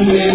Amén.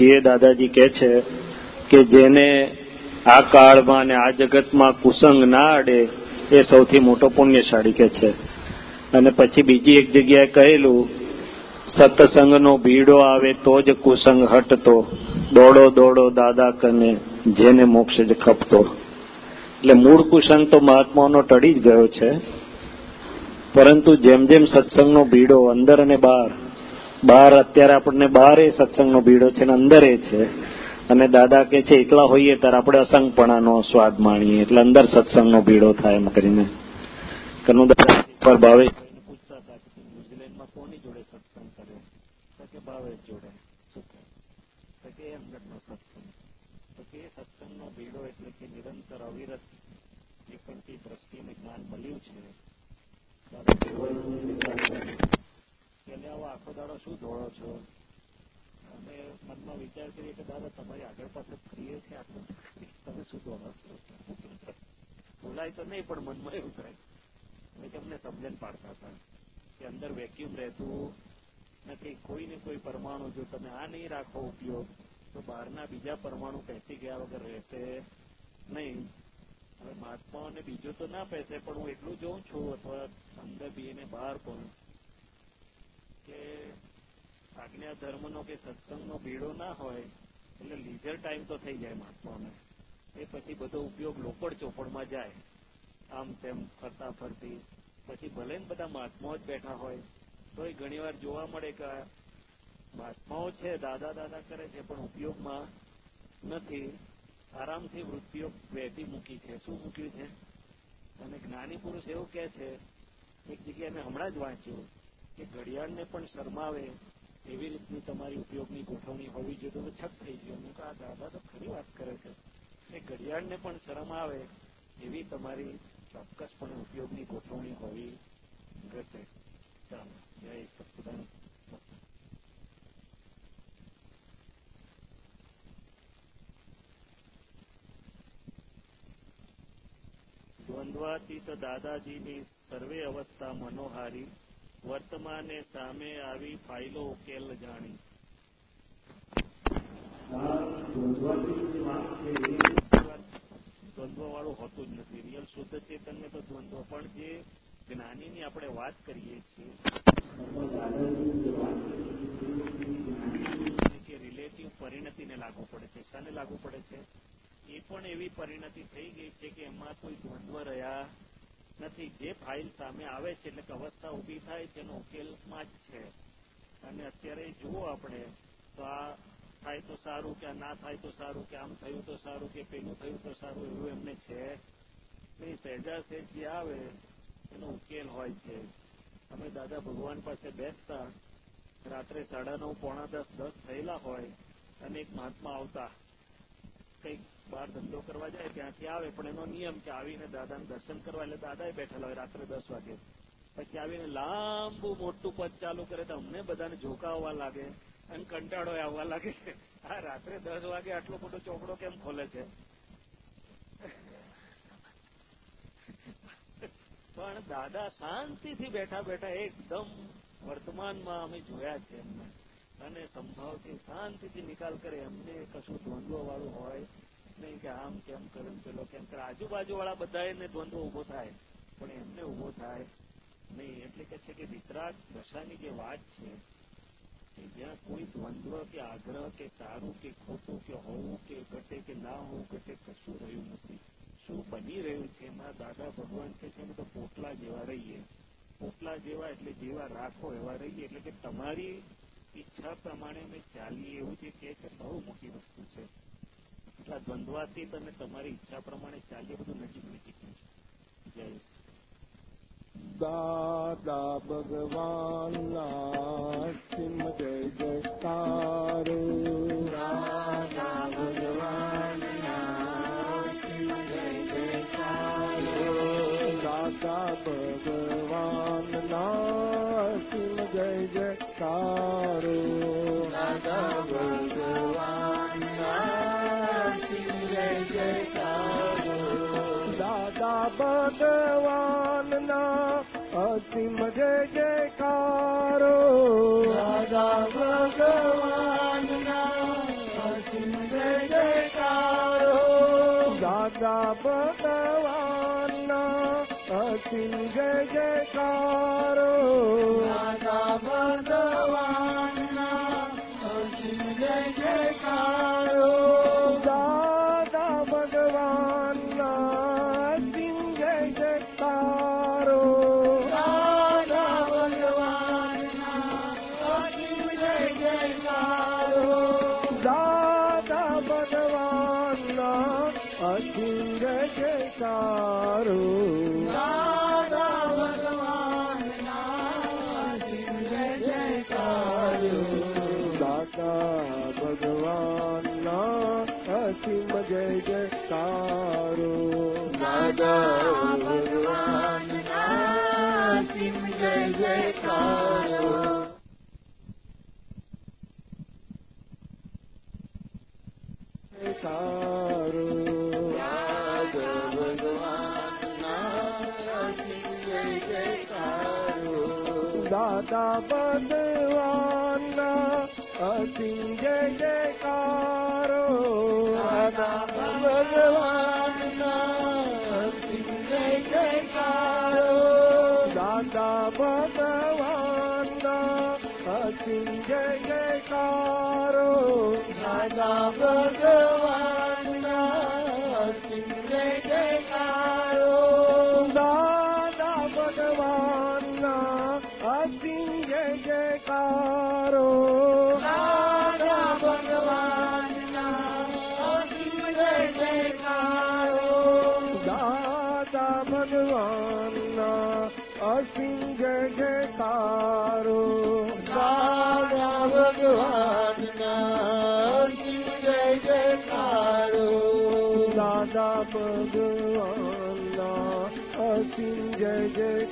છીએ, દાદાજી કે છે કે જેને આ કાળમાં અને આ જગતમાં કુસંગ ના અડે, એ સૌથી મોટો પુણ્યશાળી કે છે. અને પછી બીજી એક જગ્યાએ કહેલું, સત્સંગનો ભીડો આવે તો જ કુસંગ હટતો. દોડો દોડો દાદા કને, જેને મોક્ષ જ ખપતો. એટલે મૂળ કુસંગ તો મહાત્માઓનો ટળી જ ગયો છે. પરંતુ જેમ જેમ સત્સંગનો ભીડો અંદર અને બહાર બહાર અત્યારે આપણને બહાર એ સત્સંગનો ભીડો છે ને અંદર એ છે. અને દાદા કે છે, એકલા હોઈએ ત્યારે આપણે અસંગપણાનો સ્વાદ માણીએ. એટલે અંદર સત્સંગનો ભીડો થાય એમ કરીને. કનુ પર ભાવે ન્યુઝીલેન્ડમાં કોની જોડે સત્સંગ કર્યો? કે ભાવેશ જોડે. કે એ અંદરનો સત્સંગ. તો કે એ સત્સંગનો ભીડો એટલે કે નિરંતર અવિરત જે પણ દ્રષ્ટિને જ્ઞાન મળ્યું છે. એટલે આવો આખો દાડો શું દોડો છો? અમે મનમાં વિચાર કરીએ કે દાદા, તમારી આગળ પાસે ફરીએ છે આટલું તમે શું દોડો છો? બોલાય તો નહીં, પણ મનમાં એવું થાય. અમે તમને સમજણ પાડતા હતા કે અંદર વેક્યુમ રહેતું નથી. કોઈને કોઈ પરમાણુ, જો તમે આ નહીં રાખો ઉપયોગ, તો બહારના બીજા પરમાણુ પેસી ગયા વગર રહેશે નહીં. હવે મહાત્માઓને બીજો તો ના પેસે, પણ હું એટલું જોઉં છું. અથવા અંદર બી એને બહાર પણ કે આજ્ઞા ધર્મનો કે સત્સંગનો ભીડો ના હોય, એટલે લીઝર ટાઈમ તો થઈ જાય માણસોને. એ પછી બધો ઉપયોગ લોપડ ચોપડમાં જાય. આમ તેમ ફરતા ફરતી. પછી ભલે ને બધા મહાત્માઓ જ બેઠા હોય, તોય ઘણીવાર ઘણી વાર જોવા મળે કે મહાત્માઓ છે, દાદા દાદા કરે છે, પણ ઉપયોગમાં નથી. આરામથી વૃત્તિઓ વહેતી મૂકી છે. શું મૂક્યું છે? અને જ્ઞાની પુરુષ એવું કહે છે, એક જગ્યાએ મેં હમણાં જ વાંચ્યું કે ઘડિયાળને પણ શરમાવે એવી રીતની તમારી ઉપયોગની ગોઠવણી હોવી જોઈએ તો છત થઈ ગયો મેં કહ્યું દાદા તો ખરી વાત કરે છે. એ ઘડિયાળને પણ શરમ આવે એવી તમારી ચોક્કસપણે ઉપયોગની ગોઠવણી હોવી ઘટે ચાલો, જય સચિદાન દ્વંદ્વાતીત દાદાજીની સર્વે અવસ્થા મનોહારી. વર્તમાને સામે આવી ફાઇલો ઉકેલ જાણી. દ્વંદ્વવાળું હોતું જ નથી. રિયલ શુદ્ધ ચેતનને તો દ્વંદ્વ પણ જે જ્ઞાનીની આપણે વાત કરીએ છીએ કે રિલેટિવ પરિણતિને લાગુ પડે છે. શાને લાગુ પડે છે? એ પણ એવી પરિણતિ થઈ ગઈ છે કે એમાં કોઈ દ્વંદ્વ રહ્યા નથી. જે ફાઇલ સામે આવે છે, એટલે કે અવસ્થા ઊભી થાય તેનો ઉકેલમાં જ છે. અને અત્યારે જુઓ આપણે, તો આ થાય તો સારું કે ના થાય તો સારું કે આમ થયું તો સારું કે પેલું થયું તો સારું, એવું એમને છે. નહીં સહેજા સહેજ જે આવે, એનો ઉકેલ હોય છે. અમે દાદા ભગવાન પાસે બેસતા, રાત્રે સાડા નવ, પોણા દસ દસ થયેલા હોય, અને એક મહાત્મા આવતા. કંઈક બહાર ધંધો કરવા જાય, ત્યાંથી આવે, પણ એનો નિયમ કે આવીને દાદાને દર્શન કરવા, એટલે દાદા બેઠેલા હોય રાત્રે દસ વાગે. પછી આવીને લાંબુ મોટું પદ ચાલુ કરે તો અમને બધાને ઝોકાવવા લાગે અને કંટાળો આવવા લાગે. આ રાત્રે દસ વાગે આટલો મોટો ચોકડો કેમ ખોલે છે? પણ દાદા શાંતિથી બેઠા બેઠા એકદમ વર્તમાનમાં અમે જોયા છે. અને સંભાવથી શાંતિથી નિકાલ કરે એમને કશું દ્વંદ્વ વાળું હોય નહીં કે આમ કેમ કરે પેલો કેમ કરે. આજુબાજુવાળા બધા એને દ્વંદ્વ ઊભો થાય. પણ એમને ઊભો થાય નહીં. એટલે કે છે કે વિતરાગ દશાની જે વાત છે, કે જ્યાં કોઈ દ્વંદ્વ કે આગ્રહ કે સારું કે ખોટું કે હોવું કે ઘટે કે ના હોવું ઘટે કશું રહ્યું નથી. શું બની રહ્યું છે? એમાં દાદા ભગવાન કે છે અમે તો પોટલા જેવા રહીએ. પોટલા જેવા એટલે જેવા રાખો એવા રહીએ. એટલે કે તમારી ઈચ્છા પ્રમાણે અમે ચાલીએ એવું જે કે છે, બહુ મોટી વસ્તુ છે. એટલે આ દ્વંદ્વાથી તમે તમારી ઈચ્છા પ્રમાણે ચાલીએ બધું નજીક નજીક જય દાદા ભગવાન સિંહ જય જય દાદા ભગવાન દાદા ભગવાન સિંહ જય જય અસીમ જય જયકારો દાદા ભગવાનના અસીમ જય જયકારો દાદા ભગવાનના અસીમ જય જયકારો દાદા ભગવાનના वासि जकार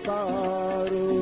paro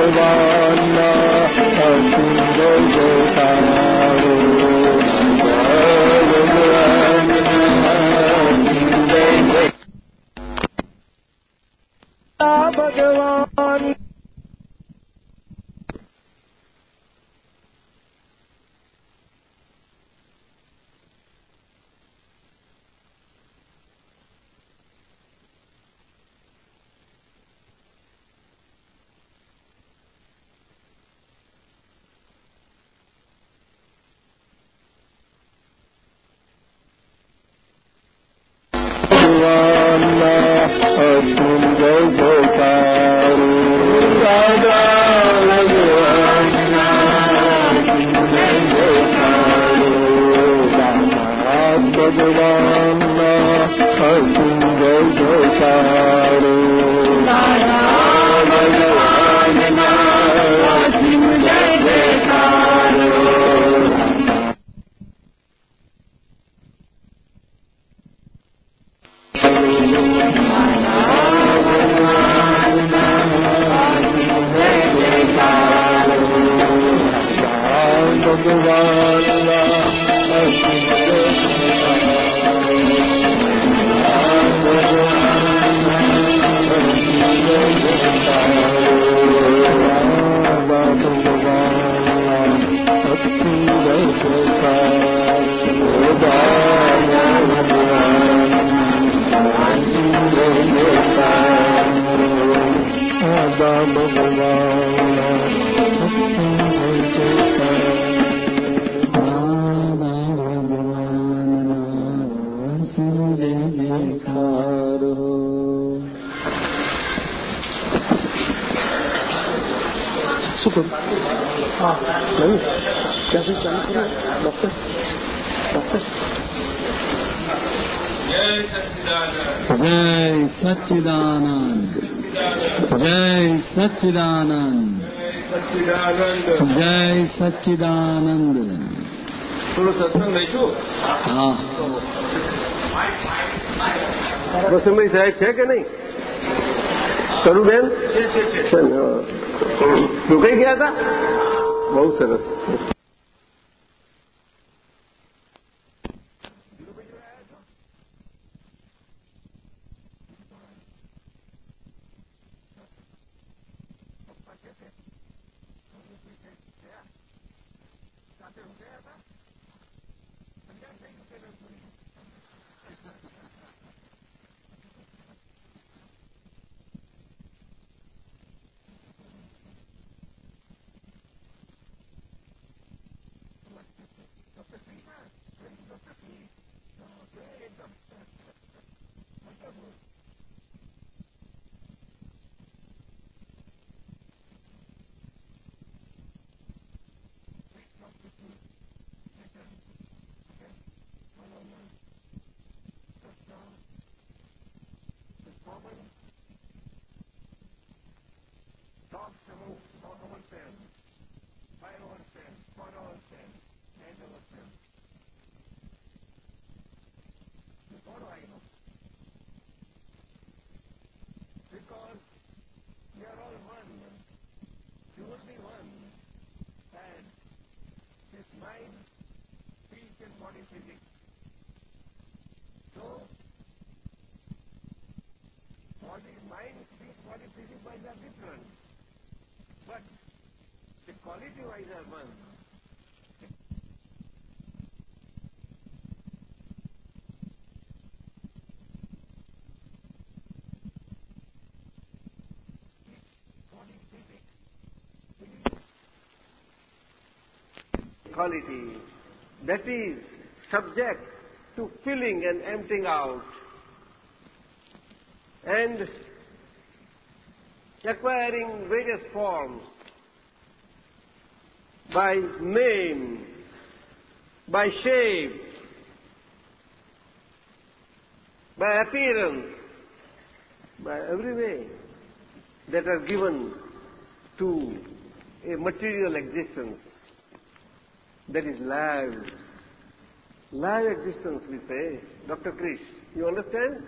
Shiva body physics. So, body mind speaks body physics wise are different. But the quality wise are one. quality that is subject to filling and emptying out. And acquiring various forms by name, by shape, by appearance, by every way that are given to a material existence that is live. Live existence, we say. Dr. Krish, you understand?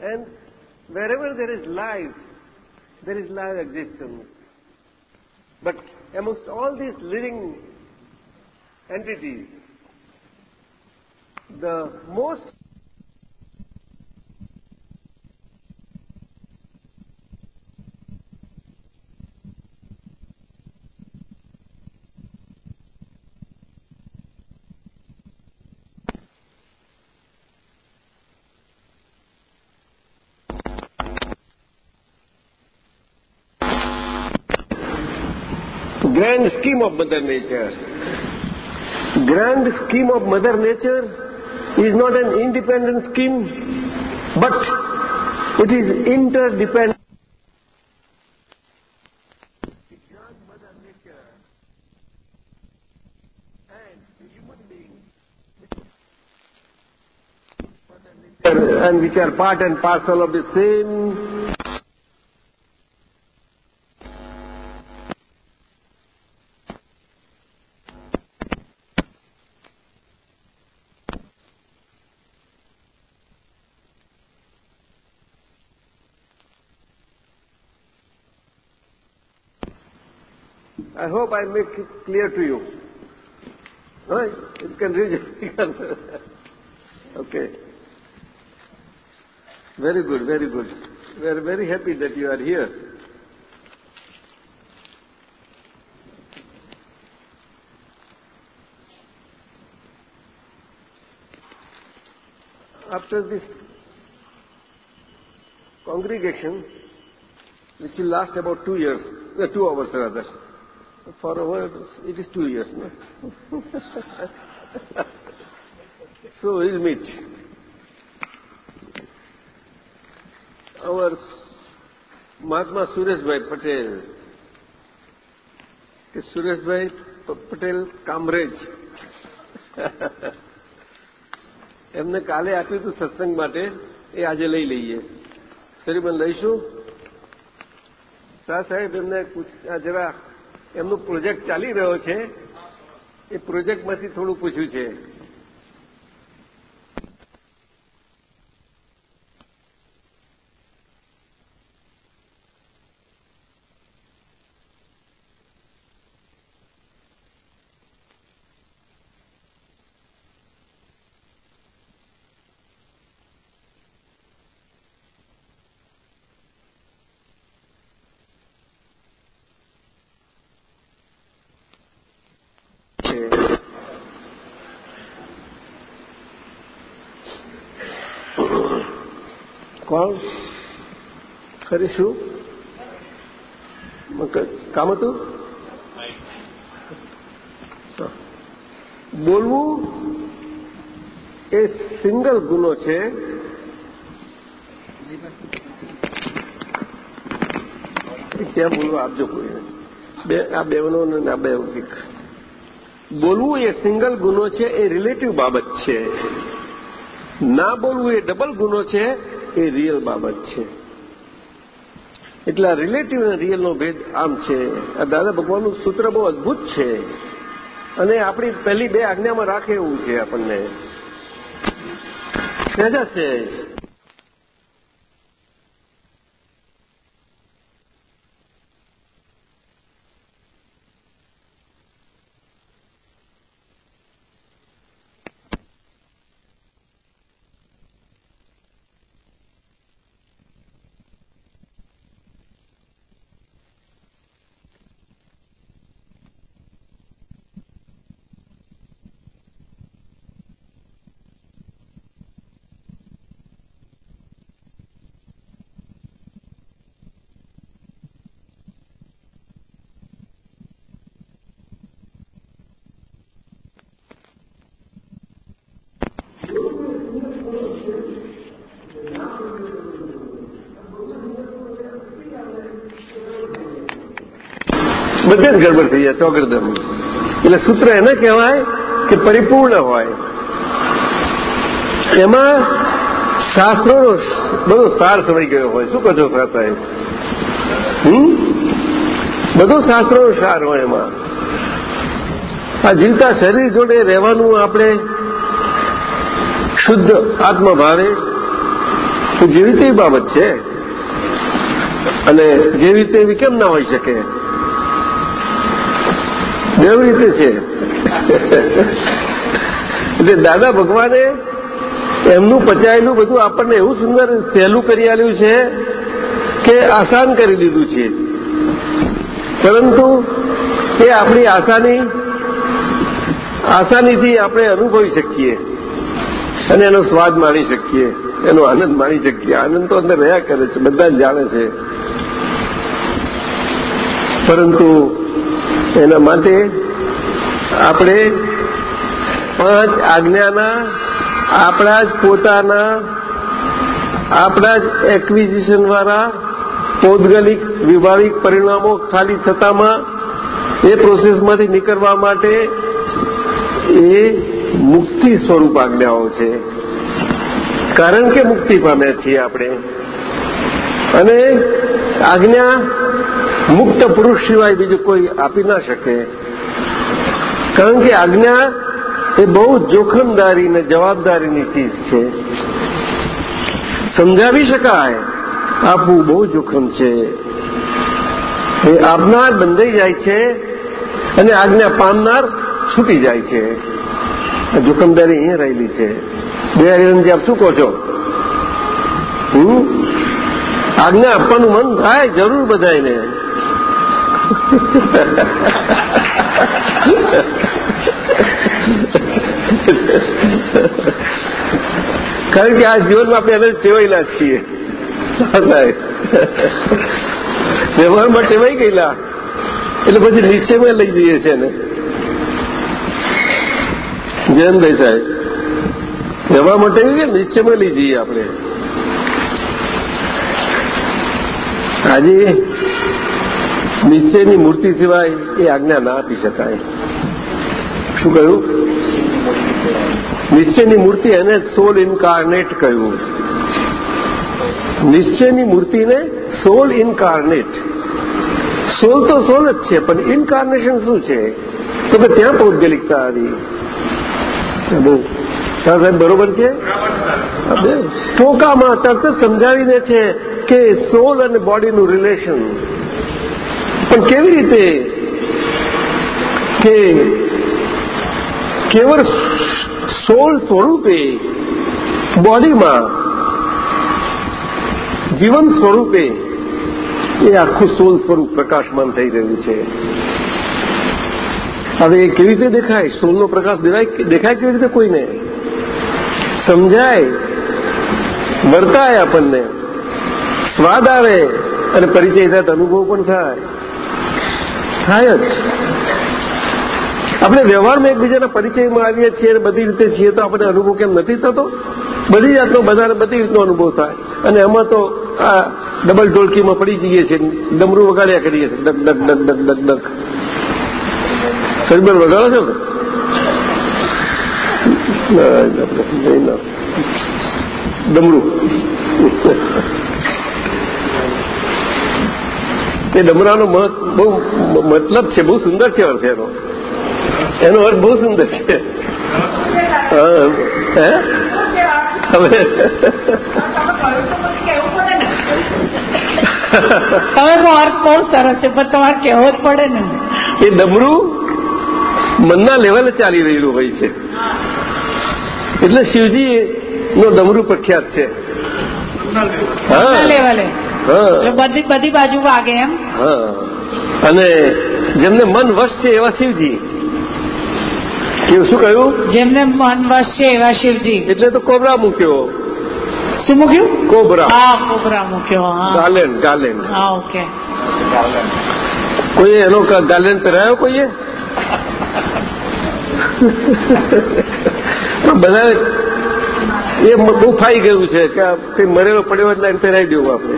And wherever there is life, there is live existence. But amongst all these living entities, the most grand scheme of Mother Nature. Grand scheme of Mother Nature is not an independent scheme, but it is interdependent. Beyond Mother Nature and human and which are part and parcel of the same I hope I make it clear to you. Right? You can read it. okay. Very good, very good. We are very happy that you are here. After this congregation, which will last about two years, uh, two hours rather. For our, it is two years, no? so we'll meet. Our મહાત્મા સુરેશભાઈ પટેલ કે સુરેશભાઈ પટેલ કામરેજ એમને કાલે આપ્યું હતું સત્સંગ માટે. એ આજે લઈ લઈએ. શ્રીમન લઈશું? સાહેબ એમને જરા એમનો પ્રોજેક્ટ ચાલી રહ્યો છે એ પ્રોજેક્ટમાંથી થોડું પૂછ્યું છે. કોણ ખરી શું કામ હતું? બોલવું એ સિંગલ ગુનો છે. ક્યાં બોલવા? આપજો કોઈને બે, આ બેવનો ને આ બે બોલવું એ સિંગલ ગુનો છે, એ રિલેટિવ બાબત છે. ના બોલવું એ ડબલ ગુનો છે. એ રિયલ બાબત છે. એટલે આ રિલેટિવ અને રિયલનો ભેદ આમ છે. આ દાદા ભગવાનનું સૂત્ર બહુ અદભુત છે. અને આપણી પહેલી બે આજ્ઞામાં રાખે એવું છે આપણને. સહેજા સહેજ બધે જ ગરબડ થઈ જાય ચોગરદમ એટલે સૂત્ર એને કહેવાય કે પરિપૂર્ણ હોય. એમાં શાસ્ત્રોનો બધો સાર સમય ગયો હોય. શું કહો સાહેબ? બધો શાસ્ત્રોનો સાર હોય એમાં. આ જીવતા શરીર જોડે રહેવાનું આપણે શુદ્ધ આત્મભાવે તો જેવી તેવી બાબત છે. અને જેવી તેવી કેમ ના હોઈ શકે? એવી રીતે છે? એટલે દાદા ભગવાને એમનું પચાયેલું બધું આપણને એવું સુંદર સહેલું કરી આલ્યું છે કે આસાન કરી દીધું છે. પરંતુ એ આપણી આસાની, આસાનીથી આપણે અનુભવી શકીએ અને એનો સ્વાદ માણી શકીએ, એનો આનંદ માણી શકીએ. આનંદ તો અંદર રહ્યા કરે છે, બધા જાણે છે. પરંતુ એના માટે આપણે પાંચ આજ્ઞાના, આપણા જ પોતાના, આપણા જ એક્વિઝિશન વાળા પૌદગલિક વિભાવિક પરિણામો ખાલી થતામાં એ પ્રોસેસમાંથી નીકળવા માટે એ મુક્તિ સ્વરૂપ આજ્ઞાઓ છે. કારણ કે મુક્તિ પામ્યા છીએ આપણે. અને આજ્ઞા મુક્ત પુરુષ સિવાય બીજું કોઈ આપી ના શકે. કારણ કે આજ્ઞા એ બહુ જોખમદારી ને જવાબદારીની ચીજ છે. સમજાવી શકાય, આપવું બહુ જોખમ છે. એ આપનાર બંધાઈ જાય છે અને આજ્ઞા પામનાર છૂટી જાય છે. જોખમદારી અહીંયા રહેલી છે. બે હરિરનજી આપ શું કહો છો? આજ્ઞા આપવાનું મન થાય જરૂર બધાને કારણ કે આ જીવનમાં આપણે એને ટેવાયેલા છીએ. વ્યવહારમાં ટેવાઈ ગયેલા. એટલે પછી નિશ્ચયમાં લઈ જઈએ છે ને જયંતભાઈ સાહેબ વ્યવહાર માટે નિશ્ચયમાં લઈ જઈએ આપણે. આજે નિશ્ચયની મૂર્તિ સિવાય એ આજ્ઞા ના આપી શકાય. શું કહ્યું? નિશ્ચયની મૂર્તિ એને સોલ ઇન્કાર્નેટ કહ્યું. નિશ્ચયની મૂર્તિને સોલ ઇન્કાર્નેટ. સોલ તો સોલ જ છે, પણ ઇન્કાર્નેશન શું છે? તો કે ત્યાં પૌદ્ગલિકતા આવી. બહુ સાહેબ બરોબર છે ટોકામાં તરત સમજાવીને છે કે સોલ અને બોડીનું રિલેશન પણ કેવી રીતે કે કેવળ સોળ સ્વરૂપે બોડીમાં જીવન સ્વરૂપે એ આખું સોલ સ્વરૂપ પ્રકાશમાન થઈ રહ્યું છે? હવે એ કેવી રીતે દેખાય? સોલનો પ્રકાશ દેખાય કેવી રીતે કોઈને? સમજાય? વર્તાય આપણને. સ્વાદ આવે અને પરિચય થાય અનુભવ પણ થાય. થાય જ. આપણે વ્યવહારમાં એકબીજાના પરિચયમાં આવીએ છીએ અને બધી રીતે છીએ તો આપણને અનુભવ કેમ નથી થતો? બધી જાતનો બધાને બધી રીતનો અનુભવ થાય. અને એમાં તો આ ડબલ ઢોલકીમાં પડી જઈએ છીએ, ડમરું વગાડ્યા કરીએ છીએ, ડક ડક ડક ડક ડક ડક. સજબલ વગાડો છો? ને. ડમરું. એ ડમરાનો બહુ મતલબ છે બહુ સુંદર છે અર્થ એનો. એનો અર્થ બહુ સુંદર છે. હે. હવે? તમે અર્થ બહુ સરસ છે પણ તમારે કહેવો જ પડે ને. એ ડમરું મનના લેવલે ચાલી રહેલું હોય છે. એટલે શિવજી નો ડમરું પ્રખ્યાત છે. હા. લેવલે. હા બધી બધી બાજુ વાગે એમ. અને જેમને મન વશ છે એવા શિવજી. કેવું શું કહ્યું? જેમને મન વશ છે એવા શિવજી. એટલે તો કોબરા મૂક્યો. શું મૂક્યું? કોબરા. હા કોબરા મૂક્યો હા. ગાલેન ગાલેન. હા ઓકે. કોઈએ એનો ગાલેન પહેરાયો કોઈએ? બધા એ બહુ ફાઈ ગયું છે કે કઈ મરેલો પડ્યો એટલે એને પહેરાવી દેવું આપણે.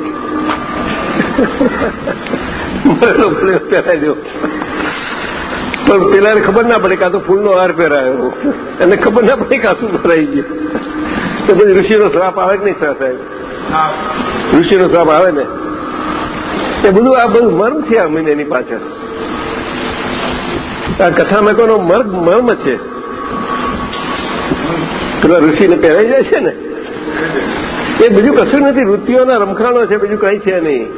મરેલો પડ્યો પહેરાવી દેવું. પણ પેલાને ખબર ના પડે કે તો ફૂલનો હાર પહેરાયો. એને ખબર ના પડે કે શું પહેરાઈ ગયું. તો પછી ઋષિનો શ્રાપ આવે કે નહીં સાહેબ? ઋષિનો શ્રાપ આવે ને? એ બધું આ બધું મર્મ છે આ મહિનાની પાછળ. આ કથામાં કોનો મર્મ મર્મ છે. પેલા ઋષિને પહેરાઈ જાય છે ને? એ બીજું કશું નથી વૃત્તિઓના રમખાણો છે, બીજું કંઈ છે નહીં.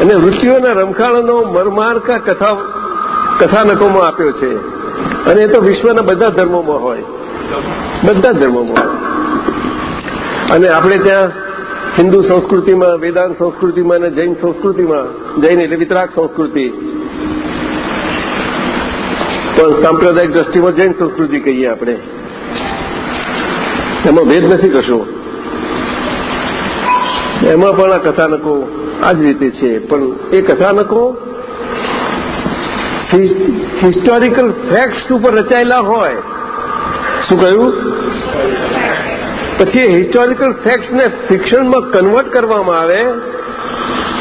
અને વૃત્તિઓના રમખાણોનો મરમાર્કા કથા, કથાનકોમાં આપ્યો છે. અને એ તો વિશ્વના બધા ધર્મોમાં હોય. બધા ધર્મોમાં અને આપણે ત્યાં હિન્દુ સંસ્કૃતિમાં, વેદાંત સંસ્કૃતિમાં અને જૈન સંસ્કૃતિમાં જૈન એટલે વિતરાક સંસ્કૃતિ. પણ સાંપ્રદાયિક દ્રષ્ટિમાં જૈન સંસ્કૃતિ કહીએ આપણે. એમાં ભેદ નથી કશો. એમાં પણ આ કથાનકો આ જ રીતે છે, પણ એ કથાનકો હિસ્ટોરિકલ ફેક્ટ્સ ઉપર રચાયેલા હોય. શું કહ્યું? પછી હિસ્ટોરિકલ ફેક્ટ્સને ફિક્શનમાં કન્વર્ટ કરવામાં આવે,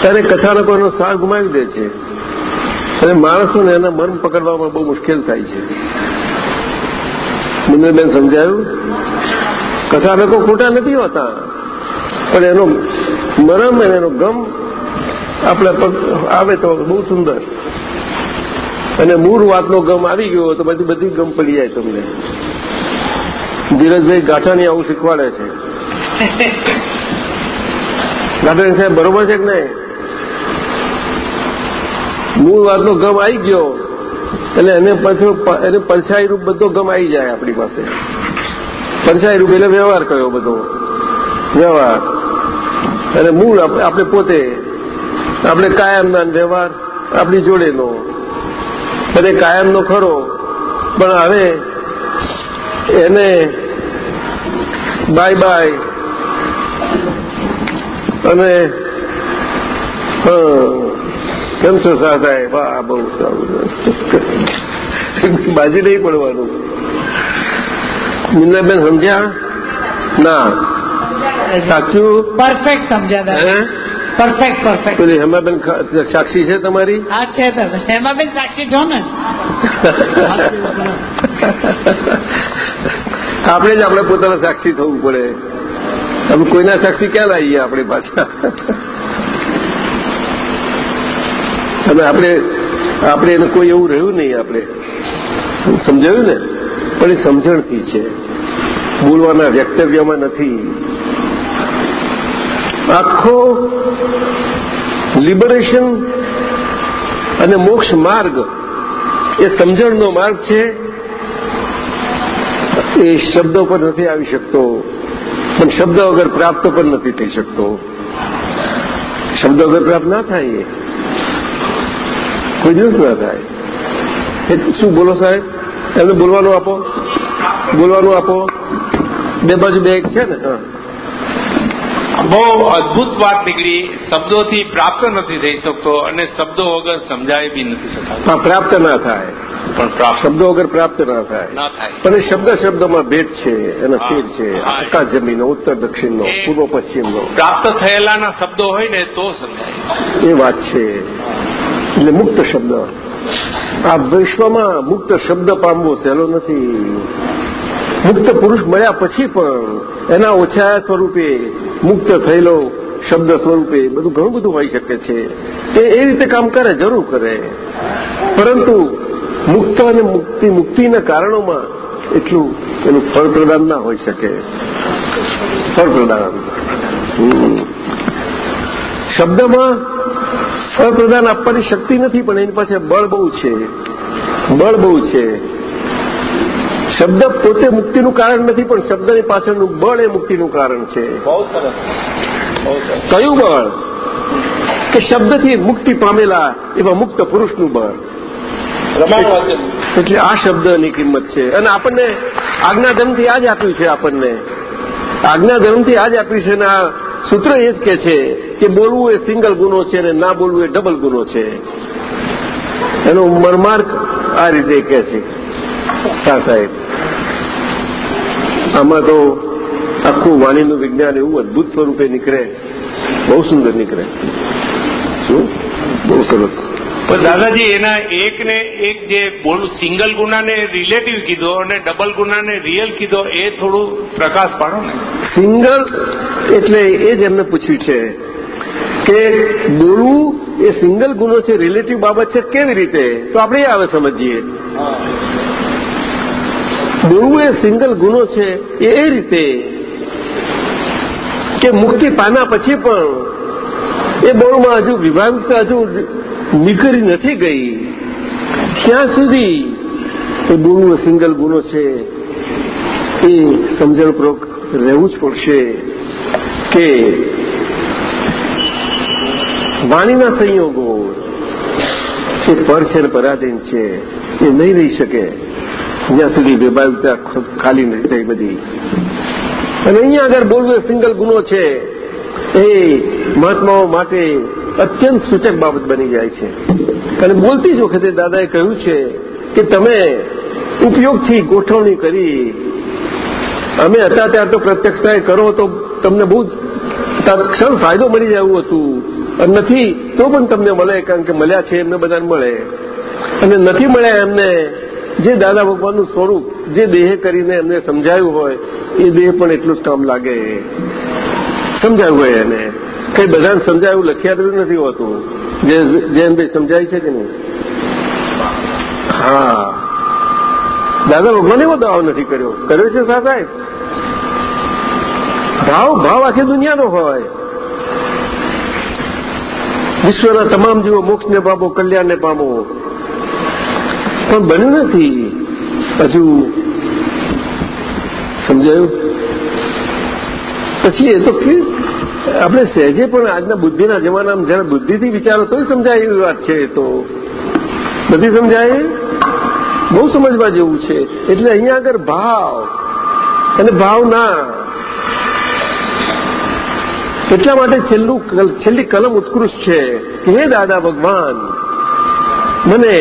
ત્યારે કથાનકોનો સાર ગુમાવી દે છે. અને માણસોને એના મર્મ પકડવામાં બહુ મુશ્કેલ થાય છે. મુન્દ્રબેન સમજાયું? કથાનકો ખોટા નથી હોતા. પણ એનો મરમ અને એનો ગમ આપણે આવે તો બહુ સુંદર. અને મૂળ વાતનો ગમ આવી ગયો તો બધી બધી ગમ પડી જાય તમને. ધીરજભાઈ ગાંઠાની આવું શીખવાડે છે. ગાંઠાણી સાહેબ, બરોબર છે કે નહીં? મૂળ વાતનો ગમ આવી ગયો. એટલે એને પાછો એને પરછાઈ રૂપ બધો ગમ આવી જાય આપણી પાસે. પરછાઈ રૂપ વ્યવહાર કયો બધો? વ્યવહાર. અને મૂળ આપણે પોતે, આપણે કાયમના વ્યવહાર આપણી જોડેનો. અને કાયમનો ખરો, પણ હવે એને બાય બાય અને કેમ છો સાહેબ? વાહ, બહુ સારું. બાજી નહીં પડવાનું. મીનાબેન સમજ્યા ના સાચું પરફેક્ટ સમજ્યા દાદા પરફેક્ટ પરફેક્ટ પેલી હેમાબેન સાક્ષી છે તમારી? હા છે હેમાબેન સાક્ષી છો ને? આપણે જ આપણે પોતાના સાક્ષી થવું પડે. હવે કોઈના સાક્ષી ક્યાં લાવીએ આપણે પાછા? અને આપણે આપણે એને કોઈ એવું રહ્યું નહીં આપણે. સમજાયું ને? પણ એ સમજણથી છે. બોલવાના વ્યક્તવ્યમાં નથી. આખો લિબરેશન અને મોક્ષ માર્ગ એ સમજણનો માર્ગ છે. એ શબ્દો પર નથી આવી શકતો. પણ શબ્દ વગર પ્રાપ્ત પણ નથી થઈ શકતો. શબ્દ વગર પ્રાપ્ત ના થાય એ. કોઈ દિવસ ના થાય. શું બોલો સાહેબ? એમને બોલવાનું આપો. બોલવાનું આપો. બે બાજુ બે એક છે ને? બહુ અદભુત વાત નીકળી. શબ્દોથી પ્રાપ્ત નથી થઈ શકતો અને શબ્દો વગર સમજાય બી નથી શકાતો. પ્રાપ્ત ના થાય. પણ પ્રાપ્ત. શબ્દો વગર પ્રાપ્ત ના થાય. ના થાય. પણ એ શબ્દ શબ્દમાં ભેદ છે એનો ફેર છે. આકાશ જમીનનો ઉત્તર દક્ષિણનો પૂર્વ પશ્ચિમનો. પ્રાપ્ત થયેલાના શબ્દો હોય ને તો સમજાય. એ વાત છે. એટલે મુક્ત શબ્દ. આ વિશ્વમાં મુક્ત શબ્દ પામવો સહેલો નથી. મુક્ત પુરુષ મળ્યા પછી પણ એના ઓછા સ્વરૂપે મુક્ત થયેલો શબ્દ સ્વરૂપે બધું ઘણું બધું હોઈ શકે છે. તે એ રીતે કામ કરે જરૂર કરે. પરંતુ મુક્ત અને મુક્તિ મુક્તિના કારણોમાં એટલું એનું ફળ પ્રદાન ના હોઈ શકે. ફળ પ્રદાન શબ્દમાં ફળ પ્રદાન આપવાની શક્તિ નથી પણ એની પાસે બળ બહુ છે. બળ બહુ છે. શબ્દ પોતે મુક્તિનું કારણ નથી પણ શબ્દની પાછળનું બળ એ મુક્તિનું કારણ છે. કયું બળ? કે શબ્દથી મુક્તિ પામેલા એવા મુક્ત પુરુષનું બળ. એટલે આ શબ્દની કિંમત છે. અને આપણને આજ્ઞાધર્મથી આ જ આપ્યું છે આપણને. આજ્ઞાધર્મથી આ જ આપ્યું છે અને આ સૂત્ર એ જ કે છે કે બોલવું એ સિંગલ ગુનો છે અને ના બોલવું એ ડબલ ગુનો છે. એનો મરમાર્ક આ રીતે કે છે. શાહ સાહેબ, આમાં તો આખું વાણીનું વિજ્ઞાન એવું અદભુત સ્વરૂપે નીકળે. બહુ સુંદર નીકળે. શું? બહુ સરસ. પણ દાદાજી એના એક ને એક જે બોલું સિંગલ ગુનાને રિલેટિવ કીધો અને ડબલ ગુનાને રિયલ કીધો એ થોડું પ્રકાશ પાડો ને. સિંગલ એટલે એ જ એમને પૂછ્યું છે કે બોલવું એ સિંગલ ગુનો છે રિલેટિવ બાબત છે કેવી રીતે? તો આપણે એ આવે સમજીએ. બોલવું એ સિંગલ ગુનો છે એ એ રીતે કે મુક્તિ પાના પછી પણ એ બોલમાં હજુ વિભાગતા હજુ નીકળી નથી ગઈ. ત્યાં સુધી? એ બોલવું સિંગલ ગુનો છે. એ સમજણપૂર્વક રહેવું જ પડશે કે વાણીના સંયોગો એ પર છે પરાધીન છે. એ નહીં રહી શકે. જ્યાં સુધી વિભાગતા ખાલી નથી થઈ બધી. અને અહીંયા આગળ બોલવું સિંગલ ગુનો છે. એ મહાત્માઓ માટે અત્યંત સૂચક બાબત બની જાય છે. અને બોલતી જ વખતે દાદાએ કહ્યું છે કે તમે ઉપયોગથી ગોઠવણી કરી. અમે હતા ત્યારે તો પ્રત્યક્ષતાએ કરો તો તમને બહુ જ તત્ક્ષણ ફાયદો મળી જાય હતું. અને નથી તો પણ તમને મળે કારણ કે મળ્યા છે, એમને બધાને મળે. અને નથી મળ્યા એમને, જે દાદા ભગવાનનું સ્વરૂપ, જે દેહ કરીને એમને સમજાયું હોય, એ દેહ પણ એટલું જ કામ લાગે. સમજાયું હોય એને. કઈ બધાને સમજાયું લખ્યા નથી હોતું. જયંતભાઈ સમજાય છે કે નહીં? હા. દાદા ભગવાને એવો દાવો નથી કર્યો. કર્યો છે સાહેબ ભાવ ભાવ આખી દુનિયાનો હોય. વિશ્વના તમામ જીવો મોક્ષને પામો, કલ્યાણને પામો. પણ બન્યું નથી. હજુ સમજાયું? પછી એ તો આપણે સહેજે પણ આજના બુદ્ધિના જમાનામાં જયારે બુદ્ધિથી વિચારો તો સમજાય એવી વાત છે તો. બધી સમજાય? બહુ સમજવા જેવું છે. એટલે અહીંયા આગળ ભાવ અને ભાવના એટલા માટે છેલ્લું છેલ્લી કલમ ઉત્કૃષ્ટ છે કે હે દાદા ભગવાન, મને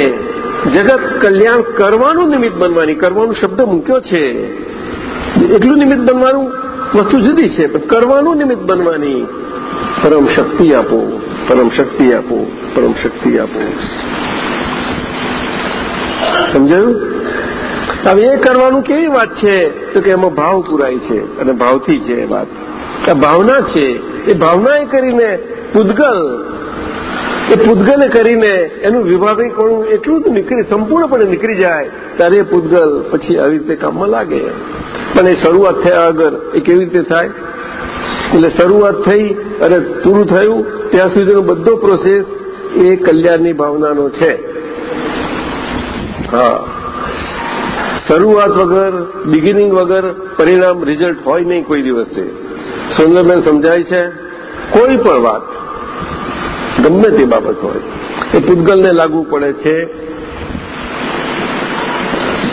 જગત કલ્યાણ કરવાનું નિમિત્ત બનવાની, કરવાનું શબ્દ મૂક્યો છે. એટલું નિમિત્ત બનવાનું વસ્તુ જુદી છે કરવાનું નિમિત્ત બનવાની. પરમ શક્તિ આપો, પરમ શક્તિ આપો, પરમ શક્તિ આપો. સમજાયું? હવે એ કરવાનું કેવી વાત છે? તો કે એમાં ભાવ પુરાય છે, અને ભાવથી છે એ વાત. આ ભાવના છે, એ ભાવના એ કરીને પૂદગલ એ પૂતગલે કરીને એનું વિભાવીકરણ એટલું જ નીકળી, સંપૂર્ણપણે નીકળી જાય, ત્યારે એ પૂતગલ પછી આવી રીતે કામમાં લાગે. પણ એ શરૂઆત થયા આગળ એ કેવી રીતે થાય? એટલે શરૂઆત થઈ અને પૂરું થયું, ત્યાં સુધીનો બધો પ્રોસેસ એ કલ્યાણની ભાવનાનો છે. હા. શરૂઆત વગર બિગિનિંગ વગર પરિણામ રિઝલ્ટ હોય નહીં કોઈ દિવસે. સુંદરબેન સમજાય છે? કોઈ પણ વાત. ગમે તે બાબત હોય. એ પૂતગલને લાગુ પડે છે.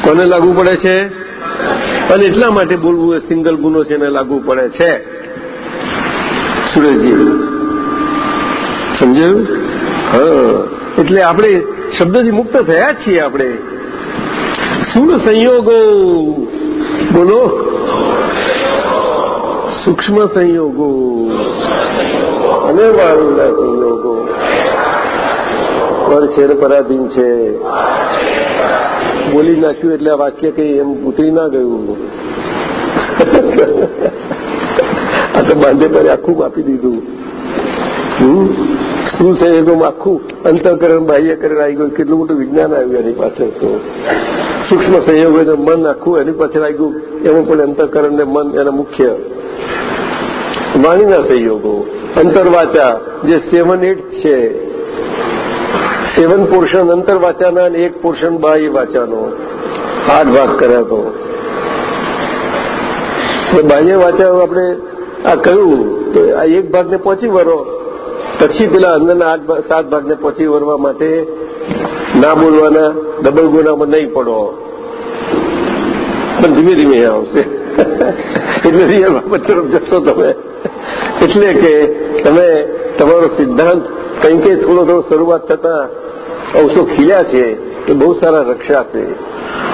કોને લાગુ પડે છે? અને એટલા માટે બોલવું એ સિંગલ ગુનો છે એને લાગુ પડે છે. સુરેશજી, સમજાયું? હા. એટલે આપણે શબ્દથી મુક્ત થયા છીએ આપણે. શું સંયોગો? બોલો. સૂક્ષ્મ સંયોગો. અને વાળુના સંયોગો. પર છે. પરાધીન છે બોલી નાખ્યું એટલે આ વાક્ય કઈ એમ ઉતરી ના ગયું. આ તો બાંધે પર આખું આપી દીધું. શું સંયોગોમાં આખું? અંતઃકરણ બાહ્યકરણ આવી ગયું. કેટલું મોટું વિજ્ઞાન આવ્યું એની પાછળ તો. સૂક્ષ્મ સંયોગો મન આખું એની પાછળ આવી ગયું. એમાં પણ અંતઃકરણ ને મન એના મુખ્ય વાણીના સંયોગો. અંતરવાચા, જે સેવન એટ છે. સેવન પોર્શન અંતરવાચાના અને એક પોર્શન બાહ્ય વાચાનો. આઠ ભાગ કર્યા તો. બાહ્ય વાચા આપણે આ કહ્યું તો આ એક ભાગને પહોંચી વળો પછી પેલા અંદરના આઠ સાત ભાગને પહોંચી વળવા માટે ના બોલવાના ડબલ ગુનામાં નહીં પડો. પણ ધીમે ધીમે આવશે. એટલે રિયલ તરફ જશો તમે. એટલે કે તમે તમારો સિદ્ધાંત કંઈ કે થોડો થોડો શરૂઆત થતા અંશો ખીલ્યા છે એ બહુ સારા રક્ષાશે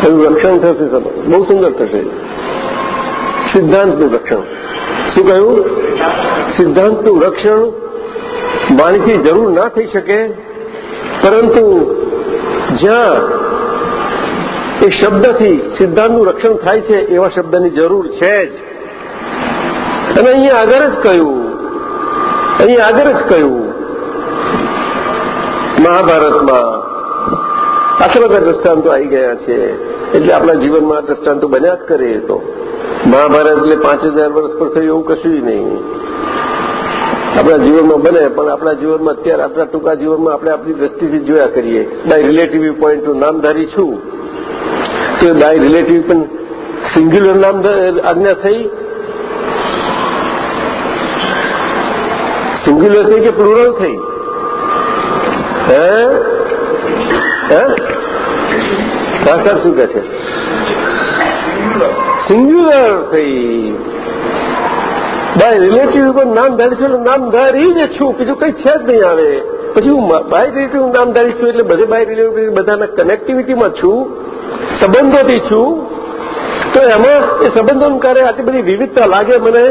એનું રક્ષણ થશે બહુ સુંદર થશે સિદ્ધાંતનું રક્ષણ શું કહ્યું સિદ્ધાંતનું રક્ષણ માણીથી જરૂર ના થઈ શકે પરંતુ જ્યાં એ શબ્દથી સિદ્ધાંતનું રક્ષણ થાય છે એવા શબ્દની જરૂર છે જ અને અહીંયા આગળ જ કહ્યું અહીંયા આગળ જ કહ્યું મહાભારતમાં આટલા બધા દ્રષ્ટાંતો આવી ગયા છે. એટલે આપણા જીવનમાં દ્રષ્ટાંતો બન્યા જ કરે તો. મહાભારત એટલે પાંચ વર્ષ પર થયું એવું કશું નહીં. આપણા જીવનમાં બને, પણ આપણા જીવનમાં અત્યારે આપણા ટૂંકા જીવનમાં આપણે આપણી દ્રષ્ટિથી જોયા કરીએ. બાય રિલેટિવ પોઈન્ટનું નામધારી છું. તો બાય રિલેટિવ પણ સિંગ્યુલર નામ આજ્ઞા થઈ? સિંગ્યુલર થઈ કે પ્લુરલ થઈ? સાહેબ શું કે છે? સિંગ્યુલર થઈ. બાય રિલેટિવ ઉપર નામધારી છું એટલે નામધારી જ છું. બીજું કંઈ છે જ નહીં આવે. પછી હું બાય રિલેટિવ નામધારી છું એટલે બધે બાય રિલેટિવ બધાના કનેક્ટિવિટીમાં છું. સંબંધોથી છું. તો એમાં એ સંબંધોનું કાર્ય આટલી બધી વિવિધતા લાગે મને.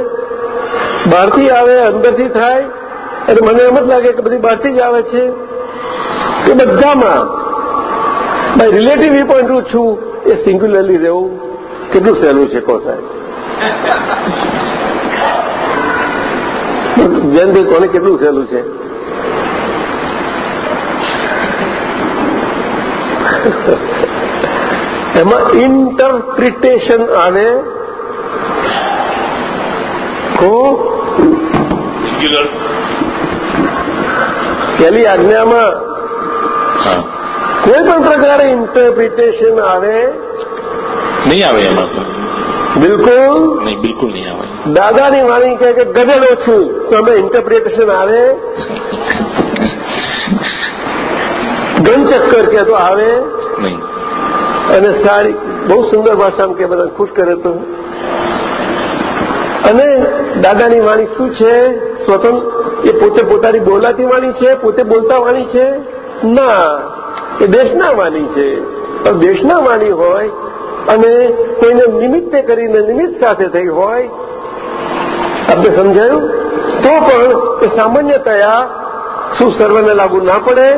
બહારથી આવે, અંદરથી થાય. અને મને એમ જ લાગે કે બધી બહારથી જ આવે છે. એ બધામાં. બાય રિલેટિવ વ્યૂ પોઈન્ટ છું. એ સિંગ્યુલરલી રહેવું કેટલું સહેલું છે કહો સાહેબ? જયંતિ કોને કેટલું સહેલું છે? એમાં ઇન્ટરપ્રિટેશન આવે કો પહેલી આજ્ઞામાં હા કોઈ પણ પ્રકારે ઇન્ટરપ્રિટેશન આવે? નહીં આવે એમાં તો. બિલકુલ? નહીં બિલકુલ નહીં આવે. દાદાની વાણી કહે કે ગધેડો છું તો અમે ઇન્ટરપ્રિટેશન આવે? ગનચક્કર કે તો આવે? નહીં. અને સારી બહુ સુંદર ભાષામાં કે બધા ખુશ કરે તો. અને દાદાની વાણી શું છે? સ્વતંત્ર એ પોતે પોતાની બોલાતી વાણી છે પોતે બોલતા વાણી છે? ના, એ દેશના વાણી છે. પણ દેશના વાણી હોય અને કોઈને નિમિત્તે કરીને નિમિત્ત સાથે થઈ હોય આપણે સમજાયું? તો પણ એ સામાન્યતયા શું સર્વને લાગુ ના પડે?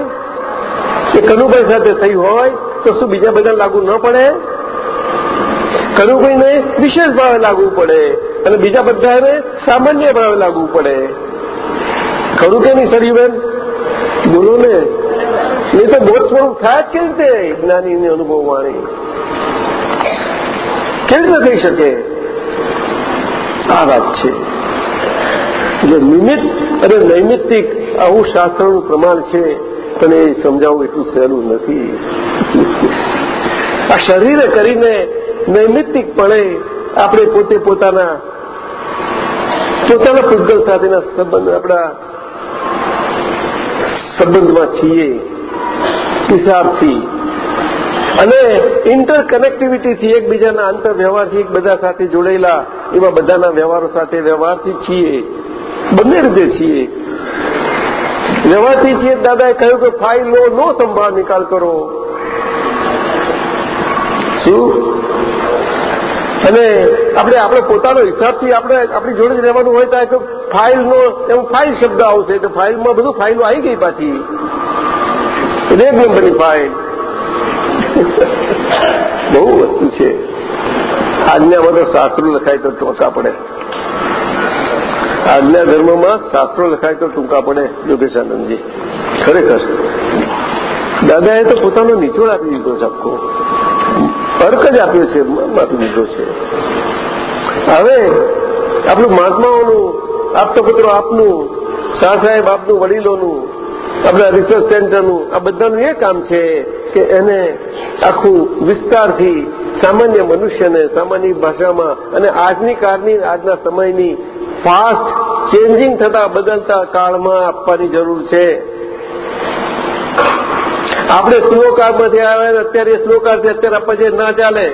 એ કનુભાઈ સાથે થઈ હોય તો શું બીજા બધા લાગુ ન પડે? કનુભાઈને વિશેષ ભાવે લાગવું પડે અને બીજા બધાને સામાન્ય ભાવે લાગવું પડે. ખરું કે નહીં, સરીબેન? બોલો ને. નહીં તો બોધ સ્વરૂપ થાય જ કેવી રીતે જ્ઞાનીની અનુભવ વાણી? કેવી રીતે થઈ શકે? આ વાત છે. એટલે નિમિત્ત અને નૈમિત્તિક આવું શાસ્ત્રનું પ્રમાણ છે પણ એ સમજાવવું એટલું સહેલું નથી. આ શરીરે કરીને નૈમિત્તિકપણે આપણે પોતે પોતાના પોતાના પૂતગલ સાથેના સંબંધ આપણા સંબંધમાં છીએ. હિસાબથી. અને ઇન્ટરકનેક્ટિવિટીથી એકબીજાના આંતરવ્યવહારથી બધા સાથે જોડાયેલા, એવા બધાના વ્યવહારો સાથે વ્યવહારથી છીએ. બંને રીતે છીએ. વ્યવહારથી છીએ દાદાએ કહ્યું કે ફાઇલો નો સંભાળ નિકાલ કરો. શું? અને આપણે આપણે પોતાનો હિસાબથી આપણે, આપણી જોડે જ રહેવાનું હોય તો ફાઇલનો એવું ફાઇલ શબ્દ આવશે તો ફાઇલમાં બધું ફાઇલો આવી ગઈ પાછી. એક નંબરની ફાઇલ. બહુ વસ્તુ છે. આજ્ઞામાં તો શાસ્ત્રો લખાય તો ટૂંકા પડે. આજ્ઞા ધર્મમાં શાસ્ત્રો લખાય તો ટૂંકા પડે, યોગેશાનંદજી. ખરેખર. દાદાએ તો પોતાનો નિચોડ આપી દીધો છે આખો. અર્ક જ આપ્યો છે આપી દીધો છે. હવે આપણું મહાત્માઓનું, આપતો પુત્રો આપનું, શાહ સાહેબ આપનું, વડીલોનું આપણા રિસર્ચ સેન્ટરનું આ બધાનું એ કામ છે કે એને આખું વિસ્તારથી સામાન્ય મનુષ્યને સામાન્ય ભાષામાં અને આજની કાળની, આજના સમયની ફાસ્ટ ચેન્જિંગ થતા બદલતા કાળમાં આપવાની જરૂર છે. આપણે સ્લો કાળમાંથી આવ્યા અત્યારે સ્લોકાર કાળથી અત્યારે આપણે ના ચાલે.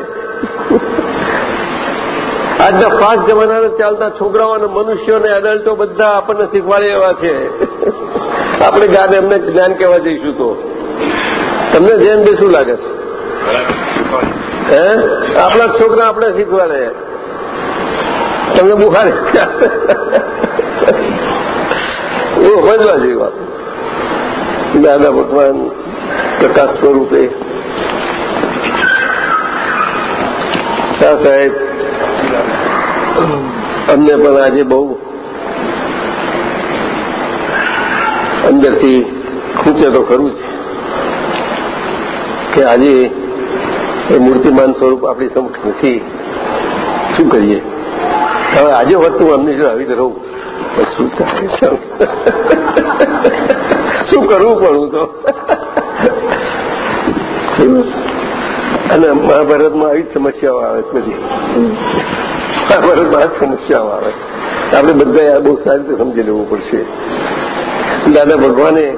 આજના ફાસ્ટ જમાનાને ચાલતા છોકરાઓ અને મનુષ્યો અને એડલ્ટો બધા આપણને શીખવાડે એવા છે. આપણે ગાને એમને જ્ઞાન કહેવા જઈશું તો. તમને બે શું લાગે છે? હે? આપણા છોકરા આપણે શીખવાડે. તમને બુખાર એ સમજવા જેવી વાત. દાદા ભગવાન પ્રકાશ સ્વરૂપે. શાહ સાહેબ. અમને પણ આજે બહુ અંદરથી ખૂંચે તો ખરું જ. કે આજે એ મૂર્તિમાન સ્વરૂપ આપણી સમક્ષ નથી. શું કરીએ? હવે આજે વસ્તુ અમને જો આવી રહું શું ચાલે શું? કરવું હું તો? અને મહાભારતમાં આવી જ સમસ્યાઓ આવે છે બધી. મહાભારતમાં આ જ સમસ્યાઓ આવે આપણે બધા આ બહુ સારી રીતે સમજી લેવું પડશે. દાદા ભગવાને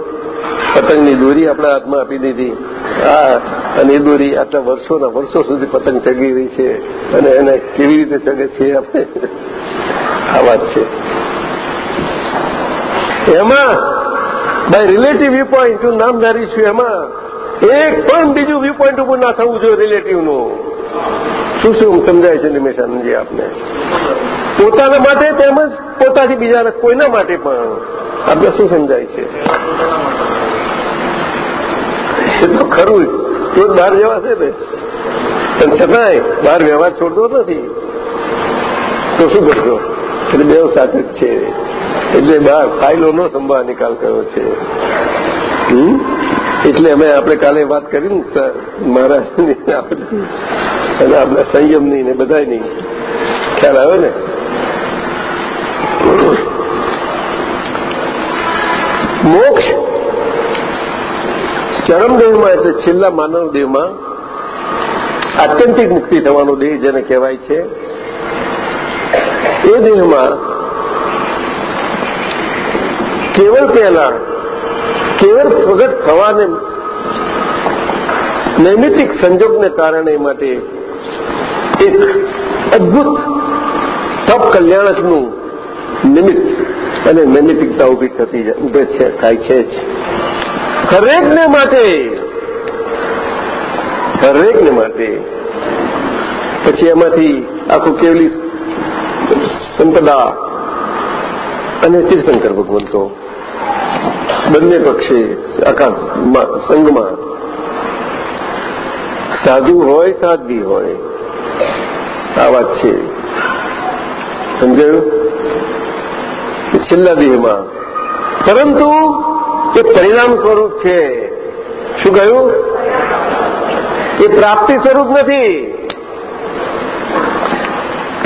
પતંગની દોરી આપણા હાથમાં આપી દીધી. આ અને એ દોરી આટલા વર્ષોના વર્ષો સુધી પતંગ ચગી રહી છે અને એને કેવી રીતે ચગે છે આપણે આ વાત છે. એમાં બાય રિલેટિવ વ્યૂ પોઈન્ટ હું નામધારી છું એમાં એક પણ બીજું વ્યૂ પોઈન્ટ ઉપર ના થવું જોઈએ રિલેટિવનું શું શું સમજાય છે નિમેશાનંદજી આપને? પોતાના માટે તેમજ પોતાથી બીજાના કોઈના માટે પણ. આપણે શું સમજાય છે? એ તો ખરું જ. બહાર જવાશે ને? પણ છતાંય બહાર વ્યવહાર છોડતો નથી. તો શું કરશો? એટલે બે સાથે જ છે. એટલે બહાર ફાઇલોનો સંભાળ નિકાલ કર્યો છે? એટલે અમે આપણે કાલે વાત કરી ને મહારાજની અને આપણા સંયમની ને બધાની ખ્યાલ આવ્યો ને? મોક્ષ? ચરમદેહમાં એટલે છેલ્લા માનવ દેહમાં આત્યંતિક મુક્તિ થવાનો દેહ જેને કહેવાય છે. એ દેહમાં કેવળ પહેલા, કેવળ પ્રગટ થવાને નૈમિતિક સંજોગને કારણે માટે એક અદભુત તપ કલ્યાણકનું નિમિત્ત અને નૈમિતિકતા ઊભી થતી ઉભે છે, થાય છે જ. હરેકને માટે. હરેકને માટે. પછી એમાંથી આખું કેવલી સંપદા અને તીર્થંકર ભગવંતો. બંને પક્ષે આખા સંઘમાં સાધુ હોય, સાધવી હોય. આ વાત છે. સમજાયું? છેલ્લા દેહમાં. પરંતુ એ પરિણામ સ્વરૂપ છે. શું કહ્યું? એ પ્રાપ્તિ સ્વરૂપ નથી.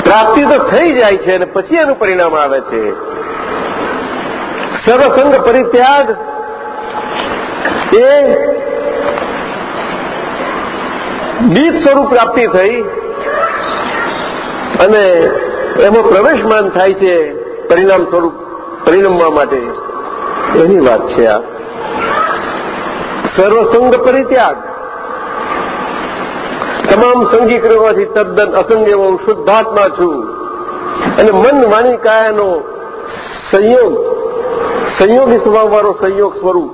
પ્રાપ્તિ તો થઈ જાય છે અને પછી એનું પરિણામ આવે છે. સર્વસંગ પરિત્યાગ એ બીજ સ્વરૂપ પ્રાપ્તિ થઈ અને એમાં પ્રવેશમાન થાય છે પરિણામ સ્વરૂપ. પરિણમવા માટે. એની વાત છે આ. સર્વસંગ પરિત્યાગ. તમામ સંગી કરવાથી તદ્દન અસંગ હું શુદ્ધાત્મા છું. અને મન વાણી કાયાનો સંયોગ, સંયોગી સ્વભાવવાળો સંયોગ સ્વરૂપ.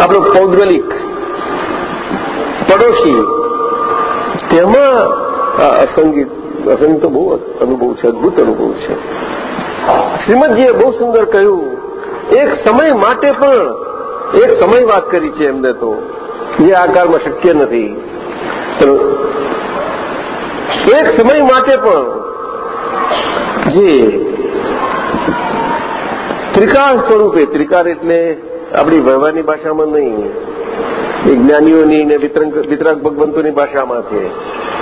આપણો પૌદ્ગલિક, પડોશી. તેમાં આ અસંગી, અસંગ તો બહુ અનુભવ છે, અદભુત અનુભવ છે. શ્રીમદજીએ બહુ સુંદર કહ્યું, એક સમય માટે પણ એક સમય વાત કરી છે એમને તો. જે આકારમાં શક્ય નથી. એક સમય માટે પણ જે ત્રિકાળ સ્વરૂપે ત્રિકાર એટલે આપણી વ્યવહારની ભાષામાં નહીં, એ જ્ઞાનીઓની ને વિતરાગ ભગવંતોની ભાષામાં છે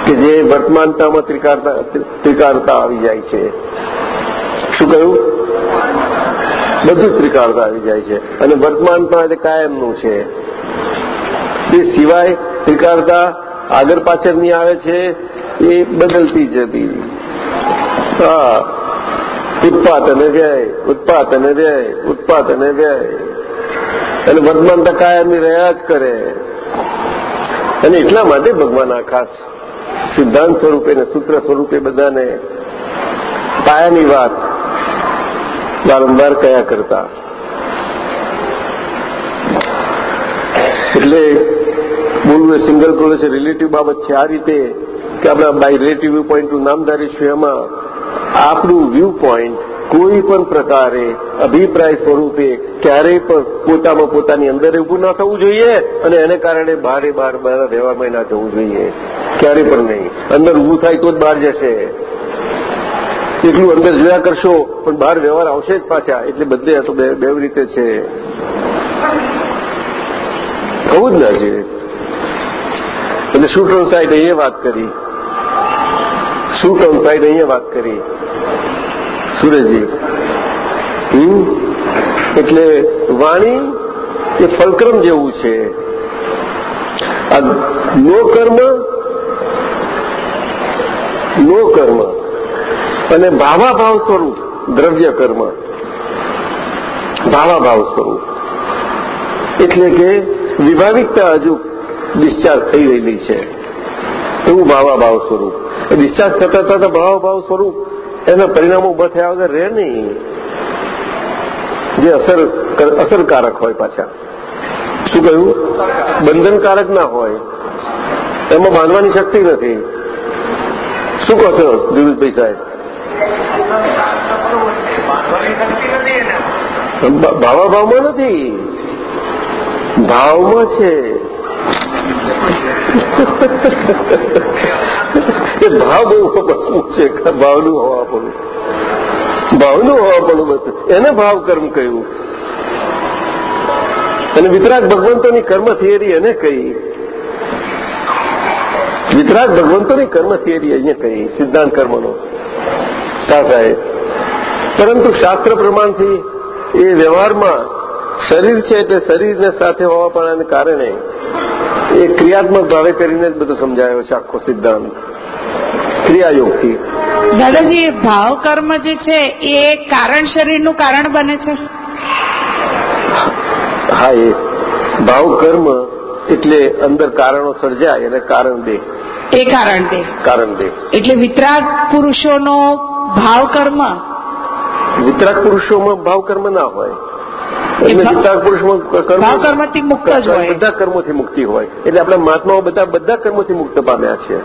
કે જે વર્તમાનતામાં ત્રિકારતા ત્રિકારતા આવી જાય છે. શું કહ્યું? બધું સ્વીકારતા આવી જાય છે. અને વર્તમાનમાં એટલે કાયમનું છે. એ સિવાય સ્વીકારતા આગળ પાછળની આવે છે, એ બદલતી જતી હા. ઉત્પાત અને વ્યય ઉત્પાત અને વ્યય ઉત્પાત અને વ્યય. અને વર્તમાનતા કાયમી રહ્યા જ કરે. અને એટલા માટે ભગવાન આ ખાસ સિદ્ધાંત સ્વરૂપે અને સૂત્ર સ્વરૂપે બધાને પાયાની વાત વારંવાર કયા કરતા? એટલે બોલવું સિંગલ કોલ છે રિલેટિવ બાબત છે આ રીતે કે આપણે બાય રિલેટિવ વ્યૂ પોઈન્ટનું નામ ધારીશું એમાં આપણું વ્યૂ પોઈન્ટ કોઈ પણ પ્રકારે અભિપ્રાય સ્વરૂપે ક્યારેય પણ પોતામાં પોતાની અંદર ઉભું ના થવું જોઈએ અને એને કારણે બહારે બાર બાર રહેવામાં ના જવું જોઈએ. ક્યારે પણ નહીં. અંદર ઉભું થાય તો જ બહાર જશે. એટલું અંદર જોયા કરશો, પણ બહાર વ્યવહાર આવશે જ પાછા. એટલે બધે આ તો બે રીતે છે. થવું જ ના છે એટલે શૂટ ઓન સાઈડ અહીંયા વાત કરી. શૂટ ઓન સાઈડ અહીંયા વાત કરી. સુરેશજી. હમ? એટલે વાણી એ ફલક્રમ જેવું છે. આ નો કર્મ નો કર્મ. અને ભાવાભાવ સ્વરૂપ, દ્રવ્ય કર્મ. ભાવાભાવ સ્વરૂપ. એટલે કે વિભાવિકતા હજુ ડિસ્ચાર્જ થઈ રહેલી છે. એવું ભાવાભાવ સ્વરૂપ. એ ડિસ્ચાર્જ થતા થતા ભાવાભાવ સ્વરૂપ, એના પરિણામો ઊભા થયા વગર રહે નહીં. જે અસર અસરકારક હોય પાછા. શું કહ્યું? બંધનકારક ના હોય. એમાં બાંધવાની શક્તિ નથી. શું કહો છો ધીરુભાઈ સાહેબ? ભાવાભાવમાં નથી. ભાવમાં છે. ભાવ બહુ મજબૂત છે. ભાવનું હોવા ભાવનું હોવા પડું એને ભાવ કર્મ કહ્યું. અને વિતરાગ ભગવંતોની કર્મ થિયરી એને કહી. વિતરાગ ભગવંતોની કર્મ થિયરી અહીંયા કહી. સિદ્ધાંત કર્મનો. શા સાહેબ. પરંતુ શાસ્ત્ર પ્રમાણથી એ વ્યવહારમાં શરીર છે એટલે શરીરને સાથે હોવાપણાને કારણે એ ક્રિયાત્મક ભાવે કરીને જ બધું સમજાયો છે આખો સિદ્ધાંત. ક્રિયાયોગથી. દાદાજી ભાવ કર્મ જે છે એ કારણ શરીરનું કારણ બને છે? હા એ ભાવ કર્મ એટલે અંદર કારણો સર્જાય અને કારણ દે. એ કારણ દે. કારણ દે. એટલે વિતરાગ પુરુષોનો ભાવ કર્મ વિતરાગ પુરુષોમાં ભાવ કર્મ ના હોય. એટલે વિતરાક પુરુષમાં કર્મ કર્મથી મુક્ત જ હોય. બધા કર્મોથી મુક્તિ હોય. એટલે આપણા મહાત્માઓ બધા બધા કર્મોથી મુક્ત પામ્યા છે.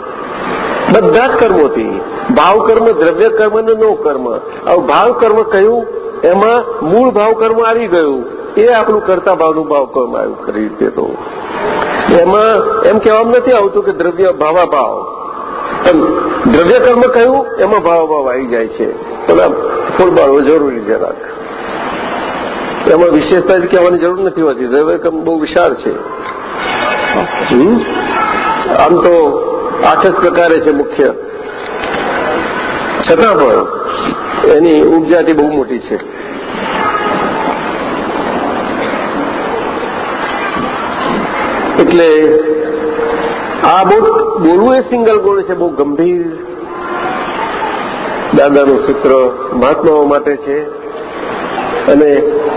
બધા જ કર્મોથી. ભાવ કર્મ દ્રવ્ય કર્મ અને નો કર્મ હવે ભાવ કર્મ કહ્યું એમાં મૂળ ભાવ કર્મ આવી ગયું. એ આપણું કરતા ભાવનું ભાવ કર્મ આવ્યું ખરી રીતે તો. એમાં એમ કહેવામાં નથી આવતું કે દ્રવ્ય ભાવા ભાવ એમ દ્રવ્ય કર્મ કહ્યું એમાં ભાવ ભાવ આવી જાય છે. પણ આ ફૂલબાળવો જરૂરી જરાક એમાં વિશેષતા કહેવાની જરૂર નથી હોતી. દ્રવ્ય બહુ વિશાળ છે? આમ તો આઠ જ પ્રકારે છે મુખ્ય. છતાં પણ એની ઉપજાતિ બહુ મોટી છે. એટલે આ બહુ બોલવું એ સિંગલ ગોળ છે, બહુ ગંભીર દાદાનું સૂત્ર મહાત્માઓ માટે છે. અને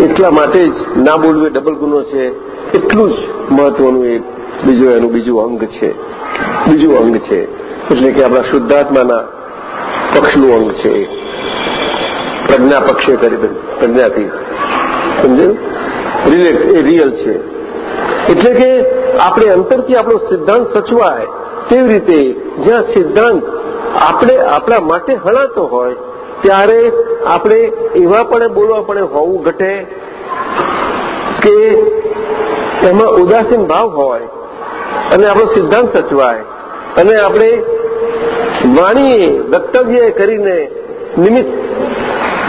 એટલા માટે જ ના બોલવું એ ડબલ ગુનો છે. એટલું જ મહત્વનું એ બીજું એનું બીજું અંગ છે. બીજું અંગ છે. એટલે કે આપણા શુદ્ધાત્માના પક્ષનું અંગ છે પ્રજ્ઞા પક્ષે કરી પ્રજ્ઞાથી. સમજ્યું? રિલેટ એ રિયલ છે. એટલે કે આપણે અંતરથી આપણો સિદ્ધાંત સચવાય. તેવી રીતે જ્યાં સિદ્ધાંત આપણે આપણા માટે હળાતો હોય, ત્યારે આપણે એવા પણ બોલવા પણ હોવું ઘટે કે એમાં ઉદાસીન ભાવ હોય અને આપણો સિદ્ધાંત સચવાય. અને આપણે વાણીએ, વક્તવ્ય કરીને નિમિત્ત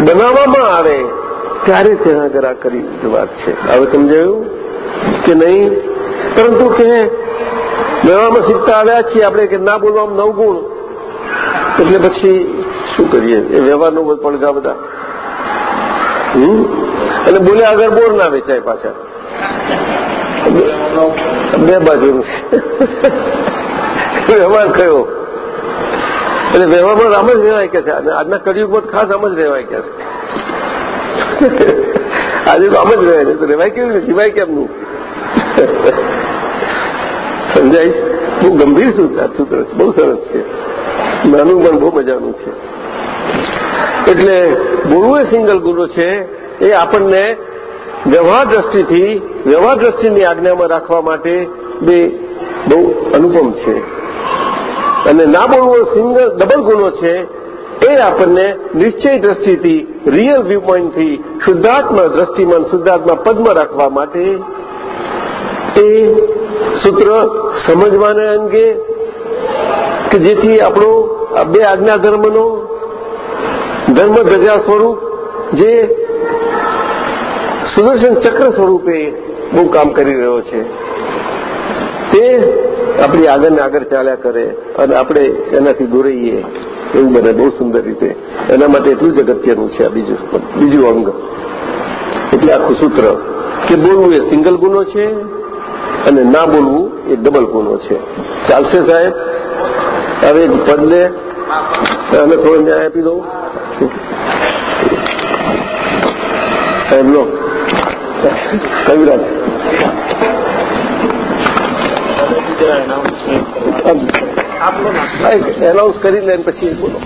બનાવવામાં આવે, ત્યારે તેના ગરા કરી વાત છે. હવે સમજાયું કે નહીં? પરંતુ કે વ્યવહારમાં શીખતા આવ્યા છીએ આપણે કે ના બોલવામાં નવ ગુણ. એટલે પછી શું કરીએ? એ વ્યવહારનો પડઘા બધા. એટલે બોલે આગળ બોર ના વેચાય પાછા. બે બાજુનું વ્યવહાર કયો? એટલે વ્યવહારમાં આમ જ રહેવાય કે છે? અને આજના કળિયુગમાં ખાસ આમ જ રહેવાય કે છે? આજે તો આમ જ રહેવાય તો રહેવાય કેવી રીતે? જીવાય કેમનું? સમજાય? બહુ ગંભીર સૂત્ર સૂત્ર છે. બહુ સરસ છે. નાનું પણ બહુ મજાનું છે. એટલે બોલવું એ સિંગલ ગુનો છે, એ આપણને વ્યવહાર દ્રષ્ટિથી, વ્યવહાર દ્રષ્ટિની આજ્ઞામાં રાખવા માટે બે બહુ અનુપમ છે. અને ના બોલવો સિંગલ, ડબલ ગુનો છે, એ આપણને નિશ્ચય દ્રષ્ટિથી, રિયલ વ્યૂ પોઈન્ટથી શુદ્ધાત્મા દ્રષ્ટિમાં શુદ્ધાત્મા પદમાં રાખવા માટે એ સૂત્ર સમજવાને અંગે કે જેથી આપણો આ બે આજ્ઞા ધર્મનો ધર્મ ધજા સ્વરૂપ જે સુદર્શન ચક્ર સ્વરૂપે બહુ કામ કરી રહ્યો છે, તે આપણી આગળ ને આગળ ચાલ્યા કરે અને આપણે એનાથી દોરાઈએ. એવું બને બહુ સુંદર રીતે. એના માટે એટલું જ અગત્યનું છે આ બીજું બીજું અંગ. એટલે આખું સૂત્ર કે બોલવું એ સિંગલ ગુનો છે અને ના બોલવું એ ડબલ ગુનો છે. ચાલશે સાહેબ? હવે એક અમે થોડો ન્યાય આપી દઉં. સાહેબ, લો. કવિરાજ એનાઉન્સ કરી લે પછી બોલો.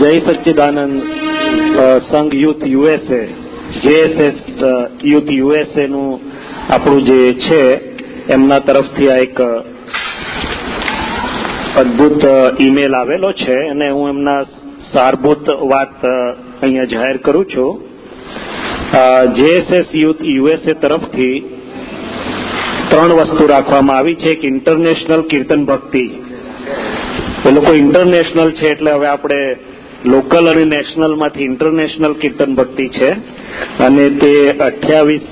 Jai Sachchidanand Sangh youth USA JSS youth USA નું આપણું જે છે, એમના તરફથી આ એક, અદભુત ઈમેલ આવેલો છે. અને હું એમના સારભૂત વાત અહીંયા જાહેર કરું છું. જેએસએસ યુથ યુએસએ તરફથી ત્રણ વસ્તુ રાખવામાં આવી છે. એક ઇન્ટરનેશનલ કીર્તન ભક્તિ. એ લોકો ઇન્ટરનેશનલ છે એટલે હવે આપણે લોકલ અને નેશનલમાંથી ઇન્ટરનેશનલ કીર્તન ભક્તિ છે. અને તે અઠ્યાવીસ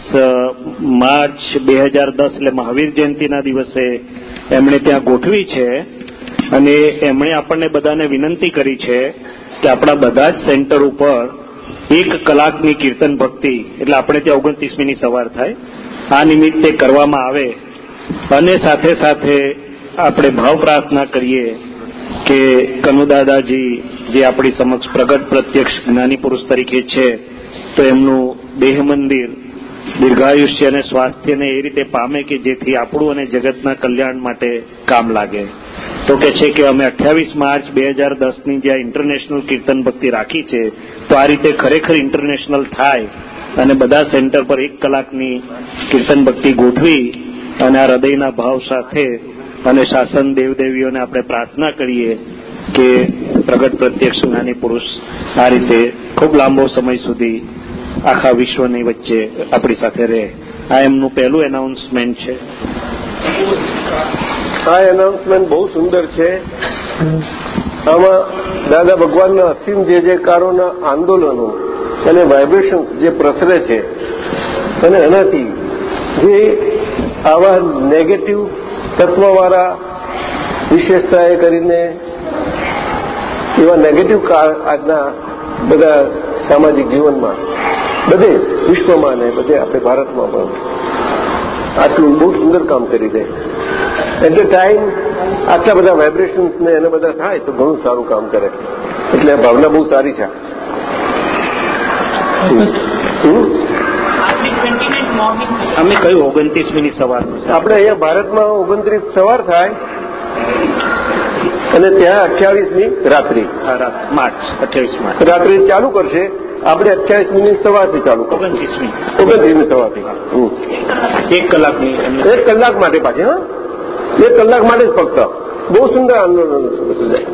માર્ચ બે હજાર દસ એટલે મહાવીર જયંતિના દિવસે એમણે ત્યાં ગોઠવી છે. અને એમણે આપણને બધાને વિનંતી કરી છે કે આપણા બધા જ સેન્ટર ઉપર એક કલાકની કીર્તન ભક્તિ, એટલે આપણે ત્યાં ઓગણત્રીસમીની સવાર થાય, આ નિમિત્તે કરવામાં આવે. અને સાથે સાથે આપણે ભાવ પ્રાર્થના કરીએ કે કનુદાદાજી જે આપણી સમક્ષ પ્રગટ પ્રત્યક્ષ જ્ઞાની પુરુષ તરીકે છે, તો એમનું દેહ મંદિર દીર્ઘાયુષ્ય અને સ્વાસ્થ્યને એ રીતે પામે કે જેથી આપણું અને જગતના કલ્યાણ માટે કામ લાગે. તો કે છે કે અમે અઠ્યાવીસ માર્ચ બે હજાર દસની જે ઇન્ટરનેશનલ કીર્તન ભક્તિ રાખી છે, તો આ રીતે ખરેખર ઇન્ટરનેશનલ થાય અને બધા સેન્ટર પર એક કલાકની કીર્તન ભક્તિ ગોઠવી અને આ હૃદયના ભાવ સાથે અને શાસન દેવદેવીઓને આપણે પ્રાર્થના કરીએ કે પ્રગટ પ્રત્યક્ષ જ્ઞાની પુરુષ આ રીતે ખૂબ લાંબો સમય સુધી આખા વિશ્વની વચ્ચે આપણી સાથે રહે. આ એમનું પહેલું એનાઉન્સમેન્ટ છે. આ એનાઉન્સમેન્ટ બહુ સુંદર છે. આમાં દાદા ભગવાનના અસીમ જે જે કારોના આંદોલનો અને વાઇબ્રેશન્સ જે પ્રસરે છે અને એનાથી જે આવા નેગેટિવ તત્વવાળા વિશેષતાએ કરીને એવા નેગેટિવ આજના બધા સામાજિક જીવનમાં બધે વિશ્વમાં ને બધે આપણે ભારતમાં પણ આટલું બહુ સુંદર કામ કરી દે. એટ ધ ટાઈમ આટલા બધા વાઇબ્રેશન્સ ને એને બધા થાય તો ઘણું સારું કામ કરે. એટલે આ ભાવના બહુ સારી છે. અમે કયું ઓગણત્રીસમીની સવાર આપણે અહીંયા ભારતમાં ઓગણત્રીસ સવાર થાય અને ત્યાં અઠ્યાવીસમી રાત્રિ. માર્ચ અઠ્યાવીસ માર્ચ. રાત્રિ ચાલુ કરશે. આપણે અઠ્યાવીસ મિનિટ સવારથી ચાલુ ઓગણત્રીસમી ઓગણત્રીસમી સવારથી. એક કલાકની એક કલાક માટે પાછી હા? એક કલાક માટે જ ફક્ત. બહુ સુંદર આંદોલન સજાય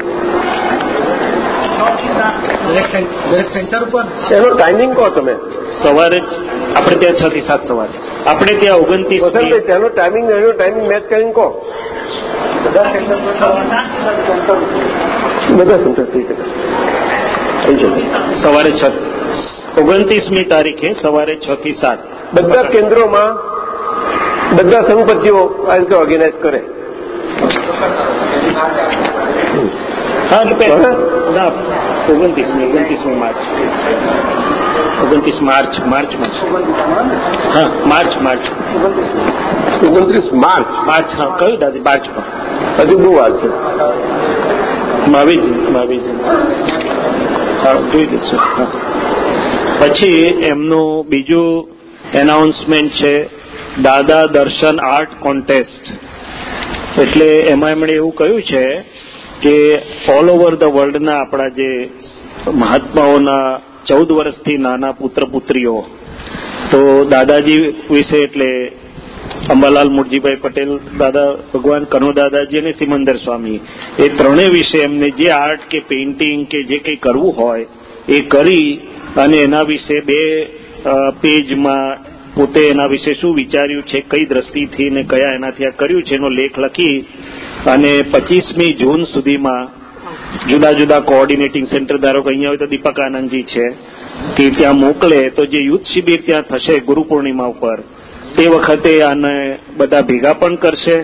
એનો ટાઈમિંગ કહો તમે. સવારે આપણે ત્યાં છ થી સાત સવારે. આપણે ત્યાં ઓગણત્રીસ વસંતભાઈ તેનો ટાઈમિંગ એનો ટાઈમિંગ મેચ કરીને કહો. બધા સેન્ટર થઈ શકે સવારે છ ઓગણત્રીસમી તારીખે સવારે છ થી સાત. બધા કેન્દ્રોમાં બધા સંપત્તિઓ આ રીતે ઓર્ગેનાઇઝ કરે. હા ના ઓગણત્રીસમી ઓગણત્રીસમી માર્ચ. ઓગણત્રીસ માર્ચ માર્ચમાં. હા માર્ચ માર્ચ. ઓગણત્રીસ માર્ચ. માર્ચ હા કયું દાદી માર્ચમાં? હજુ બહુ વાર છે. મહાવીરજી મહાવીરજી. હા જોઈ લઈશું પછી એમનું બીજું એનાઉન્સમેન્ટ છે દાદા દર્શન આર્ટ કોન્ટેસ્ટ. એટલે એમાં એમણે એવું કહ્યું છે કે ઓલ ઓવર ધ વર્લ્ડના આપણા જે મહાત્માઓના ચૌદ વર્ષથી નાના પુત્ર પુત્રીઓ, તો દાદાજી વિશે એટલે અંબાલાલ મુરજીભાઈ પટેલ, દાદા ભગવાન કનો દાદાજી અને સિમંદર સ્વામી, એ ત્રણેય વિશે એમને જે આર્ટ કે પેઇન્ટિંગ કે જે કંઈ કરવું હોય, એ કરી અને એના વિશે બે પેજમાં પોતે એના વિશે શું વિચાર્યું છે, કઈ દ્રષ્ટિથી ને કયા એનાથી આ કર્યું છે, એનો લેખ લખી અને પચીસમી જૂન સુધીમાં જુદા જુદા કોઓર્ડિનેટિંગ સેન્ટર ધારો કે અહીંયા હોય તો દીપક આનંદજી છે, કે ત્યાં મોકલે, તો જે યુથ શિબિર ત્યાં થશે ગુરુ પૂર્ણિમા ઉપર, તે વખતે આને બધા ભેગા પણ કરશે,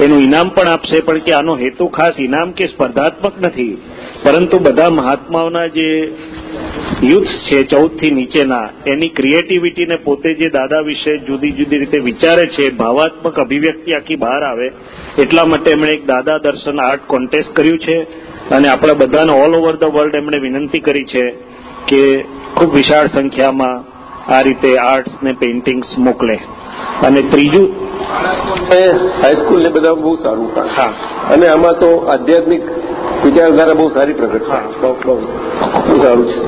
એનું ઇનામ પણ આપશે, પણ કે આનો હેતુ ખાસ ઇનામ કે સ્પર્ધાત્મક નથી, પરંતુ બધા મહાત્માઓના જે યુથ છે ચૌદથી નીચેના. એની ક્રિએટિવિટીને પોતે જે દાદા વિશે જુદી જુદી રીતે વિચારે છે ભાવાત્મક અભિવ્યક્તિ આખી બહાર આવે એટલા માટે એમણે એક દાદા દર્શન આર્ટ કોન્ટેસ્ટ કર્યું છે અને આપણા બધાને ઓલ ઓવર ધ વર્લ્ડ એમણે વિનંતી કરી છે કે ખૂબ વિશાળ સંખ્યામાં આ રીતે આર્ટ્સ ને પેઇન્ટિંગ્સ મોકલે. અને ત્રીજું હાઈસ્કૂલ ને બધા બહુ સારું કામ. હા. અને આમાં તો આધ્યાત્મિક વિચારધારા બહુ સારી પ્રગટ થાય સારું છે.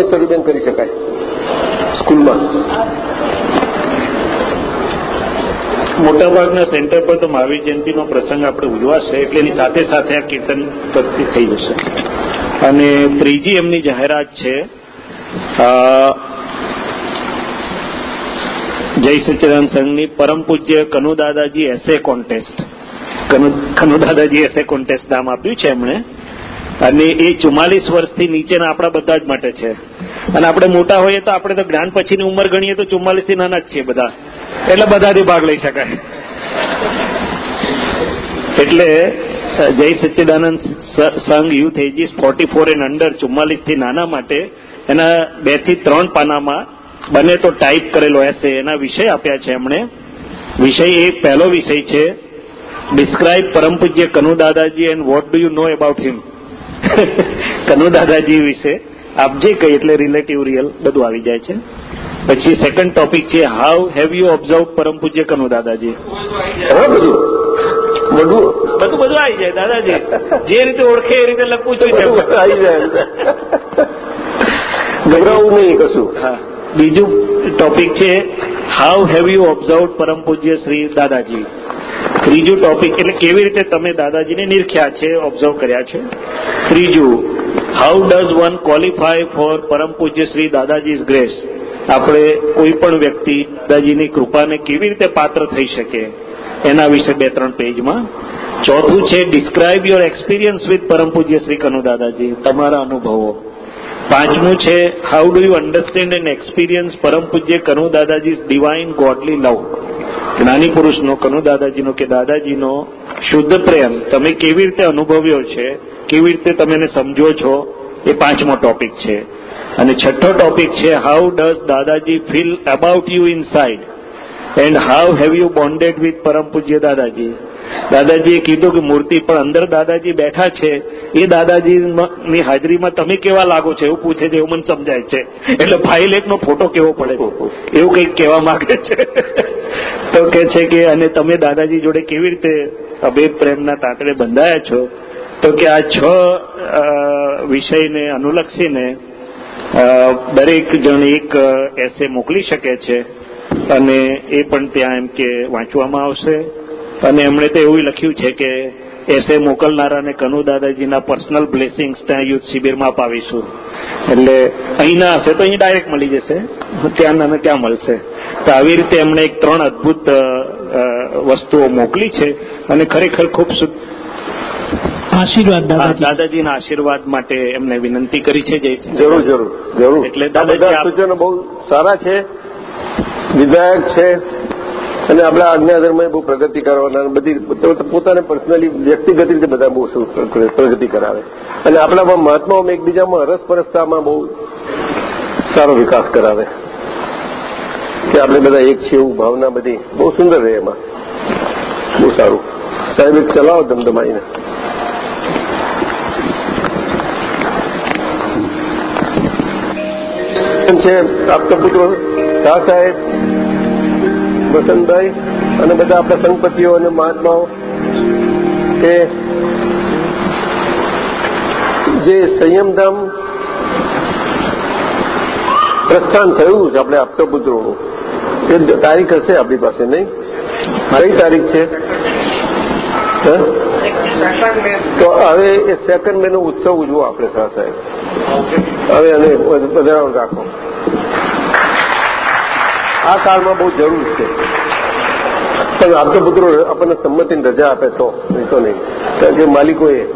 સ્કૂલમાં કરી શકાય. સ્કૂલમાં. મોટાભાગના સેન્ટર પર તો મહાવીર જયંતિનો પ્રસંગ આપણે ઉજવાશે એટલે એની સાથે સાથે આ કીર્તન ભક્તિ થઈ જશે. અને ત્રીજી એમની જાહેરાત છે જય સચિદાન સંઘની પરમ પૂજ્ય કનુ દાદાજી એસે કોન્ટેસ્ટ કનુ દાદાજી એસે કોન્ટેસ્ટ નામ આપ્યું છે એમણે. અને એ ચુમ્માલીસ વર્ષથી નીચેના આપણા બધા જ માટે છે. અને આપણે મોટા હોઈએ તો આપણે તો જ્ઞાન પછીની ઉંમર ગણીએ તો ચુમ્માલીસથી નાના જ છીએ બધા. એટલે બધાથી ભાગ લઈ શકાય. એટલે Jai Sachchidanand Sangh youth ages forty four and under ચુમ્માલીસથી નાના માટે એના બેથી ત્રણ પાનામાં બને તો ટાઈપ કરેલો હશે એના વિષય આપ્યા છે એમણે. વિષય એક પહેલો વિષય છે. ડિસ્ક્રાઇબ પરમ પૂજ્ય કનુ દાદાજી and what do you know about him Kanu દાદાજી વિશે આપ જે કહી એટલે રિલેટિવ રિયલ બધું આવી જાય છે. પછી સેકન્ડ ટોપિક છે how have you observe Param Pujya Kanu Dadaji? બધું. બધું. બધું બધું આવી જાય દાદાજી. જે રીતે ઓળખે એ રીતે લખવું જોઈએ. આવી જાય. ગભરાવું નહીં કશું. હા. બીજું ટોપિક છે how have you observe Param Pujya Shri Dadaji? ત્રીજું ટોપિક એટલે કેવી રીતે તમે દાદાજીને નિરખ્યા છે ઓબ્ઝર્વ કર્યા છે? ત્રીજું how does one qualify for Param Pujya Shri Dadaji's grace આપણે કોઈ પણ વ્યક્તિ દાદાજીની કૃપાને કેવી રીતે પાત્ર થઈ શકે? એના વિશે બે ત્રણ પેજમાં. ચોથું છે describe your experience with Param Pujya Shri Kanu Dadaji. તમારા અનુભવો. પાંચમું છે how do you understand and experience Param Pujya Kanu Dadaji divine ગોડલી લવ જ્ઞાની પુરુષનો, કનુ દાદાજીનો કે દાદાજીનો શુદ્ધ પ્રેમ તમે કેવી રીતે અનુભવ્યો છે, કેવી રીતે તમે એને સમજો છો, એ પાંચમો ટોપિક છે. અને છઠ્ઠો ટોપિક છે how does Dadaji feel about you inside and how have you bonded with Param Pujya Dadaji? દાદાજીએ કીધું કે મૂર્તિ પણ અંદર દાદાજી બેઠા છે. એ દાદાજીની હાજરીમાં તમે કેવા લાગો છો એવું પૂછે છે, એવું મને સમજાય છે. એટલે ફાઇલ એકનો ફોટો કેવો પડે એવું કંઈક કહેવા માંગે છે. તો કે છે કે, અને તમે દાદાજી જોડે કેવી રીતે અભેદ પ્રેમના તાંતડે બંધાયા છો? તો કે આ છ વિષયને અનુલક્ષીને દરેક જણ એક એસે મોકલી શકે છે. અને એ પણ ત્યાં એમ કે વાંચવામાં આવશે. અને એમણે તો એવું લખ્યું છે કે એસે મોકલનારાને કનુ દાદાજીના પર્સનલ બ્લેસિંગ્સ ત્યાં યુથ શિબિરમાં અપાવીશું. એટલે અહીં ના હશે તો અહીં ડાયરેક્ટ મળી જશે. ત્યાં અને ત્યાં મળશે. તો આવી રીતે એમણે એક ત્રણ અદભુત વસ્તુઓ મોકલી છે અને ખરેખર ખૂબ આશીર્વાદ દાદાજી. દાદાજીના આશીર્વાદ માટે એમને વિનંતી કરી છે જય જરૂર જરૂર જરૂર. એટલે દાદાજી સૂચનો બહુ સારા છે. વિધાયક છે. અને આપણા આજ્ઞા ધર્મ બહુ પ્રગતિ કરવાના બધી પોતાને પર્સનલી વ્યક્તિગત રીતે બધા બહુ પ્રગતિ કરાવે. અને આપણામાં મહાત્માઓમાં એકબીજામાં રસપરસતામાં બહુ સારો વિકાસ કરાવે. કે આપણે બધા એક છીએ એવું ભાવના બધી બહુ સુંદર રહે એમાં. બહુ સારું. સાહેબ, એક ચલાવો ધમધમાઈને. છે? આપતા પુત્રો? સાહેબ? વસંતભાઈ અને બધા આપણા સંગપતિઓ અને મહાત્માઓ કે જે સંયમધામ પ્રસ્થાન થયું છે આપણે આપતા પુત્રોનું એ તારીખ હશે આપણી પાસે નહીં? કઈ તારીખ છે? તો હવે એ સેકન્ડ મે નો ઉત્સવ ઉજવો આપણે સાહેબ. હવે અને બધા રાખો. આ કાળમાં બહુ જરૂર છે. પણ આપતો પુત્રો આપણને સંમતિની રજા આપે તો નહીં તો નહીં. કારણ કે માલિકોએ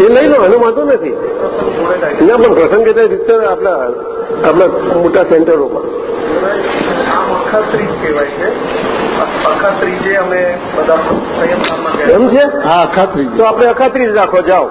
એ લઈ લો એનો વાંધો નથી. ના પણ પ્રસંગ એટલે પિક્ચર આપણા આપણા મોટા સેન્ટરોમાં. એમ છે? હા અખાત્રી તો આપણે અખાત્રીસ રાખો જાઓ.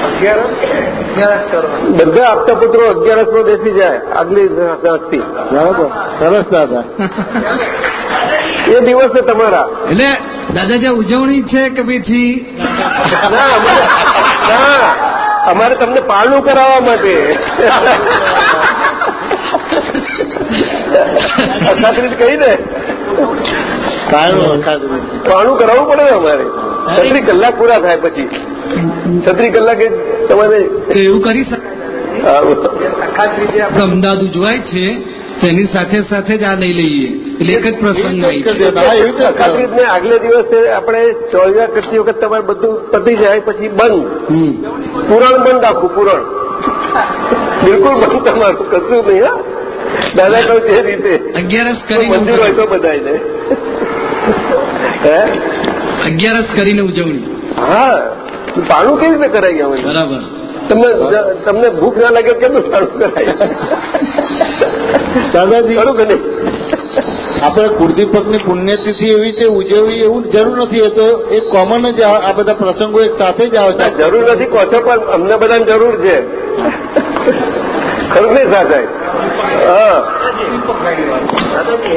બધા આપતા પુત્રો અગિયારસ નો બેસી જાય આગલી સાંજથી બરાબર. સરસ દાદા. એ દિવસે તમારા. એટલે દાદાજી ઉજવણી છે કે પછી ના અમારે તમને પારણું કરાવવા માટે. અખાત્રીજ કહી ને પારણું કરાવવું પડે ને અમારે. છત્રી કલાક પૂરા થાય પછી. છત્રી કલાકે તમારે એવું કરી શકાય અમદાવાદ ઉજવાય છે તેની સાથે સાથે જ આ લઈ લઈએ. એટલે એક જ પ્રસંગ કરી દેતા. હા, એવી રીતે અખાત્રીજ ને આગલે દિવસે આપણે ચોળિયા કરતી વખત તમારે બધું પતી જાય પછી બંધ. પુરણ બંધ આખું પુરણ. બિલકુલ બંધ તમારું કશું નહીં હા. દાદા કહું તે રીતે. અગિયારસ કરી કરીને મંદિર હોય તો બધાય હે? અગિયારસ કરીને ઉજવણી. હા. પાણું કેવી રીતે કરાય અમે બરાબર. તમને તમને ભૂખ ના લાગે કરાય? દાદાજી. ખરું કે નહીં? આપણે કુળદીપકની પુણ્યતિથિ એવી રીતે ઉજવવી એવું જરૂર નથી. એ તો એ કોમન જ આ આ બધા પ્રસંગો એક સાથે જ આવે છે. જરૂર નથી કહો છો પણ અમને બધાને જરૂર છે. ખરું નહીં સાહેબ હા દાદાજી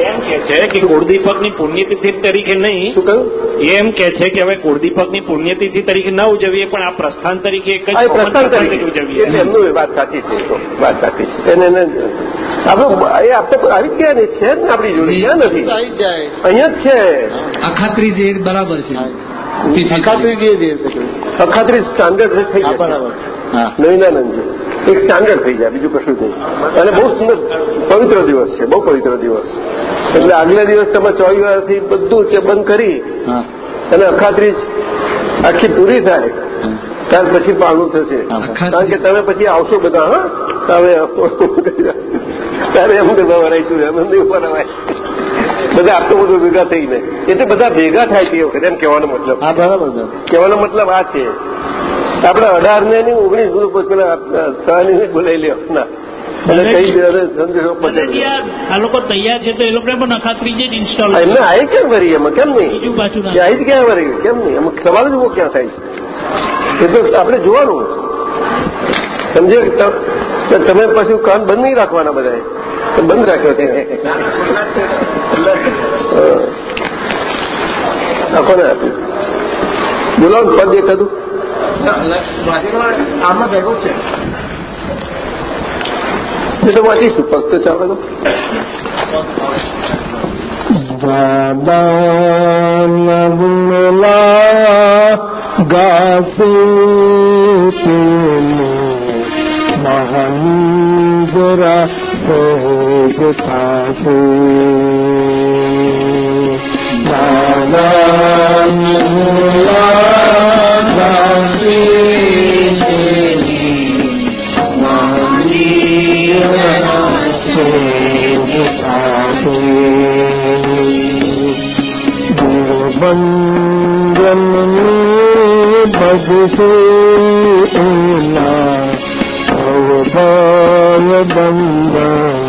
એમ કે છે કે કુળદીપકની પુણ્યતિથિ તરીકે નહીં. શું કહ્યું? એમ કે છે કે હવે કુળદીપકની પુણ્યતિથિ તરીકે ના ઉજવીએ પણ આ પ્રસ્થાન તરીકે એક જ એ પ્રસ્થાન તરીકે. ઉજવીએ. એમનું વાત સાચી છે વાત સાચી છે. એને આપણે એ આપણે આવી જ ગયા છે જ ને આપણી જોડે ક્યાં નથી. અહીંયા જ છે. અખાત્રીજ એ બરાબર છે. તિથિ. અખાત્રી જે રીતે અખાત્રી સ્ટાન્ડર્ડ થઈ ગયા બરાબર હા. નવીનાનંદજી. એક સ્ટાન્ડર્ડ થઈ જાય બીજું કશું નહીં. અને બહુ સુંદર પવિત્ર દિવસ છે બહુ પવિત્ર દિવસ. એટલે આગલા દિવસ તમે ચોવીસ વારથી બધું છે બંધ કરી અને અખાત્રીજ આખી પૂરી થાય ત્યાર પછી પાણું થશે. કારણ કે તમે પછી આવશો બધા હા? તમે ત્યારે એમને કરવા વરાઈશું એમ નહીં ઉપર બધા આટલું બધું ભેગા થઈને. એટલે બધા ભેગા થાય તે વખતે એમ કહેવાનો મતલબ. હા બરાબર કહેવાનો મતલબ આ છે. આપણે અઢાર ને નહીં ઓગણીસ બધું પેલા સહાની બોલાવી લે ના. અને કઈ સંદેશો આ લોકો તૈયાર છે તો એ લોકોને પણ અખાત્રી જ ઇન્સ્ટોલ એમને આવી કેમ કરી એમાં? કેમ નહીં? બીજું પાછું ના. આવી જ ક્યાં કરી કેમ નહીં? એમાં સવાલ જ ઊભો ક્યાં થાય છે? એ તો આપણે જોવાનું. સમજે તમે પછી કાન બંધ નહીં રાખવાના બધા બંધ રાખ્યો છે. હા. કોને આપ્યું બોલાવો પદ એક એકાદું આમાં ભેગું છે એ તો વાંચીશું પગ તો ચાલે તો ગુણલા ગાસે મહાનીજરા સહેજ થાશે બંધન બગસે એના ભય બંધન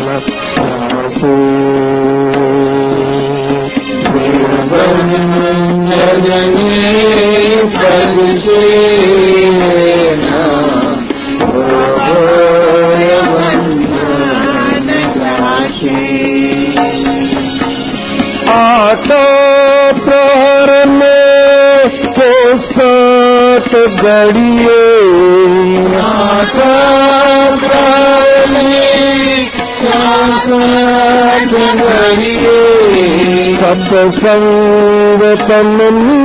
आठ चौसठ घड़िए आठ प्रहर में चौसठ घड़िए सत्संग तमनी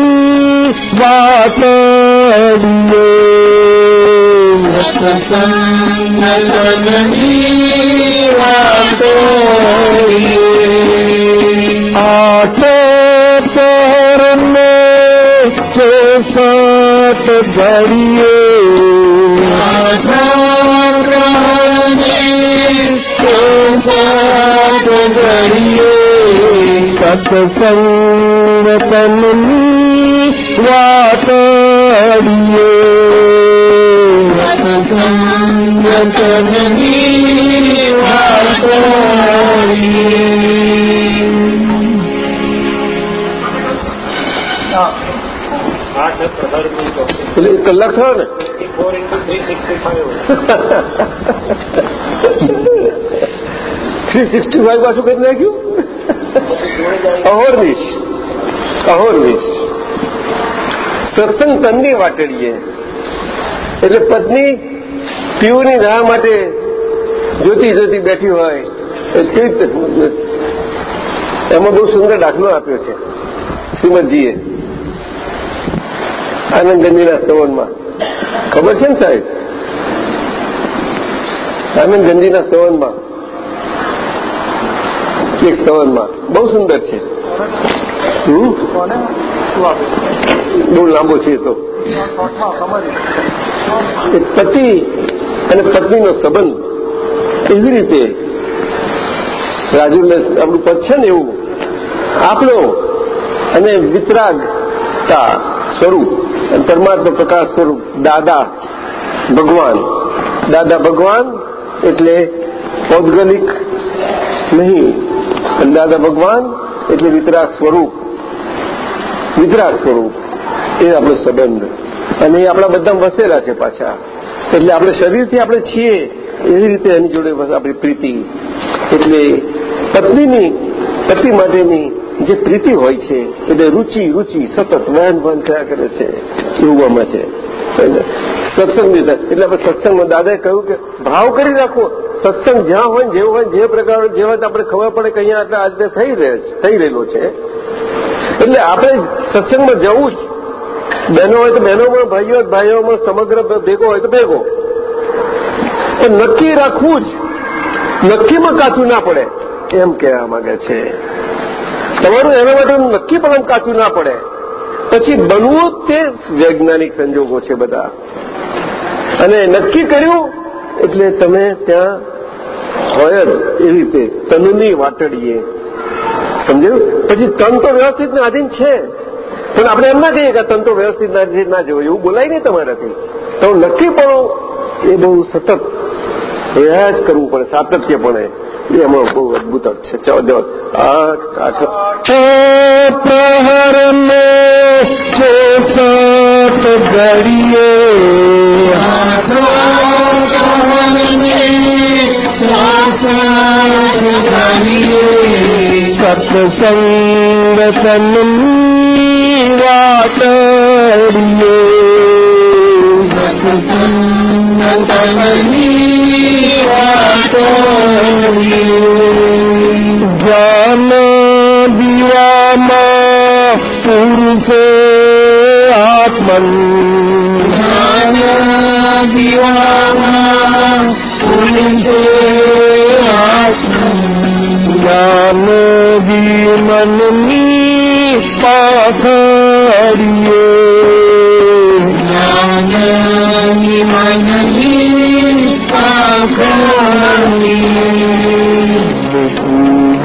बात सत्संग तमनी बात आठ चौसठ घड़िए आठ चौसठ घड़िए सत्संग तननी वाटड़िए सत्संग तननी वाटड़िए એટલે એક કલાક થયો ને થ્રી સિક્સટી ફાઈવ પાછું કરી નાખ્યું? અહોરનીશ. અહોરનીશ. સત્સંગ તનની વાટડીએ. એટલે પત્ની પીઓની રાહ માટે જોતી જોતી બેઠી હોય એ કેવી એમાં બહુ સુંદર દાખલો આપ્યો છે. શ્રીમદજીએ. આનંદગંજીના સ્તવનમાં ખબર છે ને સાહેબ? આનંદગંજીના સ્તવનમાં એક સ્તવનમાં બહુ સુંદર છે. બહુ લાંબો છે તો. પતિ અને પત્નીનો સંબંધ એવી રીતે રાજુ આપણું પદ છે ને એવું, આપણો અને વિતરાગતા સ્વરૂપ પરમાત્મા પ્રકાશ સ્વરૂપ દાદા ભગવાન. દાદા ભગવાન એટલે પૌદ્ગલિક નહીં દાદા ભગવાન એટલે વિતરાગ સ્વરૂપ. વિતરાગ સ્વરૂપ. એ આપણો સંબંધ. અને એ આપણા બધા વસેલા છે પાછા. એટલે આપણે શરીરથી આપણે છીએ, એવી રીતે એની જોડે આપણી પ્રીતિ. એટલે પત્નીની, પતિ માટેની જે પ્રીતિ હોય છે એટલે રૂચિ રૂચિ સતત વહન વહન થયા કરે છે એવું છે. સત્સંગ એટલે આપણે સત્સંગમાં દાદાએ કહ્યું કે ભાવ કરી રાખો. સત્સંગ જ્યાં હોય ને જેવું હોય જે પ્રકાર જેવા આપણે ખબર પડે કે અહીંયા આટલા આજે થઈ થઈ રહેલો છે. એટલે આપણે સત્સંગમાં જવું જ. બહેનો હોય તો બહેનોમાં, ભાઈઓ ભાઈઓમાં, સમગ્ર ભેગો હોય તો ભેગો. પણ નક્કી રાખવું જ. નક્કીમાં કાચું ના પડે. એમ કહેવા માંગે છે? તમારું એના માટે નક્કી પણ કાચું ના પડે. પછી બનવું તે વૈજ્ઞાનિક સંજોગો છે બધા. અને નક્કી કર્યું એટલે તમે ત્યાં હોય જ એ રીતે તનની વાટડીએ સમજ્યું? પછી તન તો વ્યવસ્થિત આધીન છે. પણ આપણે એમ ના કહીએ કે તન તો વ્યવસ્થિત ના જોયું. એવું બોલાય નહીં તમારાથી. તો નક્કી પણ એ બહુ સતત. રહ્યા જ કરવું પડે, સાતત્યપણે. એમાં બહુ અદભુત છે. ચલો પ્રહર મે ચોસઠ ઘડીએ. સત્સંગ વાતડીએ સત્સંગ તનની વાતડીએ જ્ઞાન દીવામાં પુરુષે આત્મન જ્ઞાન દીવામાં પુરુષે આત્મન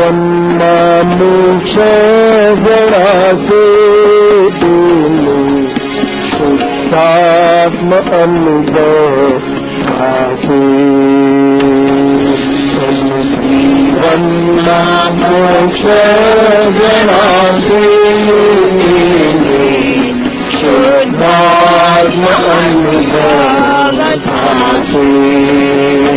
ભુવનમાં મોક્ષ ગણાશે શુદ્ધાત્મ અનુભવ થશે જીવનમાં મોક્ષ ગણાશે શુદ્ધાત્મ અનુભવ થશે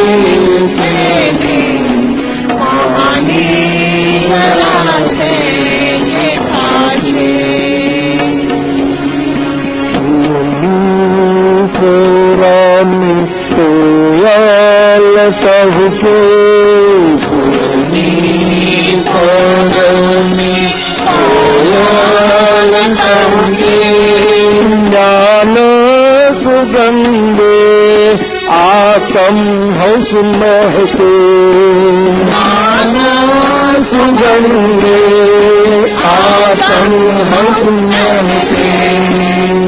કહુકે જ્ઞાન સુગંધે આસમ હસ મહકે સુગંધે આસમ હસ મહકે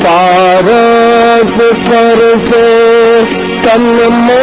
પારસ પરસે તન મન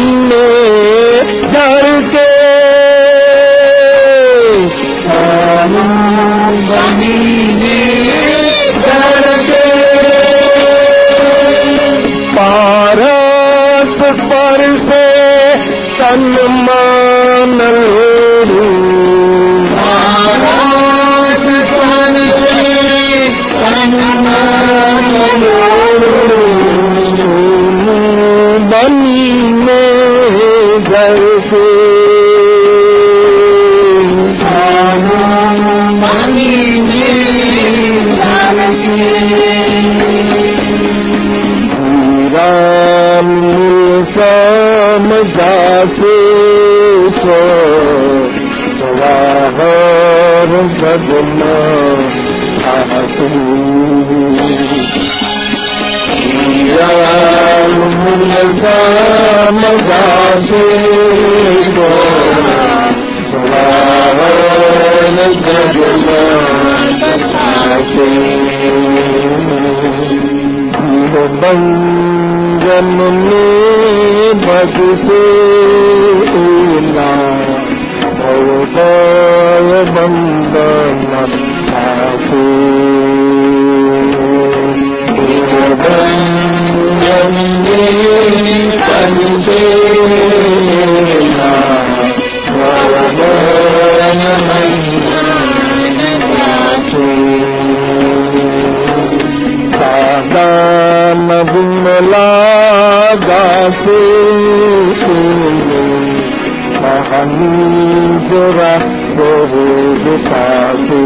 गासे बजना हा दास tâm ni bậc sư là đầu tôi bấm bờ mặt hạ phu tâm nhân ni tâm sư là đầu tôi bấm Hãy subscribe cho kênh Ghiền Mì Gõ Để không bỏ lỡ những video hấp dẫn محمود ربه بطاعته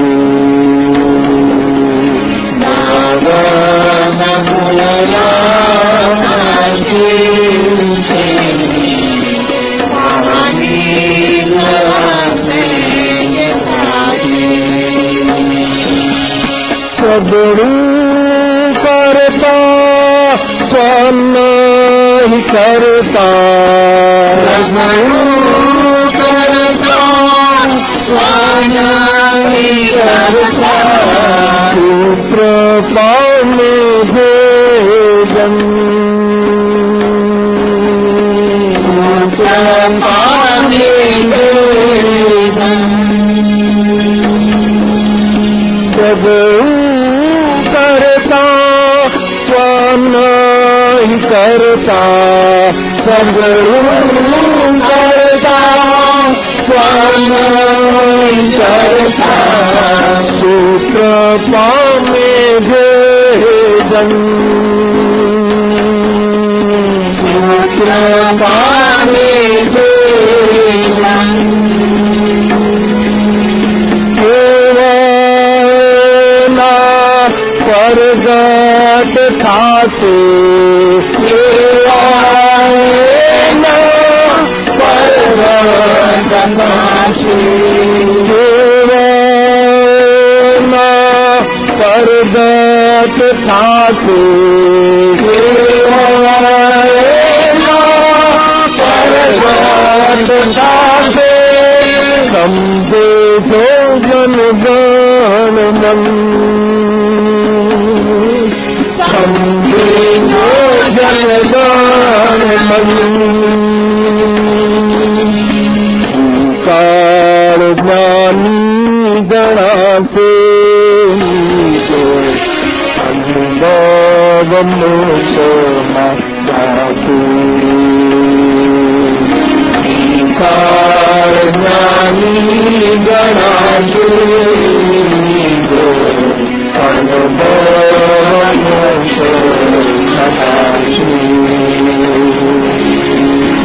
ماذا مولانا صبر کرتا سنت કરતા સ્વન કરતા પુત્ર પામે ભોજન સૂત્ર પામે ભેદન સૂત્ર પામે ભેદન પરગટ થાશે થાશે પરગટ થાશે પરગટ થાશે સમજે ભોજન જાશે કાળ જ્ઞાની ગણાશે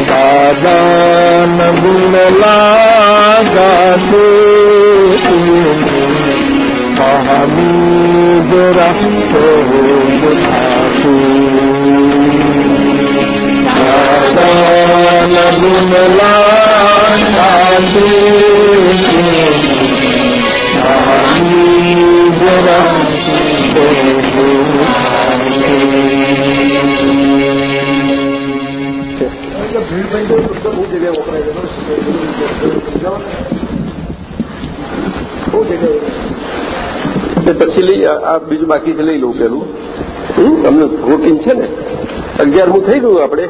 દાદાન ગુણ લાગાશે. મહામી જરા થાશે દાદાન ગુણ લાગાશે મહામી જરા પછી લઈ આ બીજું બાકી છે, લઈ લઉં પેલું. તમને રૂટીન છે ને. અગિયારમું થઈ ગયું આપણે.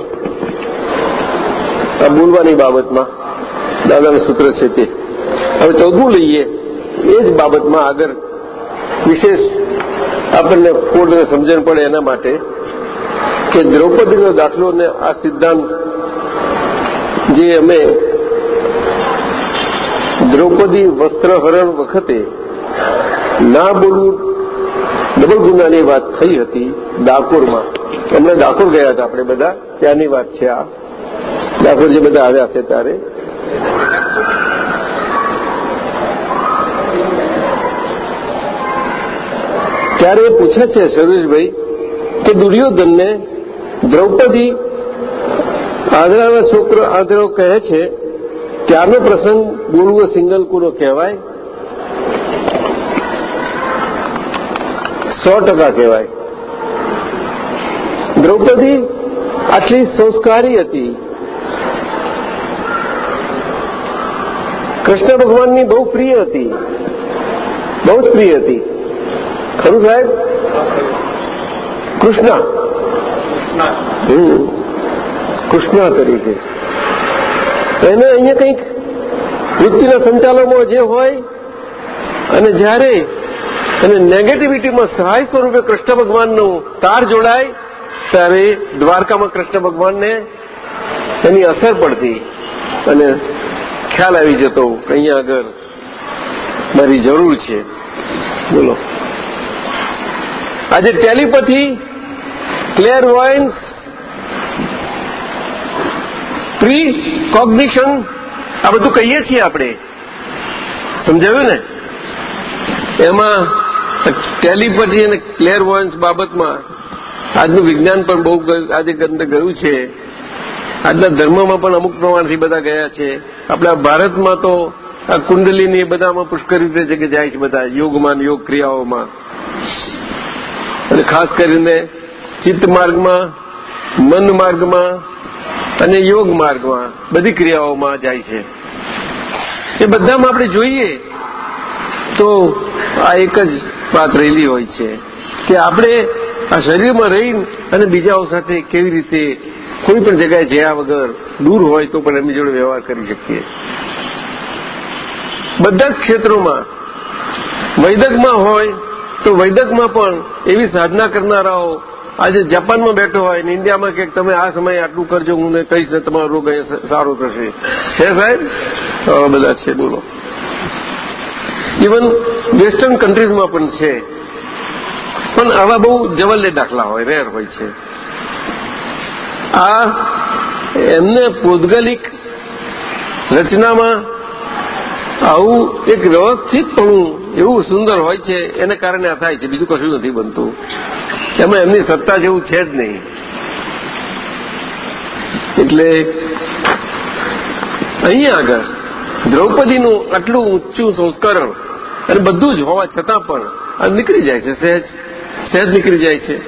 આ બોલવાની બાબતમાં. દાદાનું સૂત્ર છે તે. હવે ચૌદમું લઈએ. એ જ બાબતમાં આગળ વિશેષ આપણને પૂર્ણ સમજણ પડે એના માટે કે દ્રૌપદીનો દાખલો ને આ સિદ્ધાંત જે અમે દ્રૌપદી વસ્ત્રહરણ વખતે ના બોલવું. ડબલ ગુનાની વાત થઈ હતી ડાકોરમાં. એમને ડાકોર ગયા હતા આપણે બધા. ત્યાંની વાત છે આ. ડાકોર જે બધા આવ્યા છે ત્યારે. ત્યારે એ પૂછે છે સરોજભાઈ કે દુર્યોધનને દ્રૌપદી આદરાના છોકરો આદરો કહે છે ત્યારનો પ્રસંગ બોલવો સિંગલ કુરો કહેવાય? સો ટકા કહેવાય. દ્રૌપદી આટલી સંસ્કારી હતી. કૃષ્ણ ભગવાનની બહુ પ્રિય હતી. બહુ જ પ્રિય હતી. ખરું સાહેબ? કૃષ્ણ. કૃષ્ણ તરીકે. એને અહીંયા કંઈક વૃત્તિના સંચાલનમાં જે હોય, અને જ્યારે અને નેગેટિવિટીમાં સહાય સ્વરૂપે કૃષ્ણ ભગવાનનું તાર જોડાય, ત્યારે દ્વારકામાં કૃષ્ણ ભગવાનને એની અસર પડતી. અને ખ્યાલ આવી જતો, અહીંયા આગળ મારી જરૂર છે. બોલો. આજે telepathy clairvoyance precognition આ બધું કહીએ છીએ આપણે. સમજાવ્યું ને? એમાં ટેલિપથી અને ક્લેર વોઇન્સ બાબતમાં આજનું વિજ્ઞાન પણ બહુ આજે અંદર ગયું છે. આજના ધર્મમાં પણ અમુક પ્રમાણથી બધા ગયા છે. આપણા ભારતમાં તો આ કુંડલીની બધામાં પુષ્કળ રીતે જગ્યા જાય છે બધા, યોગમાં યોગ ક્રિયાઓમાં. અને ખાસ કરીને ચિત્ત માર્ગમાં મન માર્ગમાં અને યોગ માર્ગમાં બધી ક્રિયાઓમાં જાય છે. એ બધામાં આપણે જોઈએ તો આ એક જ વાત રહેલી હોય છે કે આપણે આ શરીરમાં રહી અને બીજાઓ સાથે કેવી રીતે કોઈ પણ જગ્યાએ જયા વગર દૂર હોય તો પણ એમની જોડે વ્યવહાર કરી શકીએ. બધા જ ક્ષેત્રોમાં, વૈદકમાં હોય તો વૈદકમાં પણ એવી સાધના કરનારાઓ આજે જાપાનમાં બેઠો હોય ને ઇન્ડિયામાં કે તમે આ સમયે આટલું કરજો, હું કહીશ ને તમારો રોગ સારો થશે. છે સાહેબ? બધા છે, બોલો. ઇવન વેસ્ટર્ન કન્ટ્રીઝમાં પણ છે. પણ આવા બહુ જવલ્લે દાખલા હોય રેર હોય છે. આ એમને પૌદગલિક રચનામાં આવું એક વ્યવસ્થિતપણું એવું સુંદર હોય છે, એને કારણે આ થાય છે. બીજું કશું નથી બનતું. એમાં એમની સત્તા જેવું છે જ નહીં. એટલે અહીંયા આગળ દ્રૌપદીનું આટલું ઊંચું સંસ્કરણ અને બધું જ હોવા છતાં પણ આ નીકળી જાય છે, સહેજ. સહેજ નીકળી જાય છે.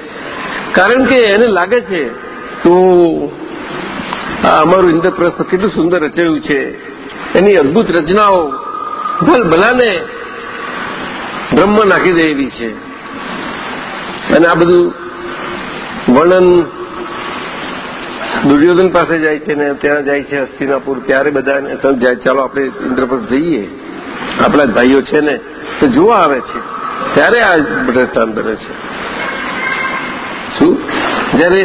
કારણ કે એને લાગે છે, તો આ અમારું ઇન્દ્રપ્રસ્થ કેટલું સુંદર રચાયું છે. એની અદભુત રચનાઓ ભલ ભલાને બ્રહ્મ નાખી દે એવી છે. અને આ બધું વર્ણન દુર્યોધન પાસે જાય છે ને ત્યાં જાય છે, હસ્તિનાપુર, ત્યારે બધાને જાય. ચાલો આપણે ઇન્દ્રપ્રસ્થ જઈએ. આપણા ભાઈઓ છે ને, તો જોવા આવે છે. ત્યારે આ દ્રષ્ટાંત બને છે. શું? જ્યારે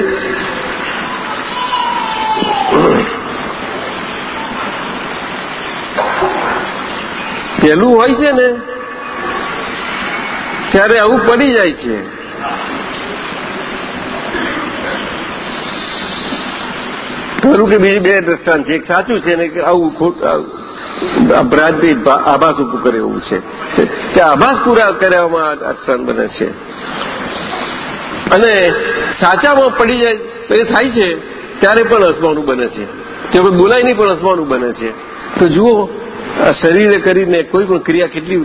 પેલું હોય છે ને, ત્યારે આવું પડી જાય છે. ખરું કે બીજી બે દ્રષ્ટાંત છે. એક સાચું છે ને કે આવું ખોટ અપરાધથી આભાસ ઉભું કરે એવું છે. કે આભાસ પૂરા કરવામાં અક્ષર બને છે. અને સાચામાં પડી જાય એ થાય છે, ત્યારે પણ હસવાનું બને છે. તે કોઈ બોલાય નહીં પણ હસવાનું બને છે. તો જુઓ શરીરે કરીને કોઈ પણ ક્રિયા કેટલી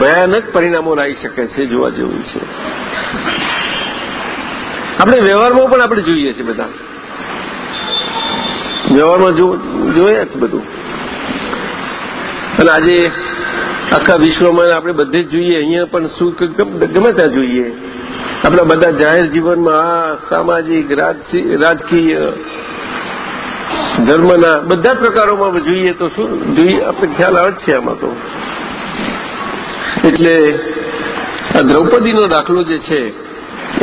ભયાનક પરિણામો લાવી શકે છે, જોવા જેવું છે. આપણે વ્યવહારમાં પણ આપણે જોઈએ છીએ બધા. વ્યવહારમાં જોઈએ છે બધું. અને આજે આખા વિશ્વમાં આપણે બધે જ જોઈએ. અહીંયા પણ શું ગમે ત્યાં જોઈએ. આપણા બધા જાહેર જીવનમાં આ સામાજિક રાજકીય ધર્મના બધા પ્રકારોમાં જોઈએ તો શું? જોઈએ, આપણે ખ્યાલ આવે જ છે આમાં તો. એટલે આ દ્રૌપદીનો દાખલો જે છે,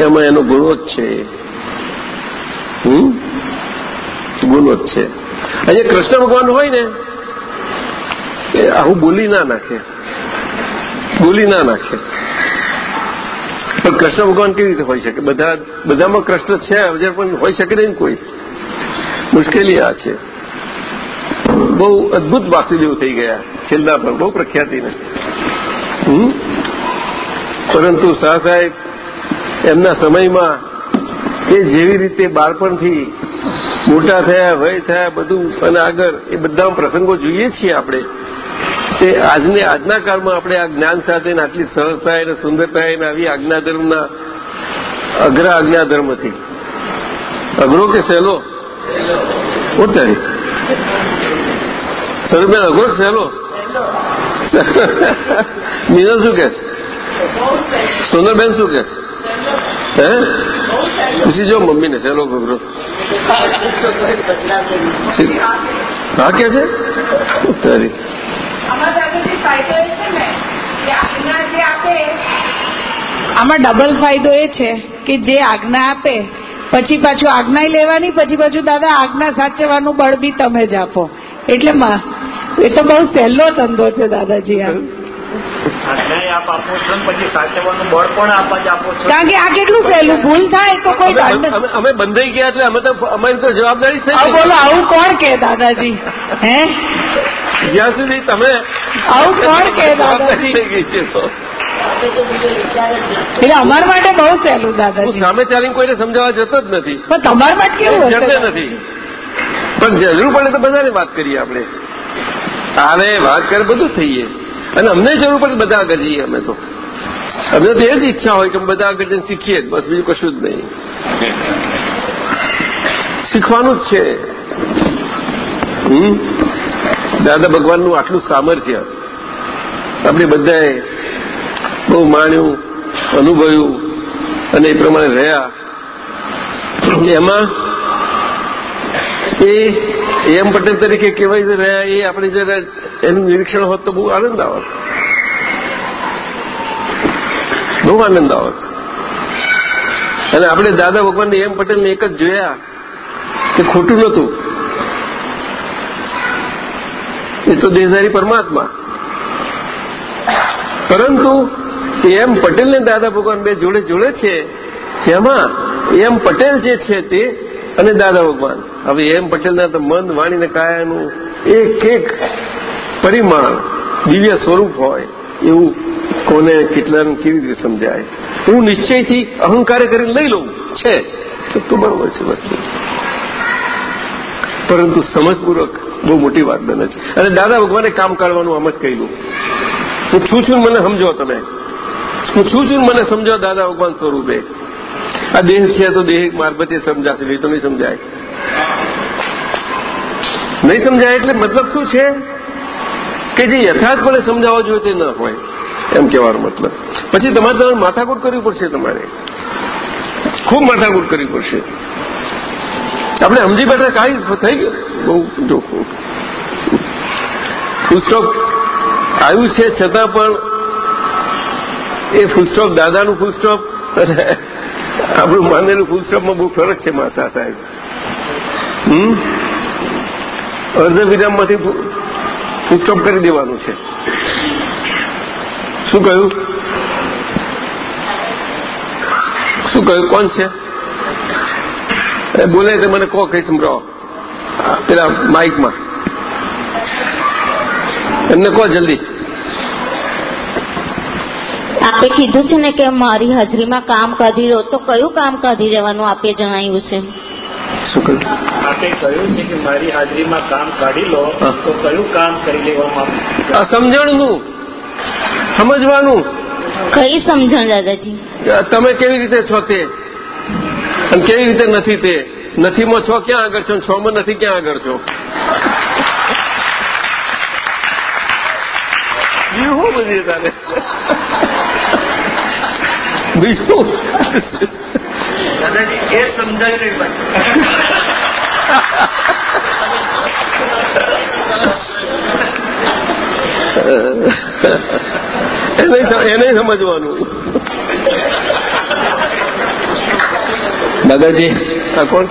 એમાં એનો ગુણો જ છે. ગુનો જ છે. અહીંયા કૃષ્ણ ભગવાન હોય ને આવું બોલી ના નાખે. બોલી ના નાખે. પણ કૃષ્ણ ભગવાન કેવી રીતે હોઈ શકે? બધા બધામાં કૃષ્ણ છે અવજર પણ હોઈ શકે નહીં કોઈ. મુશ્કેલી આ છે. બહુ અદભુત વાસુદેવ થઈ ગયા છેલ્લા પર, બહુ પ્રખ્યાતિને. પરંતુ શાહ સાહેબ, એમના સમયમાં એ જેવી રીતે બાળપણથી મોટા થયા, વય થયા, બધું અને આગળ, એ બધા પ્રસંગો જોઈએ છીએ આપણે. તે આજની આજના કાળમાં આપણે આ જ્ઞાન સાથે આટલી સહજતા અને સુંદરતા અને આવી આજ્ઞાધર્મના અઘરા આજ્ઞાધર્મથી અઘરો કે સહેલો? ઉત્તરી સ્વરૂપબેન અઘરો કે સહેલો? મીનલ શું કે સોનલબેન શું કેશ હે? પૂછી જો મમ્મીને સહેલો ઘઘરો હા કે છે? ઉત્તરી આમાં ડબલ ફાયદો એ છે કે જે આજ્ઞા આપે, પછી પાછું આજ્ઞા લેવાની, પછી પાછું, દાદા, આજ્ઞા સાચવવાનું બળ બી તમે જ આપો. એટલે એ તો બહુ સહેલો ધંધો છે, દાદાજી, આ. આજ્ઞા આપ આપો છો ને પછી સાચવવાનું બળ પણ આપ જ આપો છો? કારણ કે આ કેટલું સહેલું ભૂલ થાય તો કોઈ અમે- બંધાઈ ગયા એટલે અમે તો અમારી તો જવાબદારી છે બોલો આવું કોણ કે દાદાજી? હે? જ્યાં સુધી તમે આવું કોણ કે દાદાજી થઈ ગઈ છે તો. એટલે અમારા માટે બહુ સહેલું હું દાદાજી સામે ચાલીને કોઈને સમજાવવા જતો જ નથી. પણ તમારા માટે કેવું જતો નથી. પણ જરૂર પડે તો બધાને વાત કરીએ આપણે. આને વાત કરે બધું થઈએ. અને અમને જરૂર પડે બધા આગળ અમે તો. અમને તો એ જ ઈચ્છા હોય કે અમે બધા આગળ જઈને શીખીએ બસ બીજું કશું જ નહીં. શીખવાનું જ છે. દાદા ભગવાનનું આટલું સામર્થ્ય આપણે બધાએ બહુ માણ્યું, અનુભવ્યું અને એ પ્રમાણે રહ્યા. એમાં એ એમ પટેલ તરીકે કેવાય રહ્યા એ આપણે જરા એનું નિરીક્ષણ હોત તો બહુ આનંદ આવત. બહુ આનંદ આવત. અને આપણે દાદા ભગવાનને એમ પટેલને એક જ જોયા કે ખોટું નહોતું. એ તો દેહધારી પરમાત્મા. પરંતુ એમ પટેલ ને દાદા ભગવાન બે જોડે જોડે છે તેમાં એમ પટેલ જે છે તે અને દાદા ભગવાન, હવે એમ પટેલના તો મન વાણી ને કાયાનું એક એક પરિમાણ દિવ્ય સ્વરૂપ હોય, એવું કોને કેટલાને કેવી રીતે સમજાય? હું નિશ્ચયથી અહંકાર કરીને લઈ લઉં, છે તો બરોબર છે વસ્તુ. પરંતુ સમજપૂર્વક બહુ મોટી વાત બને છે. અને દાદા ભગવાને કામ કાઢવાનું આમ જ કહ્યું. હું છું છું મને સમજો તમે. હું છું છું મને સમજો દાદા ભગવાન સ્વરૂપે. આ દેહ છે તો દેહ મારફતે સમજાશે, નહીં તો નહીં સમજાય. નહીં સમજાય એટલે મતલબ શું છે? કે જે યથાર્થપણે સમજાવવા જોઈએ તે ન હોય, એમ કહેવાનો મતલબ. પછી તમારે તમારે માથાકૂટ કરવી પડશે તમારે. ખૂબ માથાકૂટ કરવી પડશે. આપણે સમજી બેઠા કાંઈ થઈ ગયું? બહુ જોખું ફૂલસ્ટોપ આવ્યું છે, છતાં પણ એ ફૂલસ્ટોપ દાદાનું ફૂલસ્ટોપ અને આપણું માનેલું ફૂલસ્ટોપમાં બહુ ફરક છે, માતા સાહેબ. હમ? અર્ધ વિરામમાંથી ફૂલસ્ટોપ કરી દેવાનું છે. શું કહ્યું? શું કહ્યું? કોણ છે? બોલે તો મને કહો કઈ સંભળાવો પેલા માઇકમાં એમને કહો જલ્દી. આપે કીધું છે ને કે મારી હાજરીમાં કામ કાઢી રહ્યો તો કયું કામ કાઢી રહેવાનું આપે જણાવ્યું છે? આપે કહ્યું છે કે મારી હાજરીમાં કામ કાઢી લો તો કયું કામ કરી લેવામાં સમજણનું સમજવાનું. કઈ સમજણ દાદાજી? તમે કેવી રીતે છો તે? અને કેવી રીતે નથી તે? નથીમાં છો ક્યાં આગળ છો? છોમાં નથી ક્યાં આગળ છો? બીજું શું બધી તારે. બીજું દાદાજી એ સમજાય નહીં એને એને સમજવાનું. દાદાજી કોણ?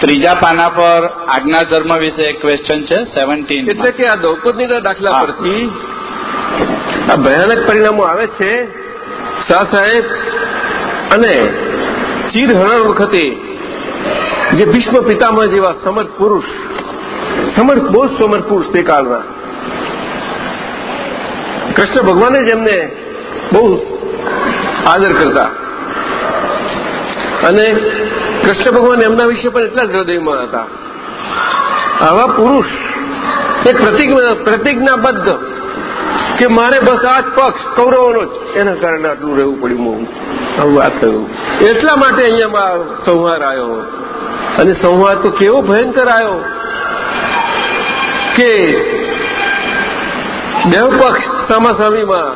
ત્રીજા પાના પર આજ્ઞા ધર્મ વિશે એક ક્વેશ્ચન છે સેવન્ટીન એટલે કે આ દ્રૌપદીના દાખલા પરથી આ ભયાનક પરિણામો આવે છે શાહ સાહેબ અને ચીરહરણ વખતે જે ભીષ્મ પિતામહ જેવા સમર્થ પુરુષ, સમર્થ બહુ જ સમર્થ પુરુષ તે કાળના. કૃષ્ણ ભગવાને જ એમને બહુ આદર કરતા. અને કૃષ્ણ ભગવાન એમના વિશે પણ એટલા જ હૃદયમાં હતા. આવા પુરુષ એ પ્રતિજ્ઞા, પ્રતિજ્ઞાબદ્ધ કે મારે બસ આ જ પક્ષ કૌરવોનો જ. એના કારણે આટલું રહેવું પડ્યું હું આવું આ થયું. એટલા માટે અહીંયા સંહાર આવ્યો અને સંહાર તો કેવો ભયંકર આવ્યો કે બે પક્ષ સામાસામીમાં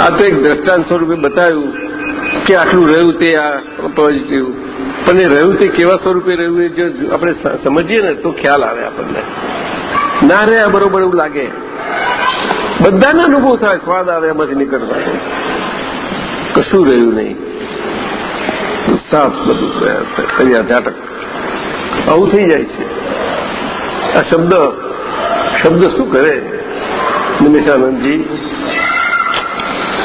આ તો એક દ્રષ્ટાંત સ્વરૂપે બતાવ્યું કે આટલું રહ્યું તે આ પોઝિટિવ પણ એ રહ્યું તે કેવા સ્વરૂપે રહ્યું એ જો આપણે સમજીએ ને તો ખ્યાલ આવે આપણને. ના રહ્યા બરોબર એવું લાગે. બધાને અનુભવ થાય, સ્વાદ આવે, એમાંથી નીકળતા. કશું રહ્યું નહીં. સાફ બધું કર્યા ઝાટક. આવું થઈ જાય છે. આ શબ્દ શબ્દ શું કરે? નિમિષાનંદજી.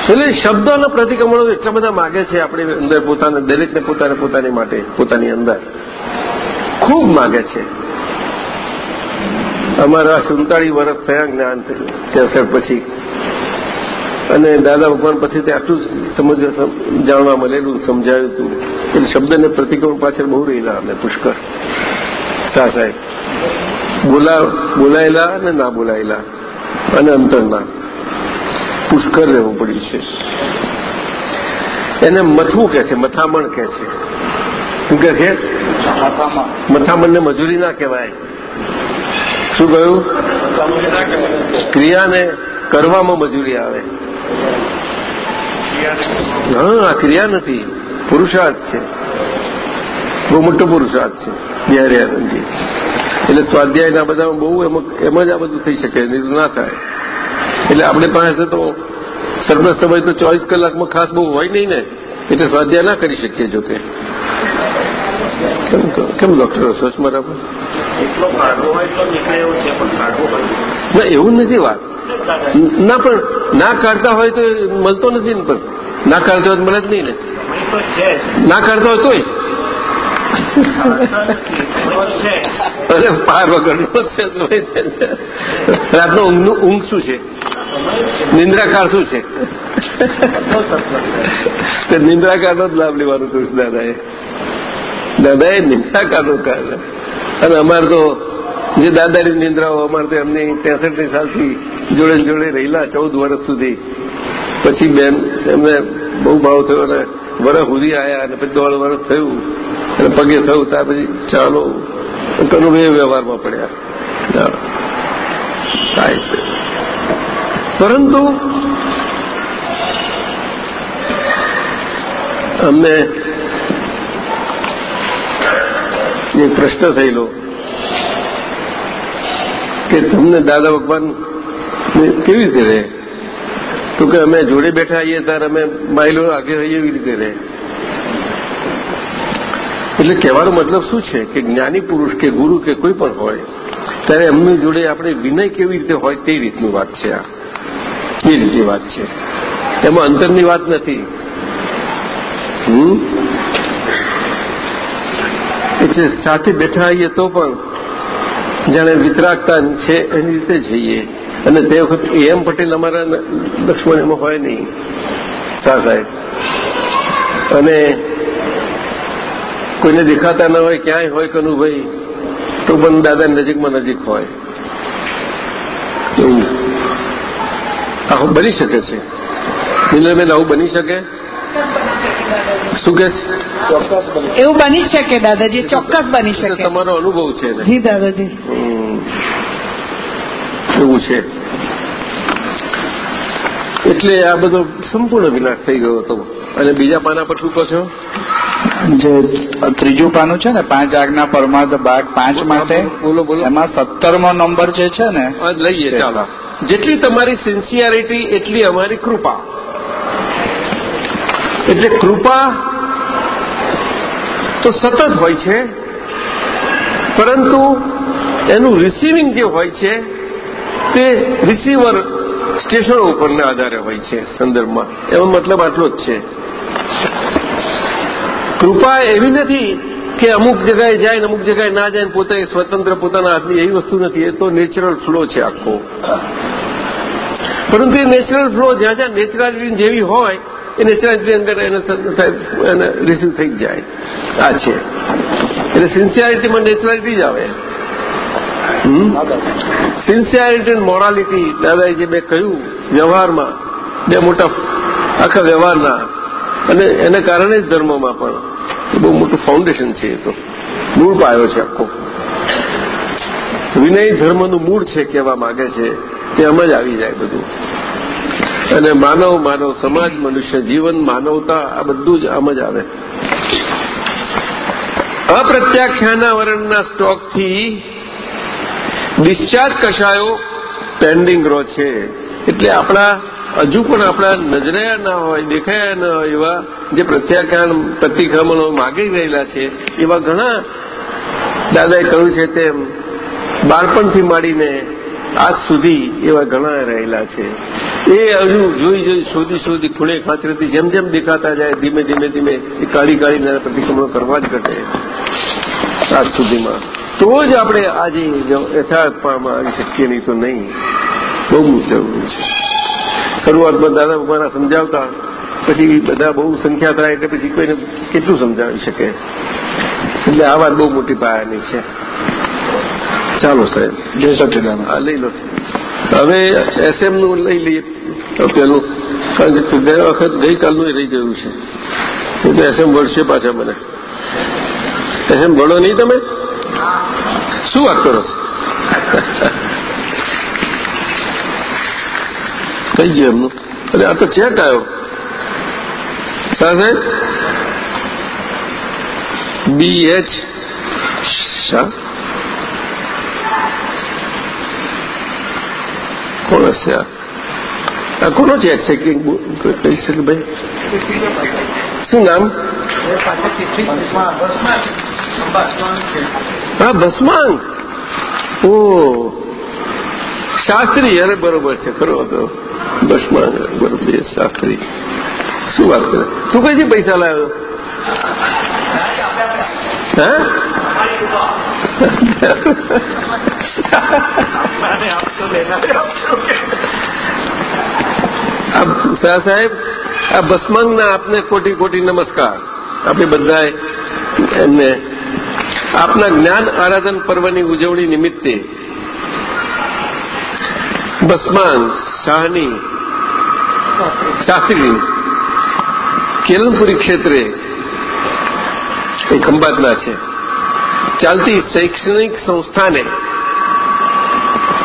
એટલે શબ્દોના પ્રતિક્રમણો એટલા બધા માગે છે આપણી અંદર પોતાને, દરેકને પોતાને, પોતાની માટે, પોતાની અંદર. ખૂબ માગે છે. અમારા સુડતાળીસ વર્ષ થયા જ્ઞાન કેસર પછી અને દાદા ભગવાન પછી તે આટલું સમજ જાણવા મળેલું સમજાયું હતું એટલે શબ્દને પ્રતિક્રમણ પાછળ બહુ રહેલા અમે પુષ્કળ. શાહ સાહેબ. બોલા બોલાયેલા અને ના બોલાયેલા અને અંતરના. પુષ્કર રહેવું પડ્યું છે. એને મથવું કે છે મથામણ કે છે. શું કે છે? મથામણને મજૂરી ના કહેવાય. શું કહ્યું? ક્રિયાને કરવામાં મજૂરી આવે. હા, આ ક્રિયા નથી. પુરુષાર્થ છે. બહુ મોટો પુરુષાર્થ છે. બિહારી એટલે સ્વાધ્યાયના બધામાં બહુ એમ જ આ બધું થઈ શકે નહીં ના થાય. એટલે આપણે પાસે તો સરપ્લસ સમય તો ચોવીસ કલાકમાં ખાસ બહુ હોય નહીં ને, એટલે સ્વાધ્યાય ના કરી શકીએ જો કે. કેમ ડોક્ટર સોચ હોય ના એવું નથી વાત. ના પણ ના કાઢતા હોય તો મળતો નથી ને પણ. ના કાઢતા હોય તો મળે જ નહીં ને. ના કાઢતા હોય તોય. અરે પાર વગરનો છે રાતનો ઊંઘનું ઊંઘ શું છે? નિંદ્રાકાર શું છે? તે નિંદ્રાકારનો જ લાભ લેવાનો કૃષ્ણ દાદાએ. દાદાએ નિંદ્રાકારનો કાઢ અને અમારે તો જે દાદાની નિંદ્રાઓ અમારે તો એમની ત્રેસઠની સાલથી જોડે જોડે રહેલા ચૌદ વર્ષ સુધી. પછી બેન, એમને બહુ ભાવ થયો અને વરસ સુધી આવ્યા અને પછી દોઢ વર્ષ થયું અને પગે થયું, ત્યાર પછી ચાલો તનુ બે વ્યવહારમાં પડ્યા. થાય છે. પરંતુ, અમને એક પ્રશ્ન થયેલો કે તમને દાદા ભગવાન કેવી રીતે રહે? તો કે અમે જોડે બેઠા આવીએ ત્યારે અમે માઇલો આગે રહીએ એવી રીતે રહે. એટલે કહેવાનો મતલબ શું છે કે જ્ઞાની પુરુષ કે ગુરુ કે કોઈ પણ હોય, ત્યારે એમની જોડે આપણે વિનય કેવી રીતે હોય તે રીતની વાત છે આ. એ રીતની વાત છે. એમાં અંતરની વાત નથી. હમ? એટલે સાથે બેઠા આવીએ તો પણ જાણે વિતરાગતા છે એની રીતે જઈએ. અને તે વખત એમ પટેલ અમારા લક્ષ્મણ એમાં હોય નહીં. શાહ સાહેબ. અને કોઈને દેખાતા ન હોય, ક્યાંય હોય કનુભાઈ, તો પણ દાદા નજીકમાં નજીક હોય. એવું. આવું બની શકે છે. નીલબેન આવું બની શકે? શું કે એવું બની શકે દાદાજી ચોક્કસ બની શકે. તમારો અનુભવ છે જી દાદાજી. એવું છે. એટલે આ બધો સંપૂર્ણ વિનાશ થઈ ગયો હતો. અને બીજા પાના પર શું કહો જે ત્રીજું પાનું છે ને પાંચ આજ્ઞા પરમાર્થ ભાગ પાંચ માટે બોલો બોલો એમાં સત્તરમો નંબર જે છે ને લઈએ ચાલો. જેટલી તમારી સિન્સિયરિટી એટલી અમારી કૃપા. એટલે કૃપા તો સતત હોય છે. પરંતુ એનું રિસીવિંગ જે હોય છે, તે રિસીવર સ્ટેશનો ઉપરના આધારે હોય છે સંદર્ભમાં. એનો મતલબ આટલો જ છે. કૃપા એવી નથી કે અમુક જગાએ જાય ને અમુક જગાએ ના જાય ને પોતે સ્વતંત્ર પોતાના હાથની એવી વસ્તુ નથી, એ તો નેચરલ ફ્લો છે આખો. પરંતુ એ નેચરલ ફ્લો જ્યાં જ્યાં નેચરલ જેવી હોય એ નેચરાલિટી અંદર એને એને રિસીવ થઈ જાય. આ છે. એટલે સિન્સિયરિટીમાં નેચરાલિટી જ આવે. સિન્સિયરિટી એન્ડ મોરાલિટી દાદાએ જે મેં કહ્યું, વ્યવહારમાં, બે મોટા આખા વ્યવહારના. અને એને કારણે જ ધર્મમાં પણ બહુ મોટું ફાઉન્ડેશન છે એ તો. મૂળ પાયો છે આખો. વિનય ધર્મનું મૂળ છે કહેવા માંગે છે. તે આમ જ આવી જાય બધું. અને માનવ માનવ સમાજ, મનુષ્ય જીવન, માનવતા, આ બધું જ આમ જ આવે. અપ્રત્યાખ્યાના વર્ણના સ્ટોકથી ડિસ્ચાર્જ કશાયો પેન્ડિંગ રો છે. એટલે આપણા, હજુ પણ આપણા નજરે ના હોય, દેખાયા ન હોય એવા જે પ્રત્યાખ્યાન પ્રતિક્રમણો માગી રહેલા છે, એવા ઘણા દાદાએ કહ્યું છે તેમ, બાળપણથી માંડીને આજ સુધી એવા ઘણા રહેલા છે. એ હજુ જોઈ જોઈ શોધી શોધી ખૂણે ખાતરેથી જેમ જેમ દેખાતા જાય, ધીમે ધીમે ધીમે એ કાઢી કાઢીને પ્રતિક્રમણો કરવા જ ઘટે. આજ સુધીમાં. તો જ આપણે આજે યથાર્થ આવી શકીએ નહીં તો નહીં. બહુ જરૂરી છે. શરૂઆતમાં દાદા ભગવાના સમજાવતા, પછી બધા બહુ સંખ્યા થાય એટલે પછી કોઈને કેટલું સમજાવી શકે? એટલે આ વાત બહુ મોટી પાયાની છે. ચાલો સાહેબ જય સચિદાન લઈ લો. હવે એસએમનું લઈ લઈએ. પેલું કારણ કે ગયા વખત ગઈકાલનું રહી ગયું છે. તો એસએમ વળશે પાછા મને. એસએમ ભણો નહીં તમે? શું વાત કરો થઈ ગયું એમનું. અરે આ તો ચેક આવ્યો. સાહેબ? B H Shah? કોણ હશે આ કોનો છે કે કહી શકે ભાઈ શું નામ હા ભસ્માંગ ઓ શાસ્ત્રી અરે બરોબર છે ખરો હતો ભસ્માંગ બરોબર શાસ્ત્રી શું વાત કરે તું કઈથી પૈસા લાવ્યો હા શાહ સાહેબ આ ભસ્માંગના આપને કોટી કોટી નમસ્કાર આપણે બધાએ એમને આપના જ્ઞાન આરાધન પર્વની ઉજવણી નિમિત્તે ભસ્માંગ શાહની શાસ્ત્રી કેલમપુરી ક્ષેત્રે એ ખંભાતના છે ચાલતી શૈક્ષણિક સંસ્થાને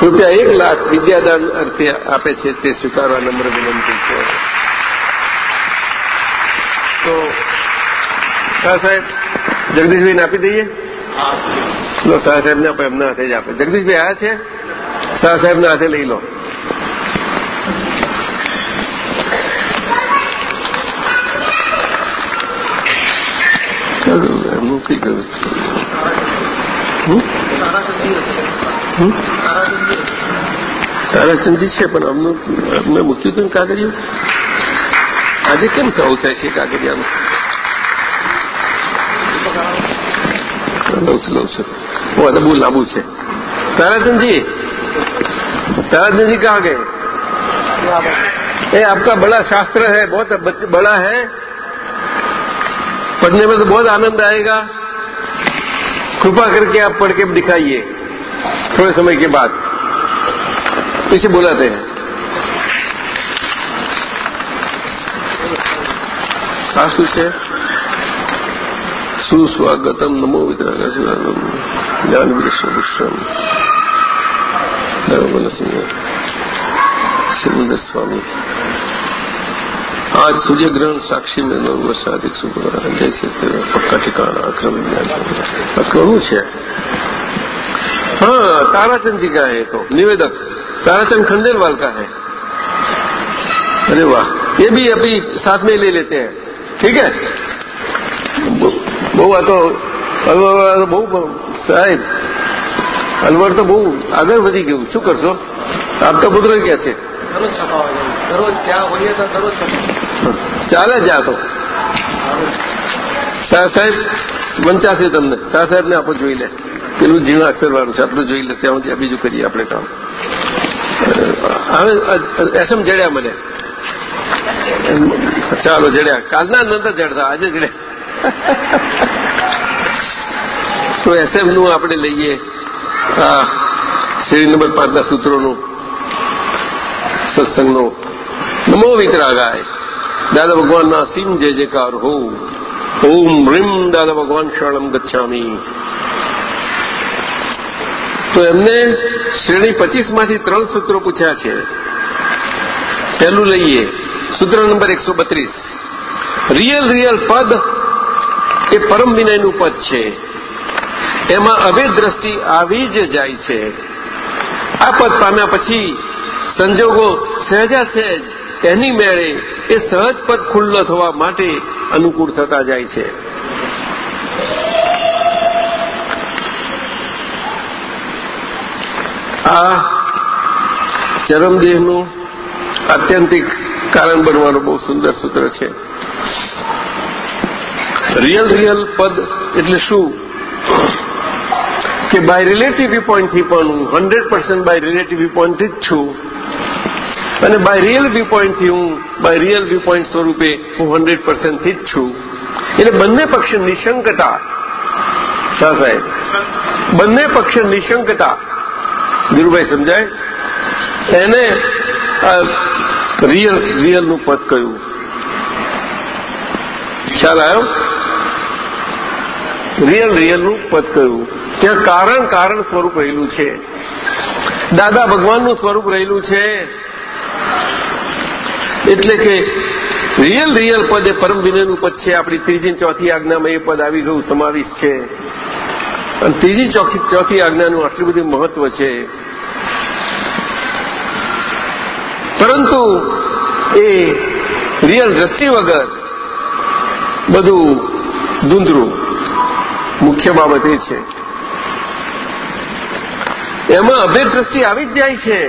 રૂપિયા એક લાખ વિદ્યાદાન અર્થે આપે છે તે સ્વીકારવા નમ્ર વિનંતી છે. તો શાહ સાહેબ, જગદીશભાઈને આપી દઈએ? લો સાહેબને એમના હાથે જ આપે. જગદીશભાઈ આયા છે? શાહ સાહેબના હાથે લઈ લો. એમનું કઈ ગયું તારાચંદી છે પણ અમનું અમને મૂક્યું હતું ને કાગળિયું આજે કેમ થવું થાય છે કાગળિયાનું લઉં છું લઉં છું वो तो बहुत लाबू है ताराचंद जी ताराचंद जी कहाँ गए ये आपका बड़ा शास्त्र है बहुत बड़ा है पढ़ने में तो बहुत आनंद आएगा कृपा करके आप पढ़ के दिखाइए, थोड़े समय के बाद। इसे बुलाते हैं। सुस्वागतम, नमो विद्रागम ज्ञान विश्व सिंह स्वामी ग्रहण साक्षी में नौ वर्ष अधिक शुक्र जैसे पक्का ठिकाना अक्रम कौन है हाँ ताराचंद जी का है तो निवेदक ताराचंद खंडेलवाल का है अरे वाह ये भी अभी साथ में ले लेते हैं ठीक है બહુ આ તો અલવર બહુ સાહેબ અલવર તો બહુ આગળ વધી ગયું શું કરશો આપતા પુત્ર ક્યાં છે દરરોજ છપાવા દરરોજ ક્યાં હોઈએ તો દરરોજ ચાલે જ્યાં તો. શાહ સાહેબ વંચાશે તમને. શાહ સાહેબને આપો જોઈ લે. પેલું ઝીણા અક્ષર વાળું છે. આપણે જોઈ લે. ત્યાં સુધી બીજું કરીએ આપણે કામ. હવે એસએમ જડ્યા મને. ચાલો જડ્યા. કાલના નતા જડતા. આજે જડ્યા. તો એસએમનું આપણે લઈએ. શ્રી નંબર પાંચના સૂત્રોનું. સત્સંગનું નમો વિતરાગાય દાદા ભગવાનના અસીમ જય જયકાર હો. ઓમ રીમ દાદા ભગવાન શરણમ ગચ્છામી. તો એમને શ્રેણી પચીસમાંથી ત્રણ સૂત્રો પૂછ્યા છે. પહેલું લઈએ, સૂત્ર નંબર એકસો બત્રીસ. રિયલ રિયલ પદ એ પરમ વિનયનું પદ છે. એમાં અભેદ દ્રષ્ટિ આવી જ જાય છે. આ પદ પામ્યા પછી સંજોગો સહેજા સહેજ એની મેળે એ સહજ પદ ખુલ્લો થવા માટે અનુકૂળ થતા જાય છે. આ ચરમદેહનું આત્યંતિક કારણ બનવાનું બહુ સુંદર સૂત્ર છે. રિયલ રિયલ પદ એટલે શું? કે બાય રિલેટિવ વ્યૂ પોઈન્ટથી પણ હું hundred percent by relative view પોઈન્ટથી જ છું. અને બાય રિયલ વ્યૂ પોઈન્ટથી હું બાય રિયલ વ્યૂ પોઈન્ટ સ્વરૂપે હું હંડ્રેડ પર્સન્ટથી જ છું. એટલે બંને પક્ષ નિશંકતા, શાહ સાહેબ, બંને પક્ષ નિશંકતા. ધીરુભાઈ સમજાય? એને રિયલ રિયલનું પદ કહ્યું. ખ્યાલ આવ્યો? રિયલ રિયલનું પદ કહ્યું. ત્યાં કારણ કારણ સ્વરૂપ રહેલું છે. દાદા ભગવાનનું સ્વરૂપ રહેલું છે. એટલે કે રિયલ રિયલ પદ એ પરમ વિનયનું પદ છે. આપણી ત્રીજી ચોથી આજ્ઞામાં એ પદ આવી ગયું, સમાવિષ્ટ છે. અને ત્રીજી, ચોથી ચોથી આજ્ઞાનું આટલું બધું મહત્વ છે. પરંતુ એ રિયલ દ્રષ્ટિ વગર બધું ધૂંધળું. મુખ્ય બાબત એ છે. એમાં અભેદ આવી જ જાય છે.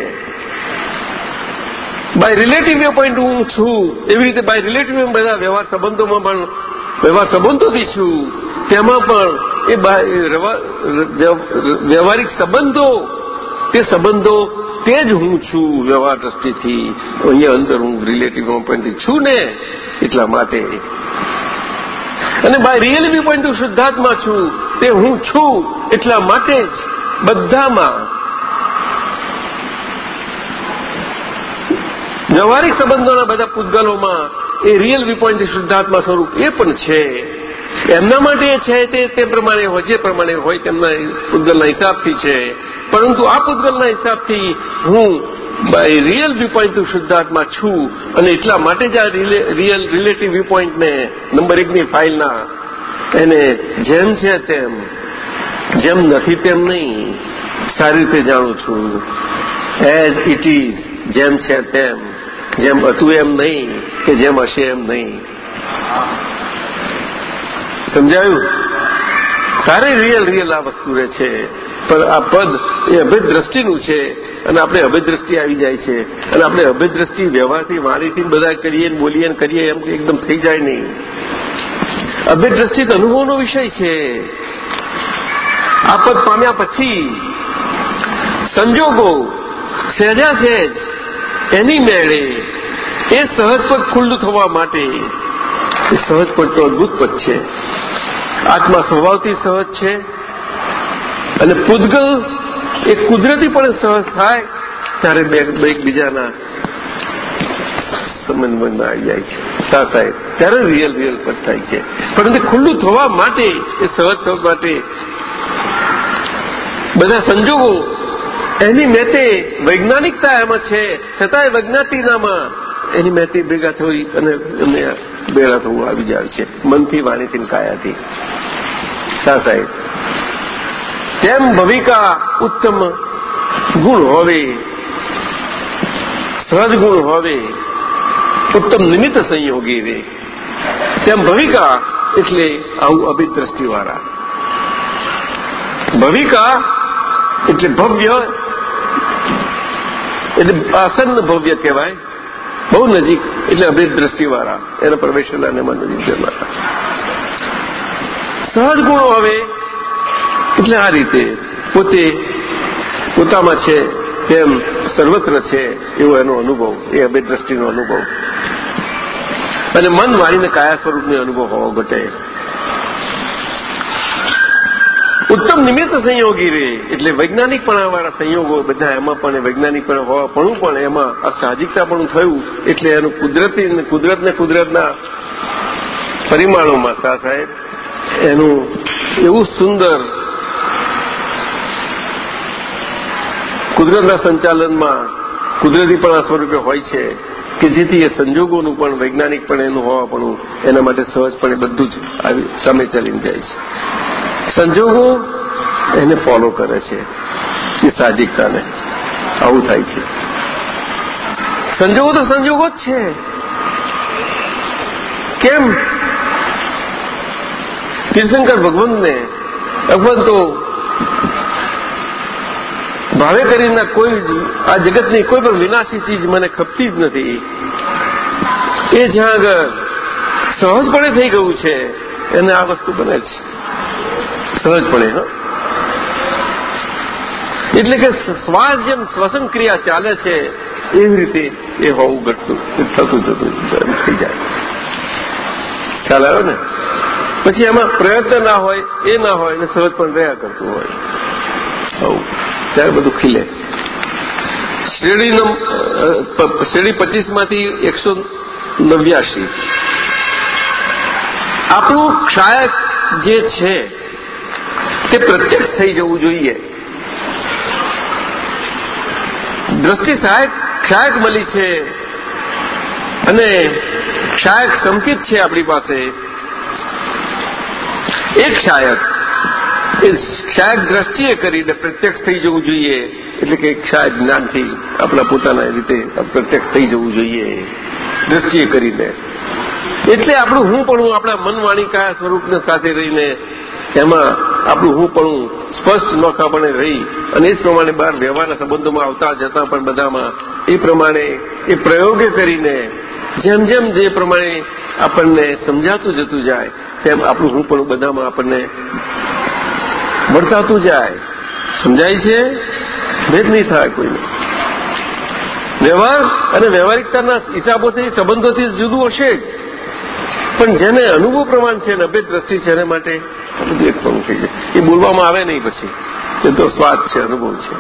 બાય રિલેટિવ પોઈન્ટ હું છું. એવી રીતે બાય રિલેટિવ બધા વ્યવહાર સંબંધોમાં પણ વ્યવહાર સંબંધોથી છું. તેમાં પણ એ વ્યવહારિક સંબંધો, તે સંબંધો તે જ હું છું વ્યવહાર દ્રષ્ટિથી. અહીંયા અંદર હું રિલેટિવ પોઈન્ટથી છું ને એટલા માટે. અને બાય રિયલ વ્યૂ પોઈન્ટ હું શુદ્ધાત્મા છું, તે હું છું એટલા માટે જ. બધામાં વ્યવહારિક સંબંધોના બધા પૂતગલોમાં એ રિયલ વ્યૂપોઈન્ટ શુદ્ધાત્મા સ્વરૂપ એ પણ છે. એમના માટે છે તે પ્રમાણે હોય, જે પ્રમાણે હોય તેમના પૂતગલના હિસાબથી છે. પરંતુ આ પૂતગલના હિસાબથી હું રિયલ વ્યૂ પોઈન્ટ શુદ્ધાત્મા છું અને એટલા માટે જ આ રિયલ રિલેટિવ વ્યૂ પોઈન્ટને નંબર એકની ફાઇલના એને જેમ છે તેમ જેમ નથી તેમ નહીં. સારી રીતે જાણું છું. એઝ ઇટ ઇઝ જેમ છે તેમ. જેમ હતું એમ નહીં કે જેમ હશે એમ નહીં. સમજાયું? તારે રિયલ રિયલ આ વસ્તુ રહે છે. પણ આ પદ એ અભેદ દ્રષ્ટિનું છે અને આપણે અભિદ્રષ્ટિ આવી જાય છે. અને આપણે અભેદ દ્રષ્ટિ વ્યવહારથી, વાણીથી બધા કરીએ બોલીએ કરીએ એમ એકદમ થઈ જાય નહીં. અભિદ્રષ્ટિ અનુભવનો વિષય છે. આ પામ્યા પછી સંજોગો સહેજા સહેજ એની મેળે એ સહજપદ ખુલ્લું થવા માટે એ સહજપદ તો અદભુત છે. આત્મા સ્વભાવથી સહજ છે અને પૂદગલ એ કુદરતી પણ સહજ થાય ત્યારે બે એકબીજાના સંબંધમાં આવી જાય છે. સા સાહેબ, ત્યારે રિયલ રિયલ પદ થાય છે. પરંતુ ખુલ્લું થવા માટે, એ સહજ થવા માટે બધા સંજોગો. એની મેતે વૈજ્ઞાનિકતા એમાં છે, છતાંય વૈજ્ઞાતિનામાં એની મેતી ભેગા થઈ અને એમને ભેગા થવું આવી જાય છે. મનથી વાણીથી કાયાથી. શા સાહેબ? તેમ ભવિકા ઉત્તમ ગુણ હોવે, સહજ હોવે, ઉત્તમ નિમિત્ત સંયોગી રે. તેમ ભવિકા એટલે આવું અભિદ્રષ્ટિવાળા. ભવિકા એટલે ભવ્ય, એટલે આસન્ન ભવ્ય કહેવાય. બહુ નજીક, એટલે અભેદ દ્રષ્ટિવાળા. એના ને નજીક જનારા સહજ ગુણો હવે. એટલે આ રીતે પોતે પોતામાં છે, તેમ સર્વત્ર છે એવો એનો અનુભવ, એ અભેદ દ્રષ્ટિનો અનુભવ. અને મન વાણીને કાયા સ્વરૂપનો અનુભવ હોવો ઘટે. ઉત્તમ નિમિત્ત સંયોગી રે એટલે વૈજ્ઞાનિક પણ વાળા સંયોગો બધા એમાં પણ વૈજ્ઞાનિક પણ પણ એમાં આ સાહજિકતા પણ થયું. એટલે એનું કુદરતી કુદરતને કુદરતના પરિમાણોમાં શાહ સાહેબ. એનું એવું સુંદર કુદરતના સંચાલનમાં કુદરતીપણા સ્વરૂપે હોય છે કે જેથી એ સંજોગોનું પણ, વૈજ્ઞાનિક પણ એનું હોવાપણું એના માટે સહજપણે બધું જ આવી સામે ચાલીને જાય છે. સંજોગો એને ફોલો કરે છે, એ સાહજિકતાને. આવું થાય છે. સંજોગો તો સંજોગો જ છે. કેમ? તીર્થંકર ભગવંતને ભગવંતો ભાવે કરીને કોઈ આ જગતની કોઈ પણ વિનાશી ચીજ મને ખપતી જ નથી. એ જ્યાં આગળ સહજપણે થઈ ગયું છે, એને આ વસ્તુ બને છે. સહજપણે હા એટલે કે શ્વાસ જેમ શ્વસન ક્રિયા ચાલે છે, એવી રીતે એ હોવું ઘટતું થતું જતું થઈ જાય. ખ્યાલ આવ્યો ને? પછી એમાં પ્રયત્ન ના હોય, એ ના હોય ને સહજ પણ રહ્યા કરતું હોય. આવું ત્યારે બધું ખીલે. શ્રેણી શ્રેણી પચીસમાંથી એકસો નવ્યાસી આપણું ક્ષાયક જે છે તે પ્રત્યક્ષ થઈ જવું જોઈએ. દ્રષ્ટિ સહાયક, ક્ષાયક મળી છે. અને ક્ષાયક સંકિત છે આપણી પાસે. એ ક્ષાયક એ ક્ષાયક દ્રષ્ટિએ કરીને પ્રત્યક્ષ થઈ જવું જોઈએ. એટલે કે ક્ષાયક જ્ઞાનથી આપણા પોતાના રીતે પ્રત્યક્ષ થઈ જવું જોઈએ. દ્રષ્ટિએ કરીને. એટલે આપણું હું પણ આપણા મન વાણી કયા સ્વરૂપને સાથે રહીને એમાં આપણું હું પણ સ્પષ્ટ નોખાપણે રહી. અને એ જ પ્રમાણે બહાર વ્યવહારના સંબંધોમાં આવતા જતા પણ બધામાં એ પ્રમાણે એ પ્રયોગે કરીને જેમ જેમ જે પ્રમાણે આપણને સમજાતું જતું જાય, તેમ આપણું હું પણ બધામાં આપણને વર્તાતું જાય. સમજાય છે? ભેદ નહીં થાય કોઈને. વ્યવહાર અને વ્યવહારિકતાના હિસાબોથી, સંબંધોથી જુદું હશે જ. પણ જેને અનુભવ પ્રમાણ છે નભે દ્રષ્ટિ છે એના માટે બધું એક પણ થઈ જાય એ બોલવામાં આવે નહીં પછી. એ તો સ્વાદ છે, અનુભવ છે.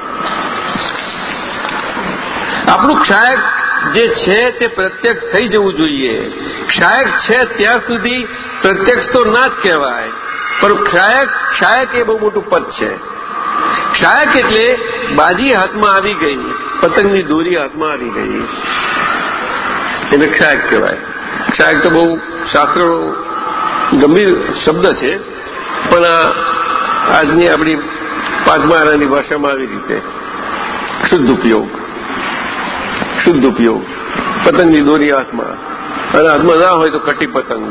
આપણું ક્ષાયક જે છે તે પ્રત્યક્ષ થઈ જવું જોઈએ. ક્ષાયક છે ત્યાં સુધી પ્રત્યક્ષ તો ના જ કહેવાય. પણ ક્ષાયક ક્ષાયક એ બહુ મોટું પદ છે. ક્ષાયક એટલે બાજી હાથમાં આવી ગઈ, પતંગની દોરી હાથમાં આવી ગઈ. એને ક્ષાયક કહેવાય. ક્ષાયક તો બહુ શાસ્ત્ર ગંભીર શબ્દ છે, પણ આજની આપણી પાંચમા ભાષામાં આવી રીતે શુદ્ધ ઉપયોગ શુદ્ધ ઉપયોગ, પતંગની દોરી હાથમાં, અને હાથમાં ના હોય તો કટી પતંગ.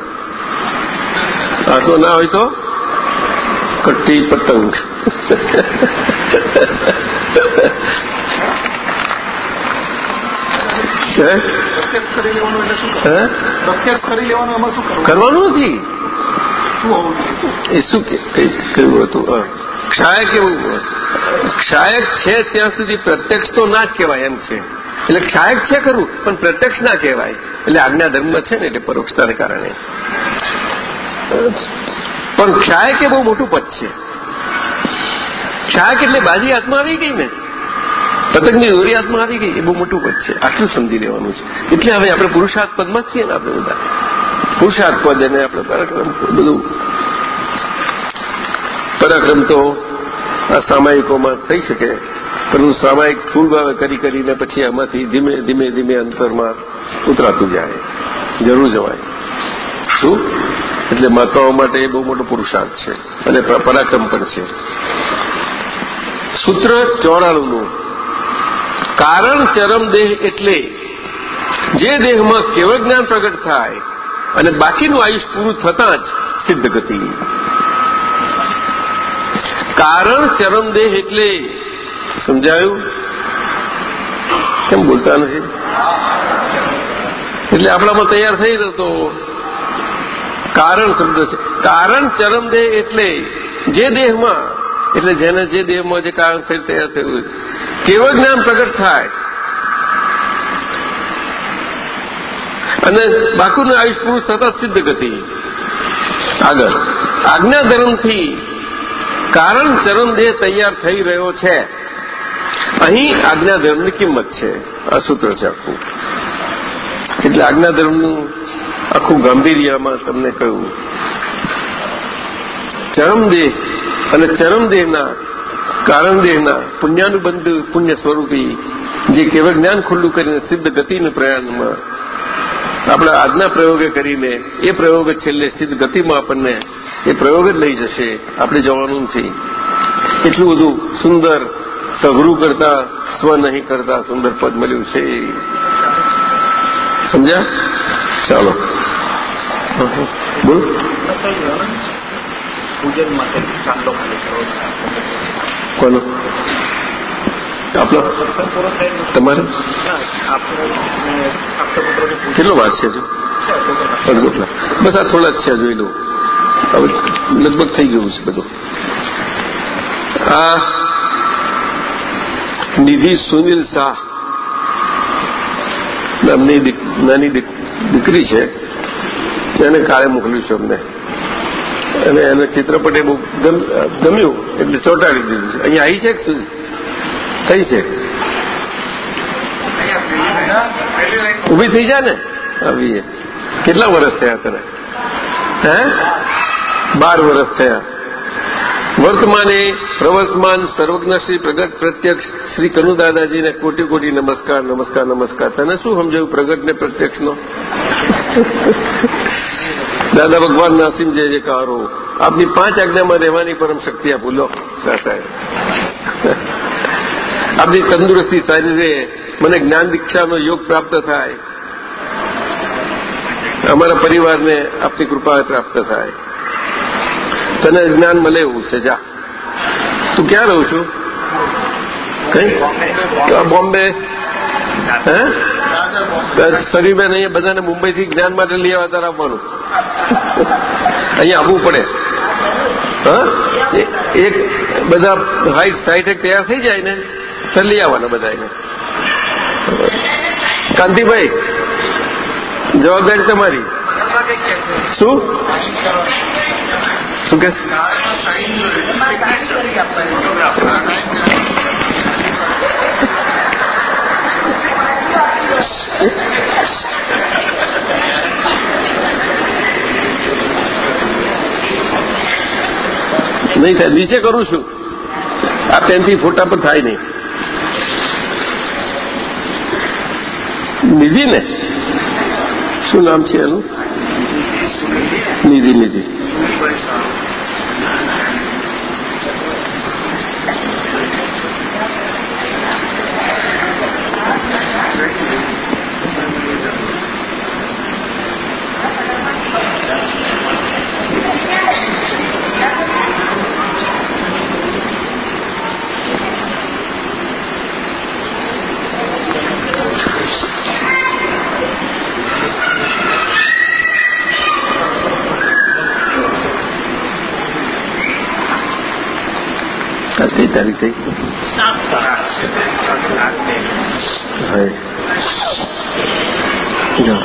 હાથમાં ના હોય તો કટ્ટી પતંગ. કરવાનું? નથી. એ શું કહ્યું હતું ક્ષાયક એવું ક્ષાયક છે ત્યાં સુધી પ્રત્યક્ષ તો ના જ કહેવાય એમ છે. એટલે ક્ષાયક છે ખરું પણ પ્રત્યક્ષ ના કહેવાય. એટલે આજ્ઞા ધર્મ છે ને એટલે પરોક્ષતાને કારણે. પણ ક્ષાયક એ બહુ મોટું પદ છે. ક્ષાયક એટલે બાજી હાથમાં આવી ગઈ ને. પતંગની દોરી આવી ગઈ, એ બહુ મોટું પદ છે. આટલું સમજી લેવાનું છે. એટલે હવે આપણે પુરુષાર્થ પદમાં છીએ ને આપણે બધા. પુરુષાર્થ પદ અને આપણે પરાક્રમ બધું. પરાક્રમ તો સામાયિકોમાં થઈ શકે પરંતુ સામાયિક સ્થૂળ કરી કરીને પછી આમાંથી ધીમે ધીમે ધીમે અંતરમાં ઉતરાતું જાય. જરૂર જવાય. શું? એટલે માતાઓ માટે એ બહુ મોટો પુરુષાર્થ છે. અને પરાક્રમ પણ છે. સૂત્ર ચોરાણુંનું કારણ ચરમ દેહ એટલે જે દેહમાં કેવળ જ્ઞાન પ્રગટ થાય અને બાકીનું આયુષ પૂરું થતાં જ સિદ્ધ ગતિ. કારણ ચરમ દેહ એટલે સમજાયું? કેમ બોલતા નથી? એટલે આપણામાં તૈયાર થઈ તો કારણ શબ્દ છે. કારણ ચરમ દેહ એટલે જે દેહમાં એટલે જેને જે દેહમાં જે કારણ થઈ તૈયાર થયું કેવળ જ્ઞાન પ્રગટ થાય? અને બાકીનું આયુષ પૂરું થતા સિદ્ધ ગતિ. આગળ. આજ્ઞા ધર્મથી કારણ ચરણ દેહ તૈયાર થઈ રહ્યો છે. અહીં આજ્ઞા ધર્મની કિંમત છે. આ સૂત્ર છે આખું. એટલે આજ્ઞા ધર્મનું આખું ગાંભીર્યમાં તમને કહ્યું. ચરમદેહ અને ચરમદેહના કારણદેહના પુણ્યાનુબંધ પુણ્ય સ્વરૂપી, જે કેવળ જ્ઞાન ખુલ્લું કરીને સિદ્ધ ગતિના પ્રયાણમાં આપણા આજના પ્રયોગે કરીને, એ પ્રયોગ છેલ્લે સિદ્ધ ગતિમાં આપણને એ પ્રયોગ જ લઈ જશે. આપણે જવાનું નથી એટલું બધું સુંદર સઘરું કરતા, સ્વ નહીં કરતા સુંદર પદ મળ્યું છે. સમજ્યા? ચાલો. બોલ. પૂજન માટે ચાંદલો કોનો આપનો તમારે કેટલો વાર છે હજુ બસ આ થોડા જ છે જોઈ લઉં હવે લગભગ થઈ ગયું છે બધું આ નિધિ સુનિલ શાહ નામની નાની દીકરી છે એને કાલે મોકલ્યું છે અમને અને એને ચિત્રપટ એ બહુ ગમ્યું. એટલે ચોંટાડી દીધું છે. અહીંયા આવી છે કે શું? થઈ છે. ઊભી થઈ જા ને. આવી કેટલા વર્ષ થયા તને? હે? બાર વર્ષ થયા. વર્તમાને પ્રવર્તમાન સર્વજ્ઞ શ્રી પ્રગટ પ્રત્યક્ષ શ્રી કનુ દાદાજીને કોટી કોટી નમસ્કાર નમસ્કાર નમસ્કાર. તને શું સમજાયું પ્રગટ ને પ્રત્યક્ષનો? દાદા ભગવાન નાસિમ જય જયકારો. આપની પાંચ આજ્ઞામાં રહેવાની પરમ શક્તિ આપું. લો આપની તંદુરસ્તી સારી રહે. મને જ્ઞાન દીક્ષાનો યોગ પ્રાપ્ત થાય. અમારા પરિવારને આપની કૃપા પ્રાપ્ત થાય. તને જ્ઞાન મળે એવું છે, જા. તું ક્યાં રહું છું? કઈ? બોમ્બે. સરીબેન અહીંયા બધાને મુંબઈથી જ્ઞાન માટે લઈ આવવા તારે આવવાનું અહીંયા આવવું પડે. હા? એક બધા હાઈટ સાઈઠ એક તૈયાર થઈ જાય ને તો લઈ આવવાના બધા એને. કાંતિભાઈ જવાબદારી તમારી. શું? શું કે? નહીં સાહેબ, નીચે કરું છું. આ પેનથી ફોટા પણ થાય નહીં. નિધિ ને? શું નામ છે એનું? નિધિ નિધિ. આજ થઈ જા.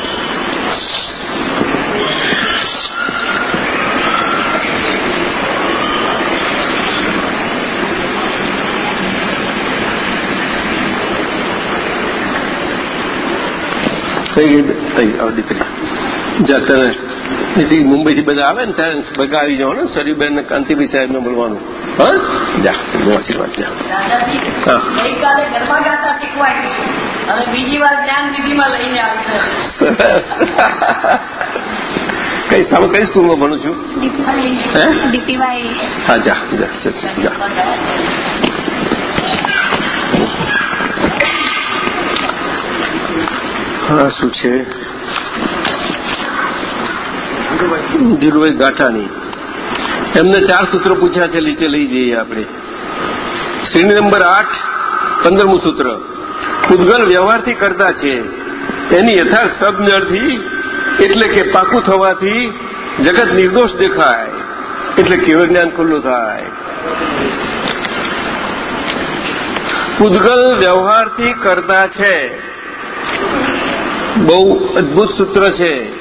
થઈ ગઈ થઈ આવ દીકરી જા તને એથી મુંબઈથી બધા આવે ને ત્યારે ભેગા આવી જવાનું સરીબેન ને કાંતિભાઈ સાહેબને બોલવાનું. હા? જા. બીજી વાર જ્ઞાન દીદીમાં લઈને કઈ સામે કઈ સ્કૂલમાં ભણું છું હા હા શું છે? ધીરુભાઈ ગાંઠાની એમને ચાર સૂત્રો પૂછ્યા છે નીચે લઈ જઈએ આપણે. શ્રેણી નંબર આઠ, પંદરમું સૂત્ર. પૂતગલ વ્યવહારથી કરતા છે. એની યથાર્થ શબ્દથી એટલે કે પાકું થવાથી જગત નિર્દોષ દેખાય. એટલે કેવળ જ્ઞાન ખુલ્લું થાય. પૂતગલ વ્યવહારથી કરતા છે. બહુ અદભુત સૂત્ર છે.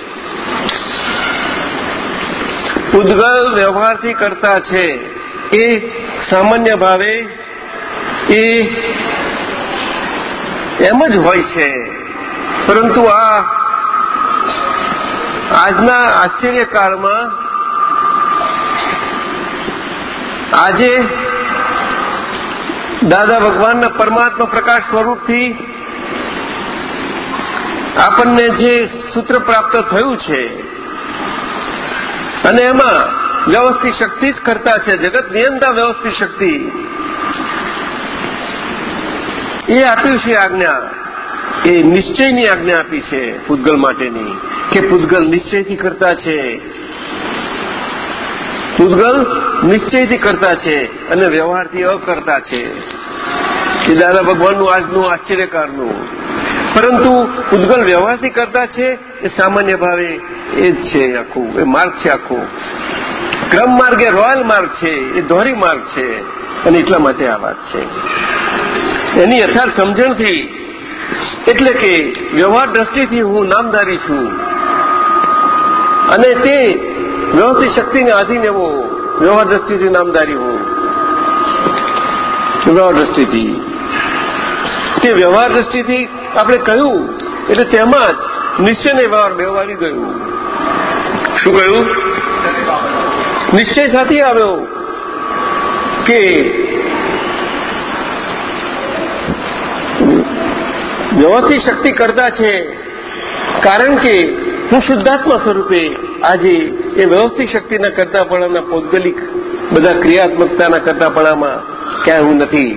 ઉદ્ગલ વ્યવહારથી કરતા છે. એ સામાન્ય ભાવે એ એમ જ હોય છે. પરંતુ આ આજના આશ્ચર્યકાળમાં આજે દાદા ભગવાનના પરમાત્મા પ્રકાશ સ્વરૂપથી આપણને જે સૂત્ર પ્રાપ્ત થયું છે અને એમાં વ્યવસ્થિત શક્તિ જ કરતા છે. જગત નિયંતા વ્યવસ્થિત શક્તિ એ આપ્યું છે આજ્ઞા. એ નિશ્ચયની આજ્ઞા આપી છે પૂતગલ માટેની કે પૂતગલ નિશ્ચયથી કરતા છે. પૂતગલ નિશ્ચયથી કરતા છે અને વ્યવહારથી અકર્તા છે. એ દાદા ભગવાનનું આજનું આશ્ચર્યકારનું. પરંતુ પૂતગલ વ્યવહારથી કરતા છે એ સામાન્ય ભાવે એ જ છે આખું, એ માર્ગ છે આખો. ક્રમ માર્ગ એ રોયલ માર્ગ છે, એ ધોરી માર્ગ છે અને એટલા માટે આ વાત છે. એની યથાર્થ સમજણથી, એટલે કે વ્યવહાર દ્રષ્ટિથી હું નામધારી છું. અને તે વ્યવસ્થિત શક્તિને આધીન એવો વ્યવહાર દ્રષ્ટિથી નામધારી હું. વ્યવહાર દ્રષ્ટિથી. તે વ્યવહાર દ્રષ્ટિથી આપણે કહ્યું, એટલે તેમાં જ નિશ્ચયને વ્યવહાર વ્યવહારી ગયું. શું કહ્યું? નિશ્ચય સાથે આવ્યો કે વ્યવસ્થિત શક્તિ કરતા છે. કારણ કે હું શુદ્ધાત્મા સ્વરૂપે આજે એ વ્યવસ્થિત શક્તિના કરતાપણાના પૌદ્ગલિક બધા ક્રિયાત્મકતાના કરતાપણામાં ક્યાંય હું નથી.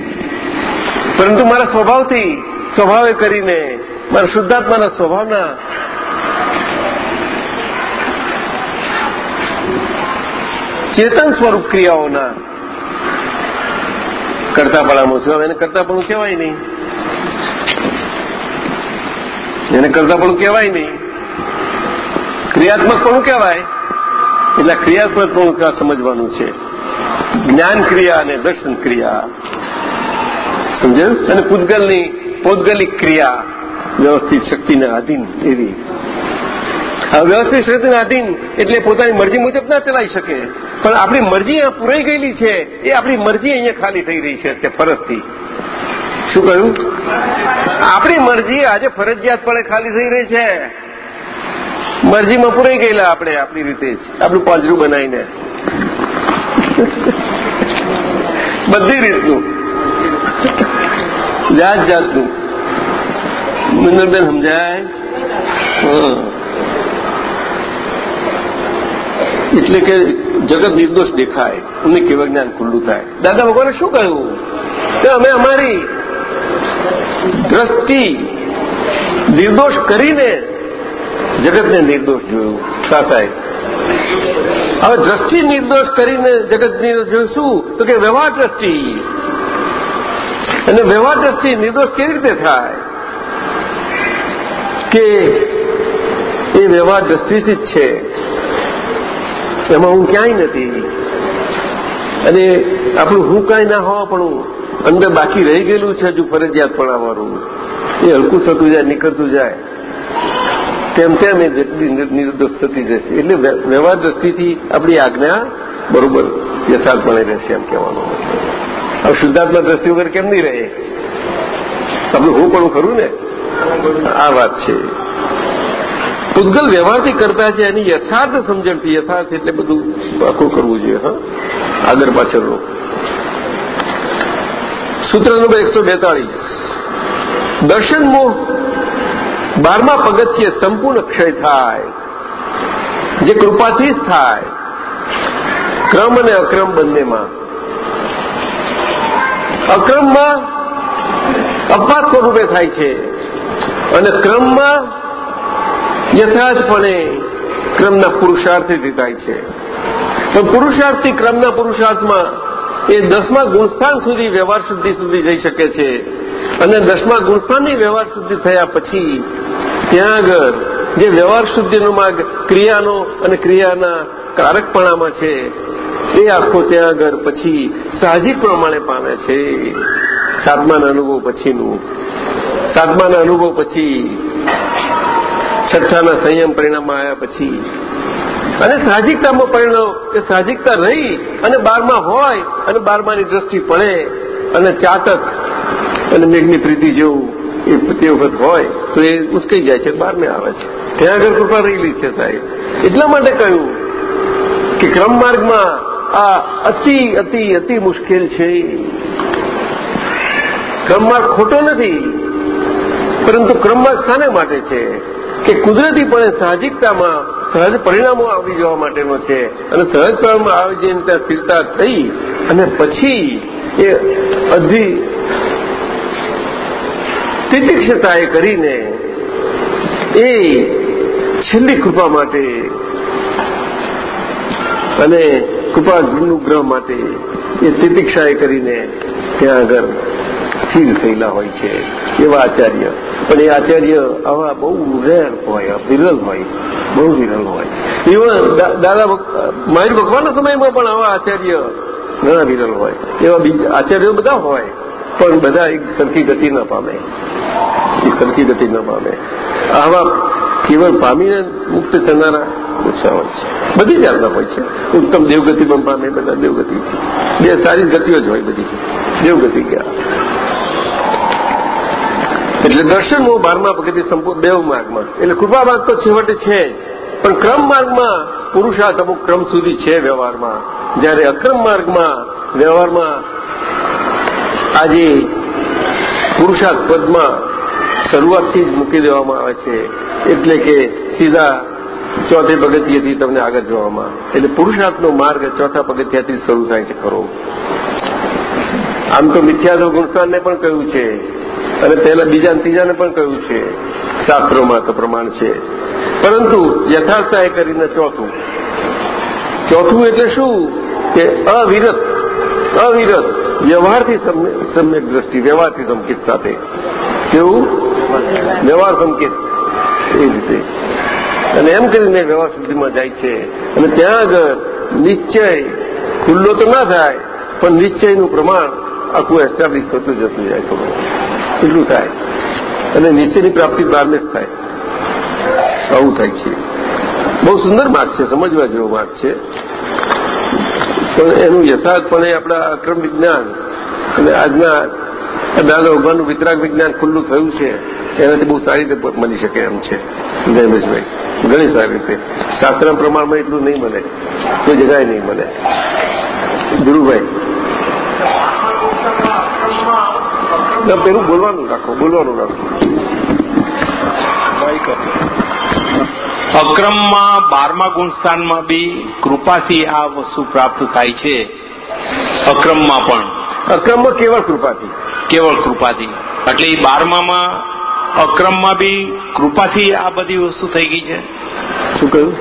પરંતુ મારા સ્વભાવથી, સ્વભાવે કરીને મારા શુદ્ધાત્માના સ્વભાવના ચેતન સ્વરૂપ ક્રિયાઓના કરતાપણામાં છું. હવે એને કરતાપણું કહેવાય નહીં. એને કરતાપણું કહેવાય નહીં. ક્રિયાત્મક પણ કહેવાય. એટલે ક્રિયાત્મક પણ સમજવાનું છે. જ્ઞાન ક્રિયા અને દર્શન ક્રિયા. સમજાયું? અને પૂતગલની પૌદગલિક ક્રિયા વ્યવસ્થિત શક્તિના આધીન એવી. વ્યવસ્થિત શક્તિના આધીન એટલે પોતાની મરજી મુજબ ના ચલાવી શકે. પણ આપણી મરજી પૂરાઈ ગયેલી છે. એ આપણી મરજી અહીંયા ખાલી થઈ રહી છે. તે ફરજથી. શું કહ્યું? આપણી મરજી આજે ફરજિયાતપણે ખાલી થઈ રહી છે. મરજીમાં પૂરાઈ ગયેલા આપણે, આપણી રીતે જ. આપણું પાંજરું બનાવીને. બધી રીતનું. જાત જાતનું મિન્દરબેન સમજાય એટલે કે જગત નિર્દોષ દેખાય. અમને કેવા જ્ઞાન ખુલ્લું થાય. દાદા ભગવાને શું કહ્યું? કે અમે અમારી દ્રષ્ટિ નિર્દોષ કરીને જગતને નિર્દોષ જોયું. સાહેબ. હવે દ્રષ્ટિ નિર્દોષ કરીને જગત નિર્દોષ જોયું શું? તો કે વ્યવહાર દ્રષ્ટિ. અને વ્યવહાર દ્રષ્ટિ નિર્દોષ કેવી રીતે થાય? કે એ વ્યવહાર દ્રષ્ટિથી જ છે. એમાં હું ક્યાંય નથી. અને આપણું હું કાંઈ ના હોવા પણ અંદર બાકી રહી ગયેલું છે હજુ ફરજિયાત પડાવવાનું એ હલકું થતું જાય, નીકળતું જાય. તેમ તેમ એ નિર્દોષ થતી જશે. એટલે વ્યવહાર દ્રષ્ટિથી આપણી આજ્ઞા બરોબર યથાર્થપણે રહેશે એમ કહેવાનો હવે શુદ્ધાત્મા દ્રષ્ટિ વગર કેમ નહીં રહે? આપણે હું પણ ખરું ને? આ વાત છે. પૂતગલ વ્યવહારથી કરતા છે એની યથાર્થ સમજણથી, યથાર્થ એટલે બધું આખું કરવું જોઈએ, હા? આગળ પાછળનું સૂત્ર નંબર એકસો બેતાળીસ. દર્શન મોહ બારમા પગથિયે સંપૂર્ણ ક્ષય થાય. જે કૃપાથી જ થાય. ક્રમ અને અક્રમ બંનેમાં. અક્રમમાં અપવાદ સ્વરૂપે થાય છે. અને ક્રમમાં યથાર્થપણે ક્રમના પુરુષાર્થથી થાય છે. પણ પુરુષાર્થથી ક્રમના પુરુષાર્થમાં એ દસમા ગુણસ્થાન સુધી વ્યવહાર શુદ્ધિ સુધી જઈ શકે છે. અને દસમા ગુણસ્થાનની વ્યવહાર શુદ્ધિ થયા પછી ત્યાં આગળ જે વ્યવહાર શુદ્ધિનો માર્ગ ક્રિયાનો અને ક્રિયાના કારકપણામાં છે, એ આખો ત્યાં આગળ પછી સાહજિક પ્રમાણે પામે છે. સાતમાના અનુભવ પછીનું. સાતમાના અનુભવ પછી છઠ્ઠાના સંયમ પરિણામમાં આવ્યા પછી અને સાહજિકતામાં પરિણામ કે સાહજિકતા રહી અને બારમાં હોય અને બારમાની દ્રષ્ટિ પડે અને ચાતક અને મેઘની પ્રીતિ જેવું એ તે વખત હોય તો એ ઉચકાઈ જાય છે, બારમે આવે છે. ત્યાં આગળ કૃપા રહેલી છે સાહેબ. એટલા માટે કહ્યું કે ક્રમ માર્ગમાં આ અતિ અતિ અતિ મુશ્કેલ છે. ક્રમ માર્ગ ખોટો નથી, પરંતુ ક્રમ માર્ગ શાને માટે છે? કે કુદરતીપણે સાહજિકતામાં સહજ પરિણામો આવી જવા માટેનો છે. અને સહજ પરિણામો આવી જઈને ત્યાં સ્થિરતા થઈ અને પછી એ અધિ તિતિક્ષતાએ કરીને એ છેલ્લી કૃપા માટે અને કૃપા ગ્રહ માટે એ તિતિક્ષાએ કરીને ત્યાં આગળ સ્થિર થયેલા હોય છે. એવા આચાર્ય. પણ એ આચાર્ય આવા બહુ રેર હોય વિરલ હોય, બહુ વિરલ હોય. એવા દાદા માહિર ભગવાનના સમયમાં પણ આવા આચાર્ય ઘણા વિરલ હોય. એવા આચાર્યો બધા હોય. પણ બધા એક સરખી ગતિ ન પામે. એક સરખી ગતિ ન પામે. આવા કેવળ પામીને મુક્ત થનારા ઓછા હોય છે. બધી જાતના હોય છે. ઉત્તમ દેવગતિ પણ પામે, બધા દેવગતિ. બે સારી ગતિઓ જ હોય બધી. દેવગતિ ગયા એટલે દર્શન હું બારમા પગથી સંપૂર્ણ દેવ માર્ગમાં. એટલે કૃપા માર્ગ તો છેવટે છે પણ ક્રમ માર્ગમાં પુરુષાર્થ અમુક ક્રમ સુધી છે વ્યવહારમાં. જ્યારે અક્રમ માર્ગમાં વ્યવહારમાં આજે પુરુષાર્થ પદમાં શરૂઆતથી જ મૂકી દેવામાં આવે છે. એટલે કે સીધા ચોથે પગથિયેથી તમને આગળ જોવામાં. એટલે પુરુષાર્થનો માર્ગ ચોથા પગથિયાથી શરૂ થાય છે ખરો. આમ તો મિથ્યાત્વ ગુણસ્થાનને પણ કહ્યું છે. અને પહેલા બીજા ત્રીજાને પણ કહ્યું છે. શાસ્ત્રોમાં તો પ્રમાણ છે. પરંતુ યથાર્થતા એ કરીને ચોથું. ચોથું એટલે શું? કે અવિરત અવિરત વ્યવહારથી સમ્યક દ્રષ્ટિ, વ્યવહારથી સંકેત સાથે. કેવું? વ્યવહાર સંકેત. એ રીતે. અને એમ કરીને વ્યવહાર સુધીમાં જાય છે. અને ત્યાં આગળ નિશ્ચય ખુલ્લો તો ના થાય, પણ નિશ્ચયનું પ્રમાણ આખું એસ્ટાબ્લિશ થતું જતું જાય થોડું એટલું થાય. અને નીચેની પ્રાપ્તિ બહારને જ થાય. આવું થાય છે. બહુ સુંદર માર્ગ છે, સમજવા જેવો માર્ગ છે. પણ એનું યથાર્થપણે આપણા અક્રમ વિજ્ઞાન અને આજના દાદા ભગવાનનું વિતરાગ વિજ્ઞાન ખુલ્લું થયું છે. એનાથી બહુ સારી રીતે મળી શકે એમ છે. જયમેશભાઈ, ઘણી સારી રીતે. શાસ્ત્રના પ્રમાણમાં એટલું નહીં મળે કોઈ જગાએ નહીં મળે ધ્રુવભાઈ પેલું બોલવાનું રાખો બોલવાનું રાખો. અક્રમમાં બારમા ગુણસ્થાનમાં બી કૃપાથી આ વસ્તુ પ્રાપ્ત થાય છે. અક્રમમાં પણ. અક્રમમાં કેવળ કૃપાથી? કેવળ કૃપાથી. એટલે એ બારમામાં અક્રમમાં બી કૃપાથી આ બધી વસ્તુ થઈ ગઈ છે. શું કહ્યું?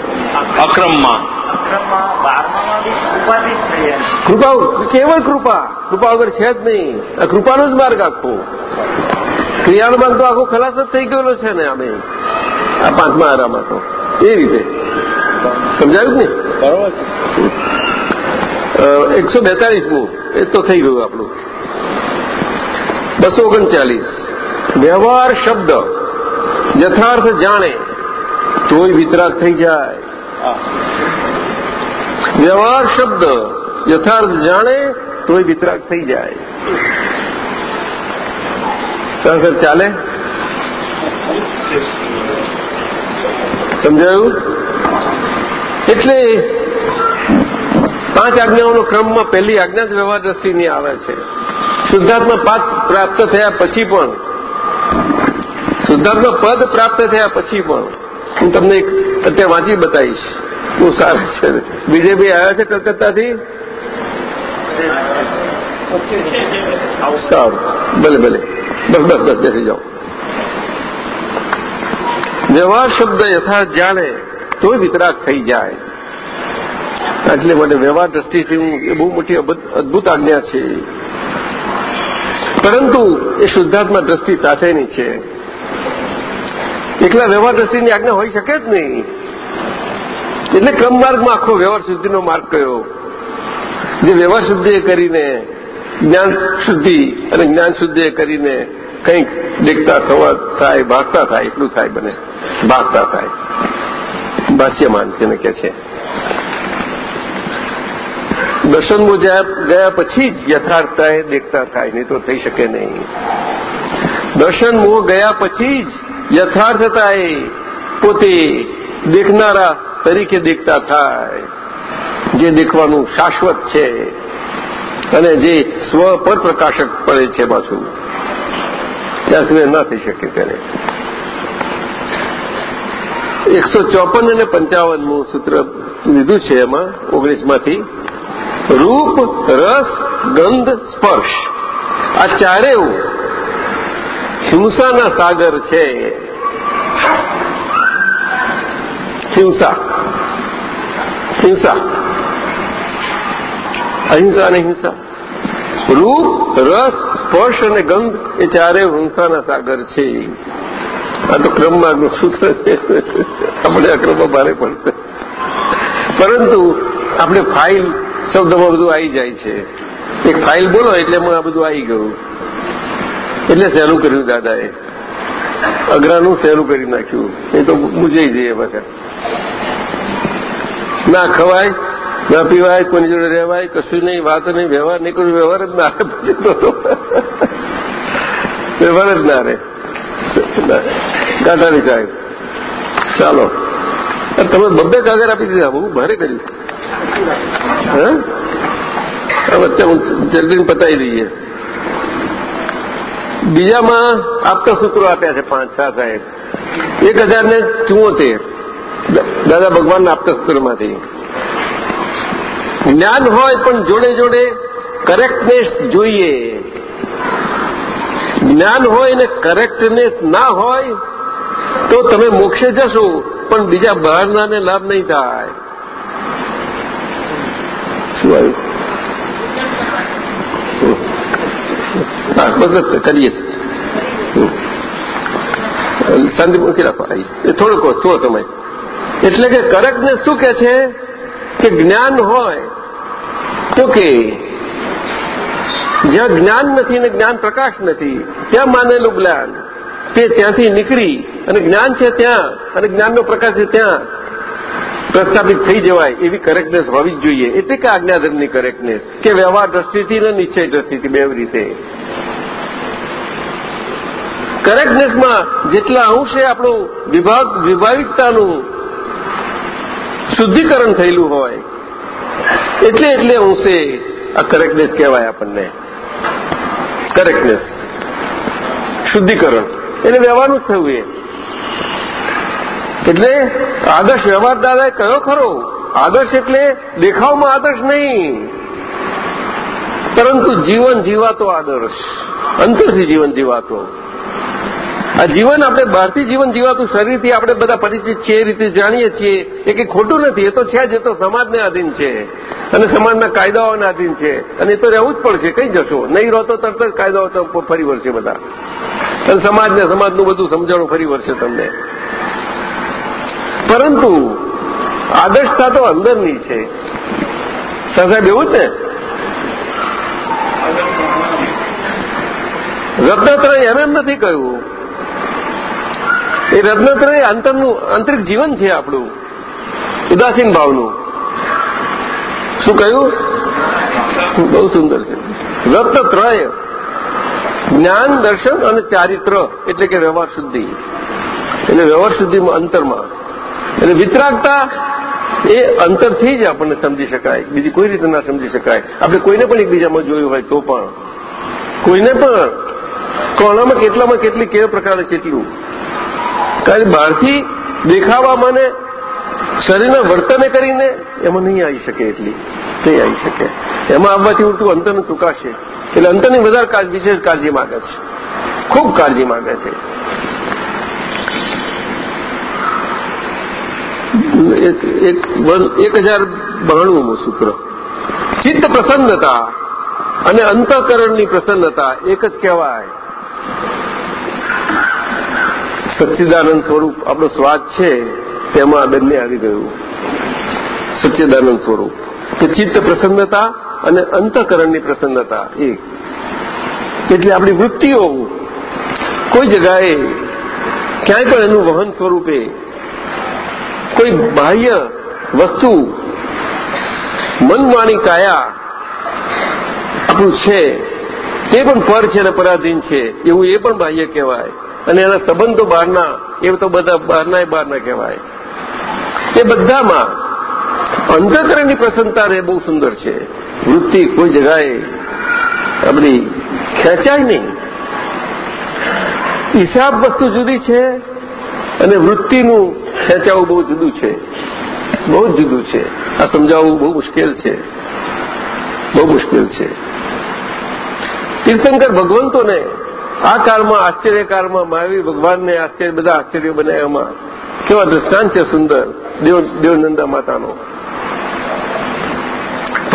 અક્રમમાં. કૃપા કેવળ કૃપા કૃપા વગર છે જ નહીં આ કૃપાનો જ માર્ગ આખો ક્રિયાનો માર્ગ તો આખો ખલાસ જ થઈ ગયેલો છે ને અમે આ પાંચમા આરામાં તો એ રીતે સમજાયું ને એકસો બેતાલીસમું એ તો થઈ ગયું આપણું બસો ઓગણચાલીસ વ્યવહાર શબ્દ યથાર્થ જાણે તોય વિતરાગ થઈ જાય વ્યવહાર શબ્દ યથાર્થ જાણે તોય વિતરાગ થઈ જાય. સર, ચાલે? સમજાયું? એટલે પાંચ આજ્ઞાઓનો ક્રમમાં પહેલી આજ્ઞા જ વ્યવહાર દ્રષ્ટિની આવે છે. શુદ્ધાત્મા પદ પ્રાપ્ત થયા પછી પણ, શુદ્ધાત્મા પદ પ્રાપ્ત થયા પછી પણ, હું તમને એક અત્યારે વાંચી બતાવીશ. બહુ સારું છે. બીજેપી આવ્યા છે કલકત્તાથી? સારું. ભલે ભલે. બસ બસ બસ, બેસી જાઓ. વ્યવહાર શબ્દ યથાર્થ જાણે તોય વિતરાગ થઈ જાય. એટલે મને વ્યવહાર દ્રષ્ટિથી હું એ બહુ મોટી અદભુત આજ્ઞા છે. પરંતુ એ શુદ્ધાત્મા દ્રષ્ટિ સાથેની છે. એકલા વ્યવહાર દ્રષ્ટિની આજ્ઞા હોઈ શકે જ નહીં. એટલે ક્રમ માર્ગમાં આખો વ્યવહાર શુદ્ધિનો માર્ગ કયો? જે વ્યવહાર શુદ્ધિએ કરીને, જ્ઞાન શુદ્ધિ અને જ્ઞાન શુદ્ધિએ કરીને કંઈક દેખતા થવા થાય ભાગતા થાય, એટલું થાય બને. ભાસતા થાય. ભાષ્યમાન તેને કે છે. દર્શનમાં ગયા પછી જ યથાર્થતા એ દેખતા થાય, નહીં તો થઈ શકે નહીં. દર્શન મોહ ગયા પછી જ યથાર્થતા એ પોતે દેખનારા તરીકે દેખતા થાય. જે દેખવાનું શાશ્વત છે અને જે સ્વ પર પ્રકાશક પડે છે પાછું. ત્યાં સુધી ના થઈ શકે ત્યારે એકસો ચોપન અને પંચાવનનું સૂત્ર લીધું છે એમાં, ઓગણીસમાંથી. રૂપ, રસ, ગંધ, સ્પર્શ. આ ચારેય હિંસાના સાગર છે. હિંસા હિંસા અહિંસા અને હિંસા રૂપ રસ સ્પર્શ અને ગંધ એ ચારે હિંસાના સાગર છે આ તો ક્રમમાં સૂત્ર છે આપણે આ ક્રમમાં ભારે પડશે પરંતુ આપણે ફાઇલ શબ્દમાં બધું આવી જાય છે એક ફાઇલ બોલો એટલે આ બધું આવી ગયું એટલે સહેલું કર્યું દાદાએ અઘરાનું સહેલું કરી નાખ્યું એ તો મૂજાઈ જઈએ બધા ના ખવાય, ના પીવાય કોની જોડે રહેવાય, કશું નહીં, વાત નહીં, વ્યવહાર નહીં વ્યવહાર જ ના વ્યવહાર જ ના રહે. કાંટાની સાહેબ ચાલો. તમે બબ્બે કાગર આપી દીધા બહુ ભારે કર્યું. હા? વચ્ચે જલ્દી પતાવી દઈએ. બીજામાં આપતા સૂત્રો આપ્યા છે પાંચ સાત સાહેબ એક હજાર ને ચુમ્મોતેર દાદા ભગવાનના આપતા સૂત્રમાંથી જ્ઞાન હોય પણ જોડે જોડે કરેક્ટનેસ જોઈએ. જ્ઞાન હોય ને કરેક્ટનેસ ના હોય તો તમે મોક્ષે જશો, પણ બીજા બહારનાને લાભ નહીં થાય. શું આવ્યું? કરીએ શાંતિ, મૂકી રાખો. થોડોક થોડો સમય. એટલે કે કરેક્ટનેસ શું કે છે? કે જ્ઞાન હોય તો કે જ્યાં જ્ઞાન નથી ને જ્ઞાન પ્રકાશ નથી, ત્યાં માનેલું જ્ઞાન. તે ત્યાંથી નીકળી અને જ્ઞાન છે ત્યાં અને જ્ઞાનનો પ્રકાશ છે ત્યાં પ્રસ્થાપિત થઈ જવાય એવી કરેક્ટનેસ હોવી જ જોઈએ. એટલે કે આજ્ઞાધર્મની કરેક્ટનેસ કે વ્યવહાર દ્રષ્ટિથી ને નિશ્ચય દ્રષ્ટિથી બે રીતે. કરેક્ટનેસમાં જેટલા અંશે આપણું વિભાગ વિભાવિકતાનું શુદ્ધિકરણ થયેલું હોય. એટલે એટલે અંશે આ કરેક્ટનેસ કહેવાય આપણને. કરેક્ટનેસ શુદ્ધિકરણ. એટલે વ્યવહારનું જ થયું એ. એટલે આદર્શ વ્યવહાર દાદાએ કયો ખરો? આદર્શ એટલે દેખાવમાં આદર્શ નહીં. પરંતુ જીવન જીવાતો આદર્શ. અંતરથી જીવન જીવાતો. આ જીવન આપણે બહારથી જીવન જીવાતું શરીરથી આપણે બધા પરિચિત છીએ, એ રીતે જાણીએ છીએ. એ કંઈ ખોટું નથી, એ તો છે જ, એ તો સમાજને આધીન છે. અને સમાજના કાયદાઓના આધીન છે. અને એ તો રહેવું જ પડશે, કઈ જશો. નહીં રહો તો તરત જ કાયદાઓ ફરી વળશે બધા. અને સમાજને, સમાજનું બધું સમજાણું ફરી વળશે તમને. પરંતુ આદર્શતા તો અંદરની છે. સાહેબ એવું જ ને? રત્નત્રય એમ એમ નથી કહ્યું. એ રત્નત્રય અંતરનું, આંતરિક જીવન છે આપણું. ઉદાસીન ભાવનું. શું કહ્યું? બહુ સુંદર છે. રત્નત્રય, જ્ઞાન, દર્શન અને ચારિત્ર, એટલે કે વ્યવહાર શુદ્ધિ. એટલે વ્યવહાર શુદ્ધિમાં અંતરમાં. એટલે વિતરાગતા એ અંતરથી જ આપણને સમજી શકાય. બીજી કોઈ રીતે ના સમજી શકાય. આપણે કોઈને પણ એકબીજામાં જોયું હોય તો પણ. કોઈને પણ. કોણામાં કેટલામાં કેટલી, કેવા પ્રકારે કેટલું. કારણ બહારથી દેખાવા મને શરીરના વર્તને કરીને એમાં નહીં આવી શકે એટલી. નહીં આવી શકે. એમાં આવવાથી ઉલટું અંતરને ચૂકાશે. એટલે અંતરની વધારે વિશેષ કાળજી માંગે છે. ખૂબ કાળજી માંગે છે. એક હજાર બાણુંમું સૂત્ર. ચિત્ત પ્રસન્નતા અને અંતઃકરણની પ્રસન્નતા એક જ કહેવાય. સચ્ચિદાનંદ સ્વરૂપ આપણો સ્વાદ છે, તેમાં બંને આવી ગયું. સચ્ચિદાનંદ સ્વરૂપ. કે ચિત્ત પ્રસન્નતા અને અંતઃકરણની પ્રસન્નતા, એક. એટલે આપણી વૃત્તિઓ, કોઈ જગાએ ક્યાંય પણ એનું વહન સ્વરૂપે, કોઈ બાહ્ય વસ્તુ મનવાણી કાયા આપણું છે, તે પણ પર છે અને પરાધીન છે, એવું એ પણ બાહ્ય કહેવાય. અને એના સંબંધો બહારના, એ તો બધા બહારના એ બહારના કહેવાય. એ બધામાં અંતકરણની પ્રસન્નતા રહે બહુ સુંદર છે. વૃત્તિ કોઈ જગાએ આપણી ખેંચાય નહીં. હિસાબ વસ્તુ જુદી છે અને વૃત્તિનું ખેંચાવું બહુ જુદું છે. બહુ જ જુદું છે. આ સમજાવવું બહુ મુશ્કેલ છે. બહુ મુશ્કેલ છે. તીર્થંકર ભગવંતોને આ કાળમાં, આશ્ચર્યકાળમાં મહાવીર ભગવાનને આશ્ચર્ય, બધા આશ્ચર્ય બનાવ્યામાં કેવા દ્રષ્ટાંત છે સુંદર દેવનંદા માતાનો.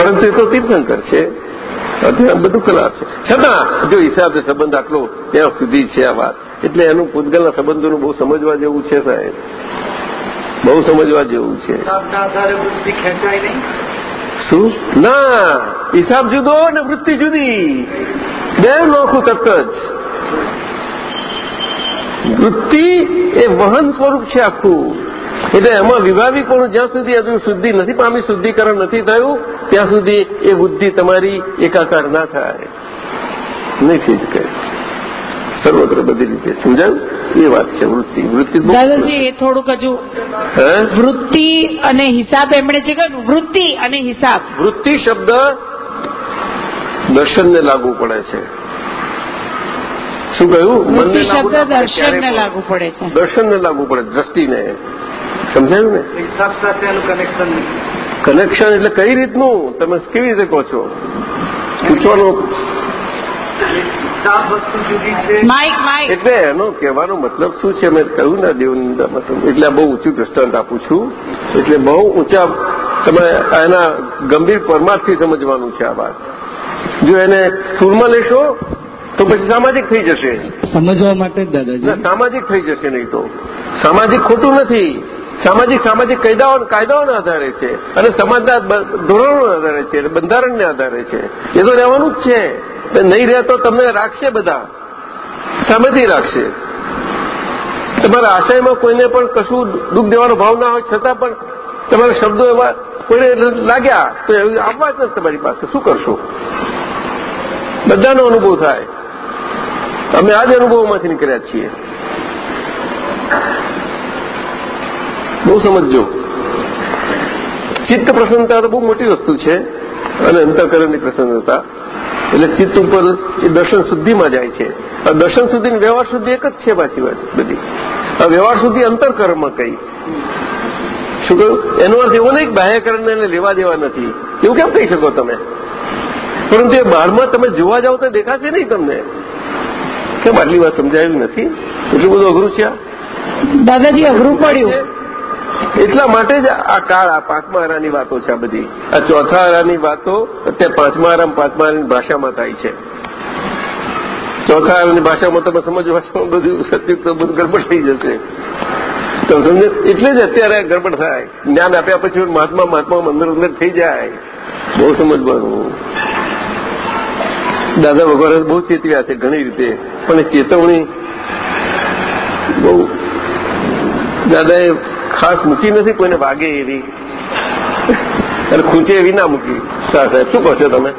પરંતુ એ તો તીર્થંકર છે. અધ્યાત્મ બધું કલા છે. છતાં, જો હિસાબે સંબંધ આટલો ત્યાં સુધી છે આ વાત. એટલે એનું પૂતગલના સંબંધોનું બહુ સમજવા જેવું છે સાહેબ. બહુ સમજવા જેવું છે. શું? ના, હિસાબ જુદો ને વૃત્તિ જુદી. બે નોખું તરત જ. વૃત્તિ એ વહન સ્વરૂપ છે આખું. એટલે એમાં વિભાવિકપણું જ્યાં સુધી હજુ શુદ્ધિ નથી પામી શુદ્ધિકરણ નથી થયું ત્યાં સુધી એ બુદ્ધિ તમારી એકાકાર ના થાય. નહીં થઈ શકે. સર્વત્ર બધી રીતે. સમજાયું? એ વાત છે વૃત્તિ. વૃત્તિ દાદાજી એ થોડુંક હજુ વૃત્તિ અને હિસાબ એમણે જે કહ્યું વૃત્તિ અને હિસાબ. વૃત્તિ શબ્દ દર્શનને લાગુ પડે છે. શું કહ્યું? મનને લાગુ દર્શનને લાગુ પડે છે. દર્શનને લાગુ પડે દ્રષ્ટિને. સમજાયું ને? હિસાબ સાથે એનું કનેક્શન કનેક્શન એટલે કઈ રીતનું? તમે કેવી રીતે કહો છો? પૂછવાનું. એટલે એનો કહેવાનો મતલબ શું છે? મેં કહ્યું ને દેવની મતલબ એટલે આ બહુ ઊંચું દ્રષ્ટાંત આપું છું. એટલે બહુ ઊંચા તમે એના ગંભીર પરમાર્થથી સમજવાનું છે આ વાત. જો એને સૂરમાં લેશો તો પછી સામાજિક થઈ જશે. સમજવા માટે દાદાજી. સામાજિક થઈ જશે નહીં તો. સામાજિક ખોટું નથી. સામાજિક સામાજિક કાયદાઓ કાયદાઓના આધારે છે અને સમાજના ધોરણોના આધારે છે બંધારણને આધારે છે. એ તો રહેવાનું જ છે. નહીં રહે તો તમને રાખશે બધા. સામેથી રાખશે. તમારા આશયમાં કોઈને પણ કશું દુઃખ દેવાનો ભાવ ના હોય છતાં પણ તમારા શબ્દો એવા કોઈને લાગ્યા તો એવું આવવા જ નથી તમારી પાસે. શું કરશો? બધાનો અનુભવ થાય. અમે આ જ અનુભવમાંથી નીકળ્યા છીએ. બહુ સમજજો. ચિત્ત પ્રસન્નતા તો બહુ મોટી વસ્તુ છે અને અંતઃકરણની પ્રસન્નતા. એટલે ચિત્ત ઉપર એ દર્શન શુદ્ધિમાં જાય છે. આ દર્શન સુધી વ્યવહાર શુદ્ધિ એક જ છે પાછી વાત બધી. આ વ્યવહાર શુદ્ધિ અંતરકરણમાં કઈ. શું કહ્યું? એનો અર્થ એવો નહીં બાહ્યકરણને એને લેવા દેવા નથી. એવું કેમ કહી શકો તમે? પરંતુ એ બહારમાં તમે જોવા જાઓ તો દેખાશે નહીં તમને. કેમ આટલી વાત સમજાયું નથી? એટલું બધું અઘરું છે દાદાજી અઘરું પડ્યું. એટલા માટે જ આ કાળ આ પાંચમા આરાની વાતો છે આ બધી. આ ચોથા આરાની વાતો અત્યારે પાંચમા આરામ પાંચમા આરાની ભાષામાં થાય છે. ચોથા આરાની ભાષામાં તમે સમજવા બધું સત્યુક્ત બધું ગરબડ થઈ જશે. તો સમજે એટલે જ અત્યારે ગરબડ થાય. જ્ઞાન આપ્યા પછી મહાત્મા મહાત્મા અંદર અંદર થઈ જાય. બહુ સમજવાનું. દાદા ભગવાન બહુ ચેતવ્યા છે ઘણી રીતે. પણ ચેતવણી બહુ દાદાએ ખાસ મૂકી નથી કોઈને વાગે એવી. અને ખૂંચે એવી ના મૂકી. સાહેબ, શું કહો છો તમે?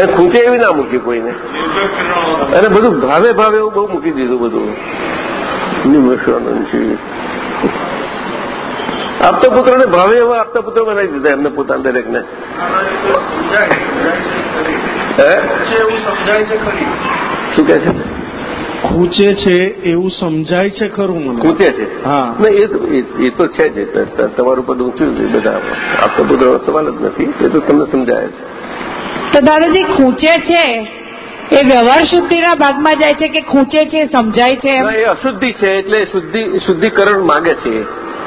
એ ખૂંચે એવી ના મૂકી કોઈને. અને બધું ભાવે ભાવે એવું બહુ મૂકી દીધું બધું. નિમેશાનંદ છે આપતા પુત્રોને ભાવે એવા આપતા પુત્રો બનાવી દીધા એમને પોતાના દરેકને. એવું સમજાય છે ખરી? શું કે છે? ખૂચે છે એવું સમજાય છે ખરું મને. ખૂંચે છે? હા. એ તો એ- એ તો છે જ તમારું પદ ઊંચું છે બધા આપતો બધો સવાલ જ નથી એ તો તમને સમજાય છે તો દાદાજી ખૂંચે છે એ વ્યવહાર શુદ્ધિના ભાગમાં જાય છે કે ખૂંચે છે સમજાય છે એ અશુદ્ધિ છે એટલે શુદ્ધિ શુદ્ધિકરણ માગે છે.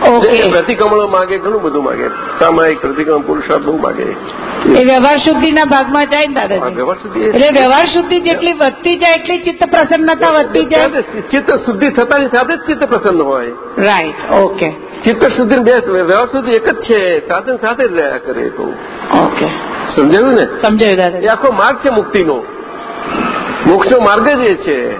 ઓકે પ્રતિક્રમણો માગે ઘણું બધું માગે. સામાયિક પ્રતિક્રમણ પુરુષાર્થ બહુ માગે. એ વ્યવહાર શુદ્ધિના ભાગમાં જાય ને દાદાજી. વ્યવહાર શુદ્ધિ એટલે વ્યવહાર શુદ્ધિ જેટલી વધતી જાય એટલી ચિત્ત પ્રસન્નતા વધતી જાય. ચિત્ત શુદ્ધિ થતાની સાથે જ ચિત્ત પ્રસન્ન હોય. રાઈટ ઓકે ચિત્ત શુદ્ધિ બે વ્યવહાર શુદ્ધિ એક જ છે સાથે સાથે જ રહ્યા કરે તો. ઓકે સમજાયું ને? સમજાયું એ આખો માર્ગ છે મુક્તિનો. મોક્ષનો માર્ગ જ એ છે.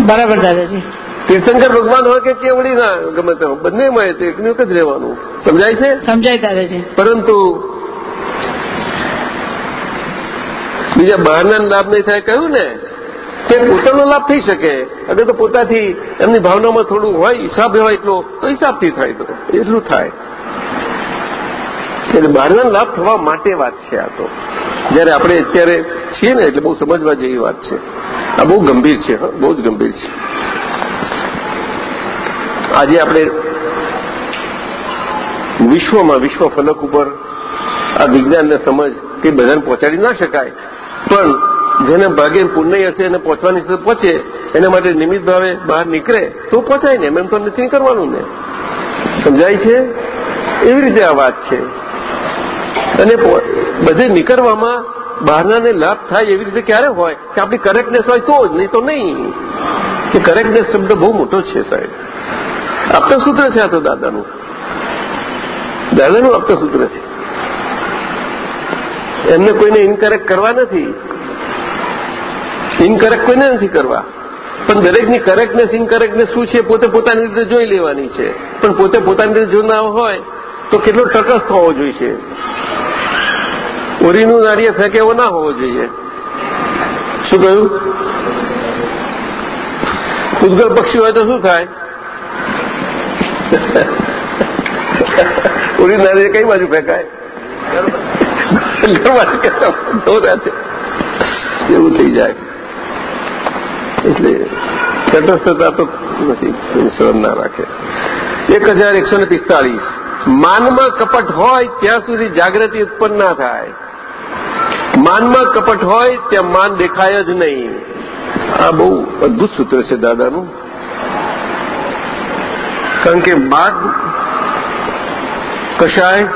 બરાબર દાદાજી. તીર્થંકર ભગવાન હોય કે કેવડી ના ગમે તે હોય, બંનેમાં તે એકનું એક જ રહેવાનું. સમજાય છે? સમજાય દાદાજી પરંતુ બીજા બહારના લાભ નહીં થાય. કહ્યું ને તે પોતાનો લાભ થઈ શકે. અગર તો પોતાથી એમની ભાવનામાં થોડું હોય હિસાબ હોય એટલો તો હિસાબથી થાય તો. એટલું થાય. એટલે બહારના લાભ થવા માટે વાત છે આ તો. જયારે આપણે અત્યારે છીએ ને એટલે બહુ સમજવા જેવી વાત છે. આ બહુ ગંભીર છે હં, બહુ જ ગંભીર છે. આજે આપણે વિશ્વમાં વિશ્વ ફલક ઉપર આ વિજ્ઞાનને સમજ કે બધાને પહોંચાડી ના શકાય. પણ જેને ભાગે પુણ્ય હશે, એને પહોંચવાની સાથે પહોંચે, એના માટે નિમિત્ત ભાવે બહાર નીકળે, તો પહોંચાય ને, એમ તો નથી કરવાનું ને. સમજાય છે? એવી રીતે આ વાત છે. અને બધે નીકળવામાં બહારનાને લાભ થાય એવી રીતે ક્યારે હોય? કે આપણી કરેક્ટનેસ હોય તો જ, નહીં તો નહીં. કે કરેક્ટનેસ શબ્દ બહુ મોટો છે સાહેબ. સૂત્ર છે આ તો દાદાનું. દાદાનું અપ્તસૂત્ર સૂત્ર છે. એમને કોઈને ઇનકરેક્ટ કરવા નથી. ઇનકરેક્ટ કોઈને નથી કરવા. પણ દરેકની કરેક્ટનેસ ઇનકરેક્ટનેસ શું છે? પોતે પોતાની રીતે જોઈ લેવાની છે. પણ પોતે પોતાની રીતે જોના હોય તો કેટલો ટકસ હોવો જોઈએ ઓરીનું નાળિયેર ફેંકે એવો ના હોવો જોઈએ. શું કહ્યું? ઉદગલ પક્ષી હોય તો શું થાય? ઓરી નાળિયેર કઈ બાજુ ફેંકાય ઘરમાંથી દોરા છે એવું થઈ જાય એટલે તટસ્થતા તો નથી શરમ ના રાખે એક હજાર એકસો ને પિસ્તાળીસ માનમાં કપટ હોય ત્યાં સુધી જાગૃતિ ઉત્પન્ન ના થાય માનમાં કપટ હોય ત્યાં માન દેખાય જ નહીં આ બહુ અદભુત સૂત્ર છે દાદાનું કારણ કે માન કશાય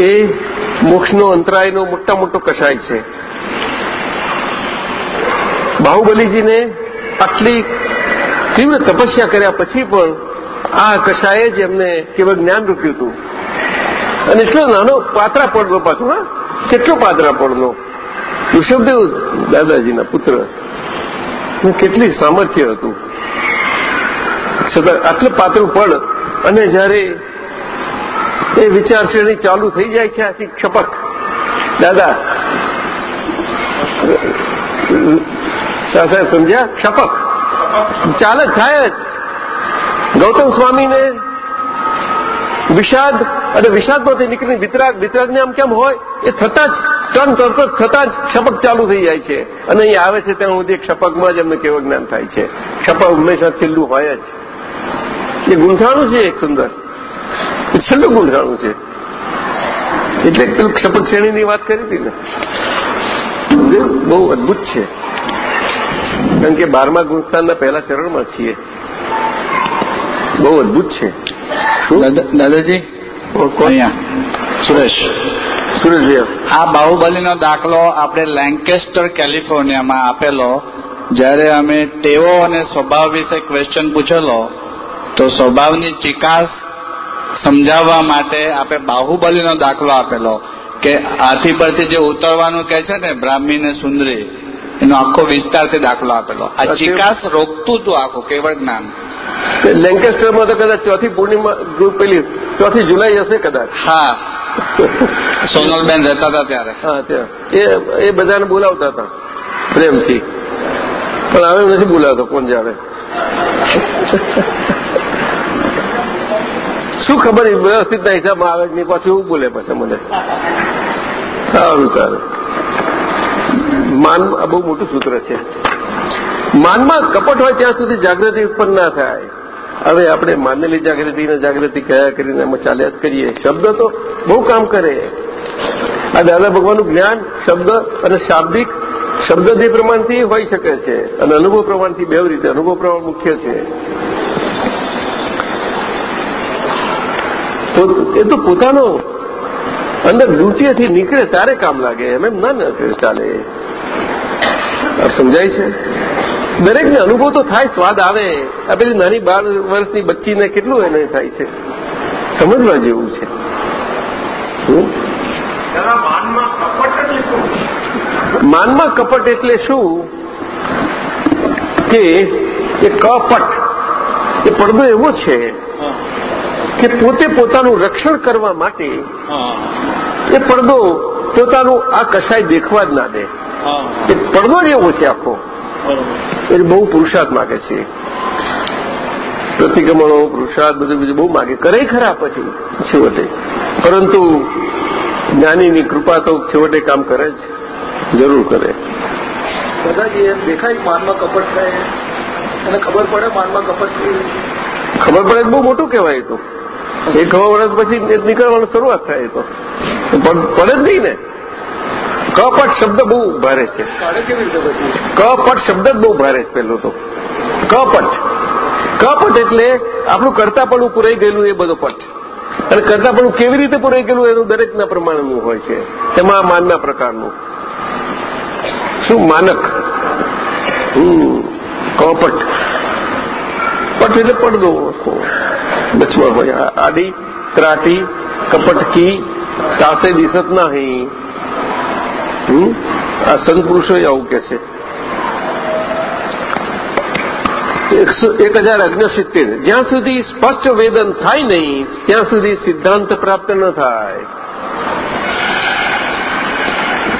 એ મોક્ષનો અંતરાયનો મોટા મોટો કશાય છે બાહુબલીજીને આટલી તીવ્ર તપસ્યા કર્યા પછી પણ આ કશાએ જ એમને કેવળ જ્ઞાન રૂપ્યું હતું અને એટલો નાનો પાતરા પડનો પાછો હા કેટલો પાતરા પડનો ઋષભદેવ દાદાજીના પુત્ર કેટલી સામર્થ્ય હતું છતાં આટલું પાતળું પડ અને જ્યારે એ વિચારશ્રેણી ચાલુ થઈ જાય છે આથી ક્ષપક દાદા સાહેબ સમજ્યા? ક્ષપક ચાલે થાય જ. ગૌતમ સ્વામીને વિષાદ, અને વિષાદમાંથી નીકળીને વિતરાગ, વિતરાગને આમ કેમ હોય? એ થતા જ ટર્ન તરત થતા જ ક્ષપક ચાલુ થઈ જાય છે. અને અહીં આવે છે ત્યાં સુધી ક્ષપકમાં જ એમને કેવું જ્ઞાન થાય છે. ક્ષપક હંમેશા છેલ્લું હોય જ. એ ગુંઠાણું છે એક સુંદર. એ છેલ્લું ગુંઠાણું છે. એટલે પેલું ક્ષપક શ્રેણીની વાત કરી હતી ને. બહુ અદભુત છે. કારણ કે બારમા ગુણસ્થાનના પહેલા ચરણમાં છીએ. બહુ અદભુત છે. દાદાજી? સુરેશ. સુરેશભાઈ આ બાહુબલીનો દાખલો આપણે લેન્કેસ્ટર કેલિફોર્નિયામાં આપેલો. જ્યારે અમે ટેવો અને સ્વભાવ વિશે ક્વેશ્ચન પૂછેલો તો સ્વભાવની ચિકાસ સમજાવવા માટે આપણે બાહુબલીનો દાખલો આપેલો કે હાથી પરથી જે ઉતરવાનું કે છે ને બ્રાહ્મી ને સુંદરી એનો આખો વિસ્તારથી દાખલો આપેલો. આ ચિકાસ રોકતું હતું આખું કેવળ જ્ઞાન. લેન્કેસ્ટરમાં તો કદાચ ચોથી પૂર્ણિમા ગ્રુપ પેલી ચોથી જુલાઈ હશે કદાચ. હા. સોનલબેન રહેતા હતા ત્યારે. હા ત્યાં. એ બધાને બોલાવતા હતા પ્રેમથી. પણ હવે નથી બોલાવતો કોણ જાણે. શું ખબર વ્યવસ્થિત ના હિસાબમાં આવે નહીં, પાછું એવું બોલે પછી મને. સારું સારું. માન બહુ મોટું સૂત્ર છે. માનમાં કપટ હોય ત્યાં સુધી જાગૃતિ ઉત્પન્ન ના થાય. હવે આપણે માનેલી જાગૃતિ, ને જાગૃતિ કયા કરીને અમે ચાલ્યા જ કરીએ. શબ્દ તો બહુ કામ કરે. આ દાદા ભગવાનનું જ્ઞાન, શબ્દ અને શાબ્દિક શબ્દ જે પ્રમાણથી હોઈ શકે છે અને અનુભવ પ્રમાણથી બે રીતે. અનુભવ પ્રમાણ મુખ્ય છે. એ તો પોતાનો અંદર ડ્યુટીથી નીકળે ત્યારે કામ લાગે એમ એમ ના ચાલે. સમજાય છે? દરેકને અનુભવ તો થાય સ્વાદ આવે. આ પેલી નાની બાર વર્ષની બચ્ચીને કેટલું એને થાય છે? સમજવા જેવું છે? માનમાં કપટ એટલે શું? કે એ કપટ એ પડદો એવો છે કે પોતે પોતાનું રક્ષણ કરવા માટે એ પડદો પોતાનું આ કશાય દેખવા જ ના દે. એ પડદો જ એવો છે આખો. એ બહુ પુરુષાર્થ માગે છે. પ્રતિક્રમણો પુરુષાર્થ બધું બીજું બહુ માગે. કરે ખરા પછી છેવટે. પરંતુ જ્ઞાનીની કૃપા તો છેવટે કામ કરે જ. જરૂર કરે. દાદાજી એમ દેખાય માનમાં કપટ થાય. અને ખબર પડે માનમાં કપટ થઈ ખબર પડે તો બહુ મોટું કહેવાય એ તો. એક ખબર વર્ષ પછી નીકળવાની શરૂઆત થાય તો. પડે જ નહીં ને. કપટ શબ્દ બહુ ભારે છે. કપટ શબ્દ જ બહુ ભારે છે પેલો તો. કપટ. કપટ એટલે આપણું કરતાપણું પુરાઈ ગયેલું એ બધો પટ. અને કરતાપણું કેવી રીતે પુરાઈ ગયેલું એનું દરેકના પ્રમાણનું હોય છે. તેમાં માનના પ્રકારનું. શું માનક? કપટ. પટ એટલે પડદો હોય આ- આડી ત્રાટી કપટકી તાસે દિશત નહીં આ સંતપુરુષો આવું કે છે એક હજાર અગ્નસિત્તેર જ્યાં સુધી સ્પષ્ટ વેદન થાય નહીં ત્યાં સુધી સિદ્ધાંત પ્રાપ્ત ન થાય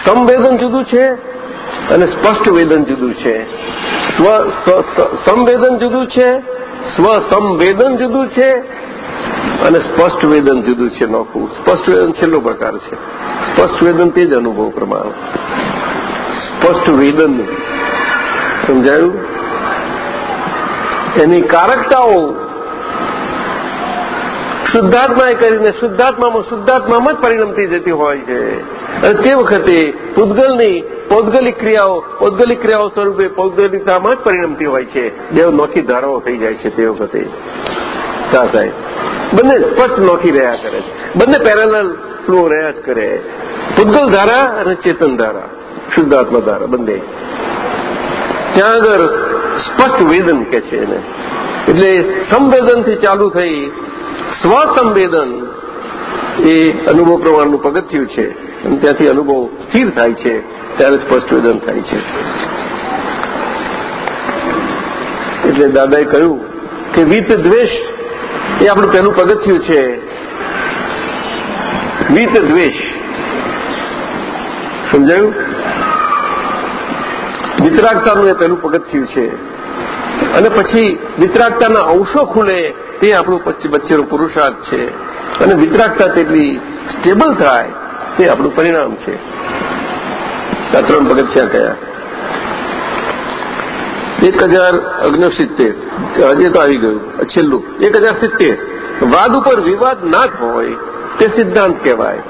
સંવેદન જુદું છે અને સ્પષ્ટ વેદન જુદું છે સંવેદન જુદું છે સ્વ સંવેદન જુદું છે અને સ્પષ્ટ વેદન જુદું છે નોખું. સ્પષ્ટ વેદન છેલ્લો પ્રકાર છે. સ્પષ્ટ વેદન તે જ અનુભવ પ્રમાણે. સ્પષ્ટ વેદન સમજાયું? એની કારકતાઓ શુદ્ધાત્માએ કરીને શુદ્ધાત્મામાં શુદ્ધાત્મામાં જ પરિણમતી જતી હોય છે. અને તે વખતે પૂદગલની પૌદ્ગલિક ક્રિયાઓ પૌદ્ગલિક ક્રિયાઓ સ્વરૂપે પૌદ્ગલિકતામાં જ પરિણમતી હોય છે. દેવ નોખી ધારાઓ થઈ જાય છે તે વખતે. શાહ સાહેબ, બંને સ્પષ્ટ નોખી રહ્યા કરે છે. બંને પેરેલલ ફ્લો રહ્યા જ કરે. પૂદગલ ધારા અને ચેતન ધારા, શુદ્ધાત્મા ધારા, બંને. ત્યાં આગળ સ્પષ્ટ વેદન કે છે એને. એટલે સંવેદનથી ચાલુ થઈ સ્વસંવેદન એ અનુભવ પ્રમાણનું પગથિયું છે. ત્યાંથી અનુભવ સ્થિર થાય છે, ત્યારે સ્પષ્ટ વેદન થાય છે. એટલે દાદાએ કહ્યું કે વિત દ્વેષ એ આપણું પહેલું પગથિયું છે. વિત દ્વેષ. સમજાયું? વિતરાગતાનું એ પહેલું પગથિયું છે. અને પછી વિતરાગતાના અંશો ખુલે તે આપણું વચ્ચેનો પુરુષાર્થ છે. અને વિતરાગતા તેટલી સ્ટેબલ થાય. તે આપણું પરિણામ છે. આ પગથિયા કયા એક હજાર અગ્નસિત્તેર, હજી તો આવી ગયું, છેલ્લું. એક હજાર સિત્તેર, વાદ ઉપર વિવાદ ના હોય, તે સિદ્ધાંત કહેવાય.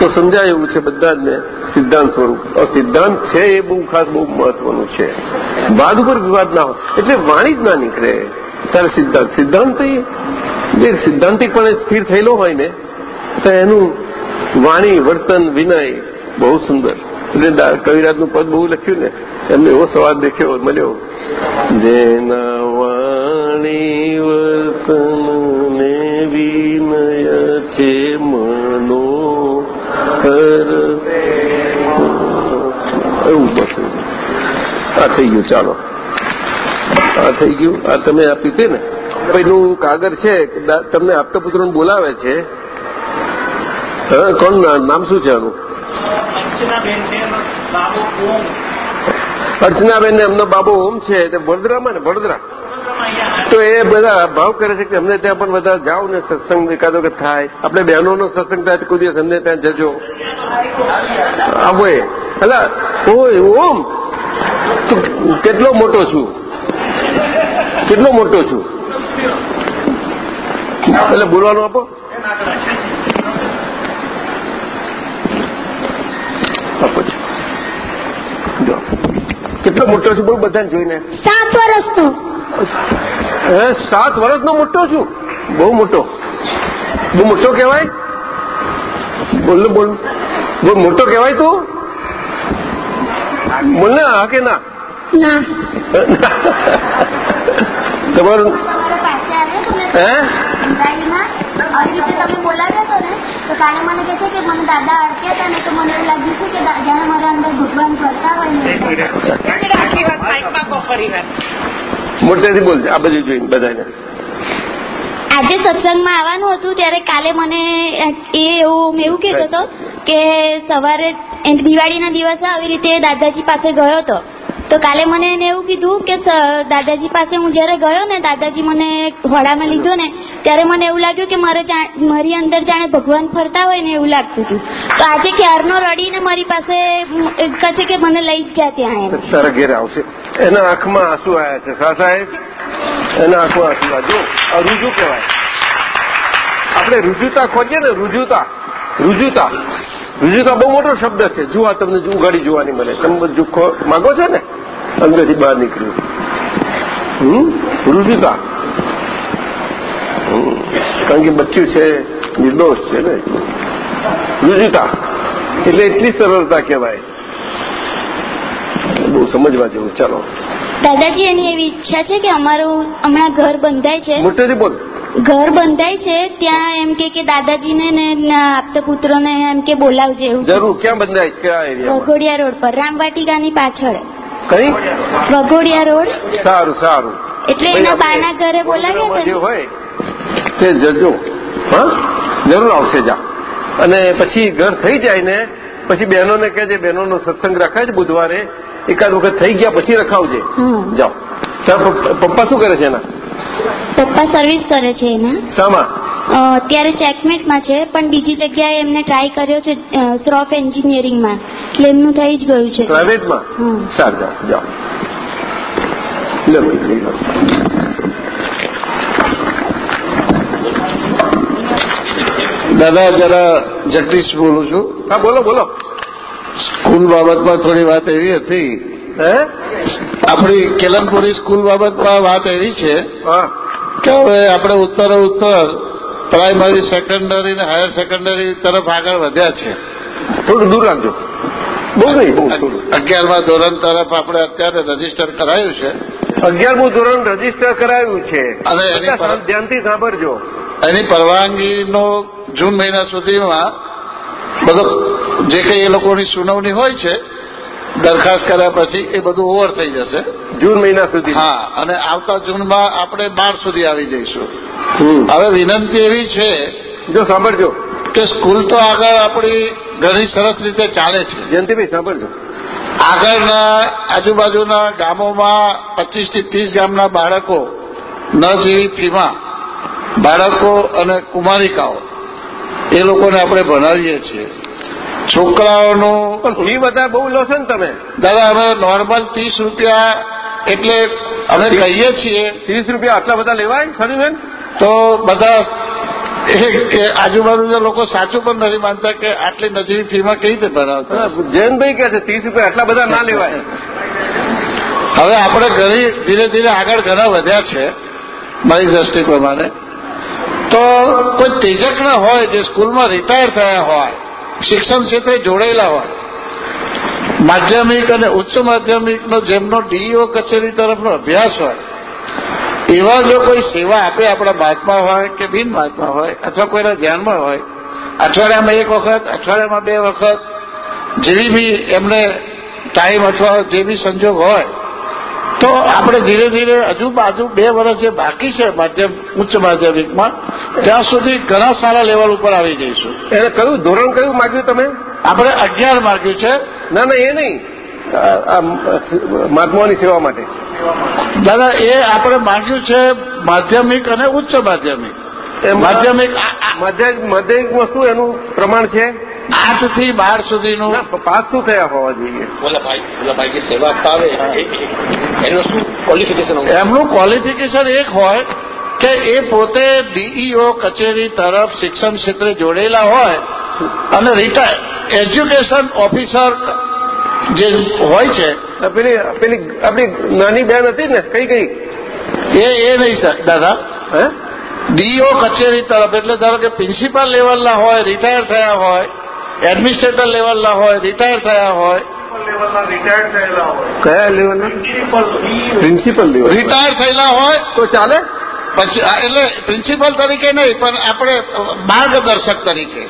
તો સમજાય એવું છે બધા જ ને સિદ્ધાંત સ્વરૂપ. સિદ્ધાંત છે એ બહુ ખાસ, બહુ મહત્વનું છે. વાદ ઉપર વિવાદ ના હોય, એટલે વાણી જ ના નીકળે. ત્યારે સિદ્ધાંત સિદ્ધાંત એ જે સિદ્ધાંતિકપણે સ્થિર થયેલો હોય ને, તો એનું વાણી, વર્તન, વિનય બહુ સુંદર. એટલે કવિરાજનું પદ બહુ લખ્યું ને, એમને એવો સવાલ દેખ્યો, મળ્યો. જેના વાણી વર્તન ને વિનય છે, મનો એવું બધું આ થઈ ગયું, ચાલો. આ થઈ ગયું, આ તમે આપી તે ને. પેલું કાગર છે તમને આપતા પુત્રોને બોલાવે છે. કોણ નામ શું છે આનું? અર્ચનાબેન એમનો બાબો ઓમ. છે તે વડોદરામાં ને વડોદરા. તો એ બધા ભાવ કરે છે કે અમને ત્યાં પણ બધા જાઓ ને સત્સંગ એકાદો કે થાય. આપણે બહેનોનો સત્સંગ થાય તો કોઈ દિવસ અમને ત્યાં જજો. આવો એ. એટલે ઓય ઓમ. કેટલો મોટો છું? કેટલો મોટો છું? એટલે બોલવાનું આપો. કેટલો મોટો છું બોલ બધાને જોઈને. સાત વર્ષનો હે સાત વર્ષનો મોટો છું? બહુ મોટો. બહુ મોટો કહેવાય? બોલ બોલ. બહુ મોટો કહેવાય તું? બોલ ને હા કે ના. તમારું મોટેથી બોલજે આ બધું જોઈને બધાને. આજે સત્સંગમાં આવવાનું હતું ત્યારે કાલે મને એ એવું એવું કહેતો હતો કે સવારે દિવાળીના દિવસે આવી રીતે દાદાજી પાસે ગયો હતો. તો કાલે મને એને એવું કીધું કે દાદાજી પાસે હું જ્યારે ગયો ને, દાદાજી મને હોડામાં લીધો ને, ત્યારે મને એવું લાગ્યું કે મારે મારી અંદર જાણે ભગવાન ફરતા હોય ને એવું લાગતું હતું. તો આજે ક્યારનો રડીને મારી પાસે કહે કે મને લઈ જ જા ત્યાં તારા ઘેર આવશે. એના આંખમાં આંસુ આવ્યા છે. સા સાહેબ? એના આંખમાં આંસુ આવ્યા જો રૂજુ કહેવાય. આપણે રુજુતા ખોજીએ ને, રુજુતા. રુજુતા. રુજુતા બહુ મોટો શબ્દ છે. જુઓ તમને ઉગાડી જોવાની મળે. તમે બધું માગો છો ને? અંદરથી બહાર નીકળ્યું. હમ? કારણ કે બચ્યું છે નિર્દોષ છે ને? રુજુતા એટલે એટલી સરળતા કહેવાય. બહુ સમજવા જેવું. ચાલો. દાદાજી એની એવી ઈચ્છા છે કે અમારું હમણાં ઘર બંધાય છે? મોટેથી બોલ. ઘર બંધાય છે ત્યાં એમ કે કે દાદાજીને ને આપતા પુત્રોને એમ કે બોલાવજે એવું. જરૂર. ક્યાં બંધાય છે? કયા એરિયામાં વઘોડિયા રોડ પર રામવાટિકાની પાછળ. કઈ? વઘોડિયા રોડ. સારું સારું. એટલે એના બાના ઘરે બોલાવ્યા જે હોય તે જજો. હા? જરૂર આવશે જા. અને પછી ઘર થઈ જાય ને પછી બહેનોને કહેજે બહેનોનો સત્સંગ રખાય છે બુધવારે. એકાદ વખત થઈ ગયા પછી રખાવજે. જાઓ. પપ્પા- પપ્પા શું કરે છે એના? પપ્પા સર્વિસ કરે છે એના. શામાં? અત્યારે ચેકમેટમાં છે પણ બીજી જગ્યાએ એમને ટ્રાય કર્યો છે અ, શ્રોફ એન્જિનિયરિંગમાં એટલે એમનું થઈ જ ગયું છે. પ્રાઇવેટમાં સારું સારું જાઓ. દાદા જરા જગદીશ બોલું છું. હા બોલો બોલો. સ્કૂલ બાબતમાં થોડી વાત એવી હતી હે? આપણી કેલનપુરી સ્કૂલ બાબતમાં વાત એવી છે હા. કે હવે આપણે ઉત્તર ઉત્તર પ્રાઇમરી સેકન્ડરી ને હાયર સેકન્ડરી તરફ આગળ વધ્યા છે. થોડું દૂર રાખજો. બહુ નહીં અગિયારમા ધોરણ તરફ આપણે અત્યારે રજિસ્ટર કરાયું છે. અગિયારમું ધોરણ રજિસ્ટર કરાયું છે. અને ધ્યાનથી સાંભળજો. એની પરવાનગીનો જૂન મહિના સુધીમાં બધો જે કંઈ એ લોકોની સુનાવણી હોય છે દરખાસ્ત કર્યા પછી એ બધું ઓવર થઈ જશે. જૂન મહિના સુધી. હા અને આવતા જૂનમાં આપણે બાર સુધી આવી જઈશું. હવે વિનંતી એવી છે જો સાંભળજો. કે સ્કૂલ તો આગળ આપણી ઘણી સરસ રીતે ચાલે છે. જયંતિભાઈ સાંભળજો. આગળના આજુબાજુના ગામોમાં પચીસથી ત્રીસ ગામના બાળકો ન જેવી ફીમાં બાળકો અને કુમારિકાઓ એ લોકોને આપણે ભણાવીએ છીએ. છોકરાઓનું ફી બધા બહુ લો છો ને તમે. દાદા અમે નોર્મલ ત્રીસ રૂપિયા એટલે અમે કહીએ છીએ. ત્રીસ રૂપિયા આટલા બધા લેવાય ખરી બેન? તો બધા આજુબાજુના લોકો સાચું પણ નથી માનતા કે આટલી નજીવી ફીમાં કઈ રીતે ભરાવતા? જયંતભાઈ કે છે ત્રીસ રૂપિયા આટલા બધા ના લેવાય. હવે આપણે ઘણી ધીરે ધીરે આગળ ઘણા વધ્યા છે મારી દ્રષ્ટિ પ્રમાણે. તો કોઈ તેજક ના હોય જે સ્કૂલમાં રિટાયર થયા હોય શિક્ષણ ક્ષેત્રે જોડાયેલા હોય. માધ્યમિક અને ઉચ્ચ માધ્યમિકનો જેમનો ડીઈઓ કચેરી તરફનો અભ્યાસ હોય, એવા જો કોઈ સેવા આપે આપણા બાદમાં હોય કે બિન બાદમાં હોય અથવા કોઈના ધ્યાનમાં હોય, અઠવાડિયામાં એક વખત, અઠવાડિયામાં બે વખત, જેવી બી એમને ટાઈમ અથવા જે બી સંજોગ હોય તો આપણે ધીરે ધીરે હજુ બાજુ બે વર્ષ જે બાકી છે માધ્યમ ઉચ્ચ માધ્યમિકમાં ત્યાં સુધી ઘણા સારા લેવલ ઉપર આવી જઈશું. એને કયું ધોરણ કયું માગ્યું તમે? આપણે અગિયાર માગ્યું છે. ના ના એ નહીં. આ સેવા માટે. દાદા એ આપણે માગ્યું છે માધ્યમિક અને ઉચ્ચ માધ્યમિક. માધ્યમિક માધ્યમિક વસ્તુ એનું પ્રમાણ છે? આઠથી બાર સુધીનું. પાસું શું થયા હોવા જોઈએ. બોલા ભાઈ બોલા ભાઈ સેવા આપતા એનું શું ક્વોલિફિકેશન એમનું ક્વોલિફિકેશન એક હોય કે એ પોતે ડીઈઓ કચેરી તરફ શિક્ષણ ક્ષેત્રે જોડેલા હોય અને રિટાયર એજ્યુકેશન ઓફિસર જે હોય છે પેલી પેલી આપણી નાની બેન હતી ને કઈ કઈ? એ એ નહીં સર દાદા. હે? ડીઓ કચેરી તરફ એટલે ધારો કે પ્રિન્સિપાલ લેવલના હોય રિટાયર થયા હોય એડમિનિસ્ટ્રેટર લેવલના હોય રિટાયર થયા હોય. કયા લેવલ પ્રિન્સિપલ લેવલ રિટાયર થયેલા હોય તો ચાલે? પછી એટલે પ્રિન્સિપલ તરીકે નહીં પણ આપણે માર્ગદર્શક તરીકે.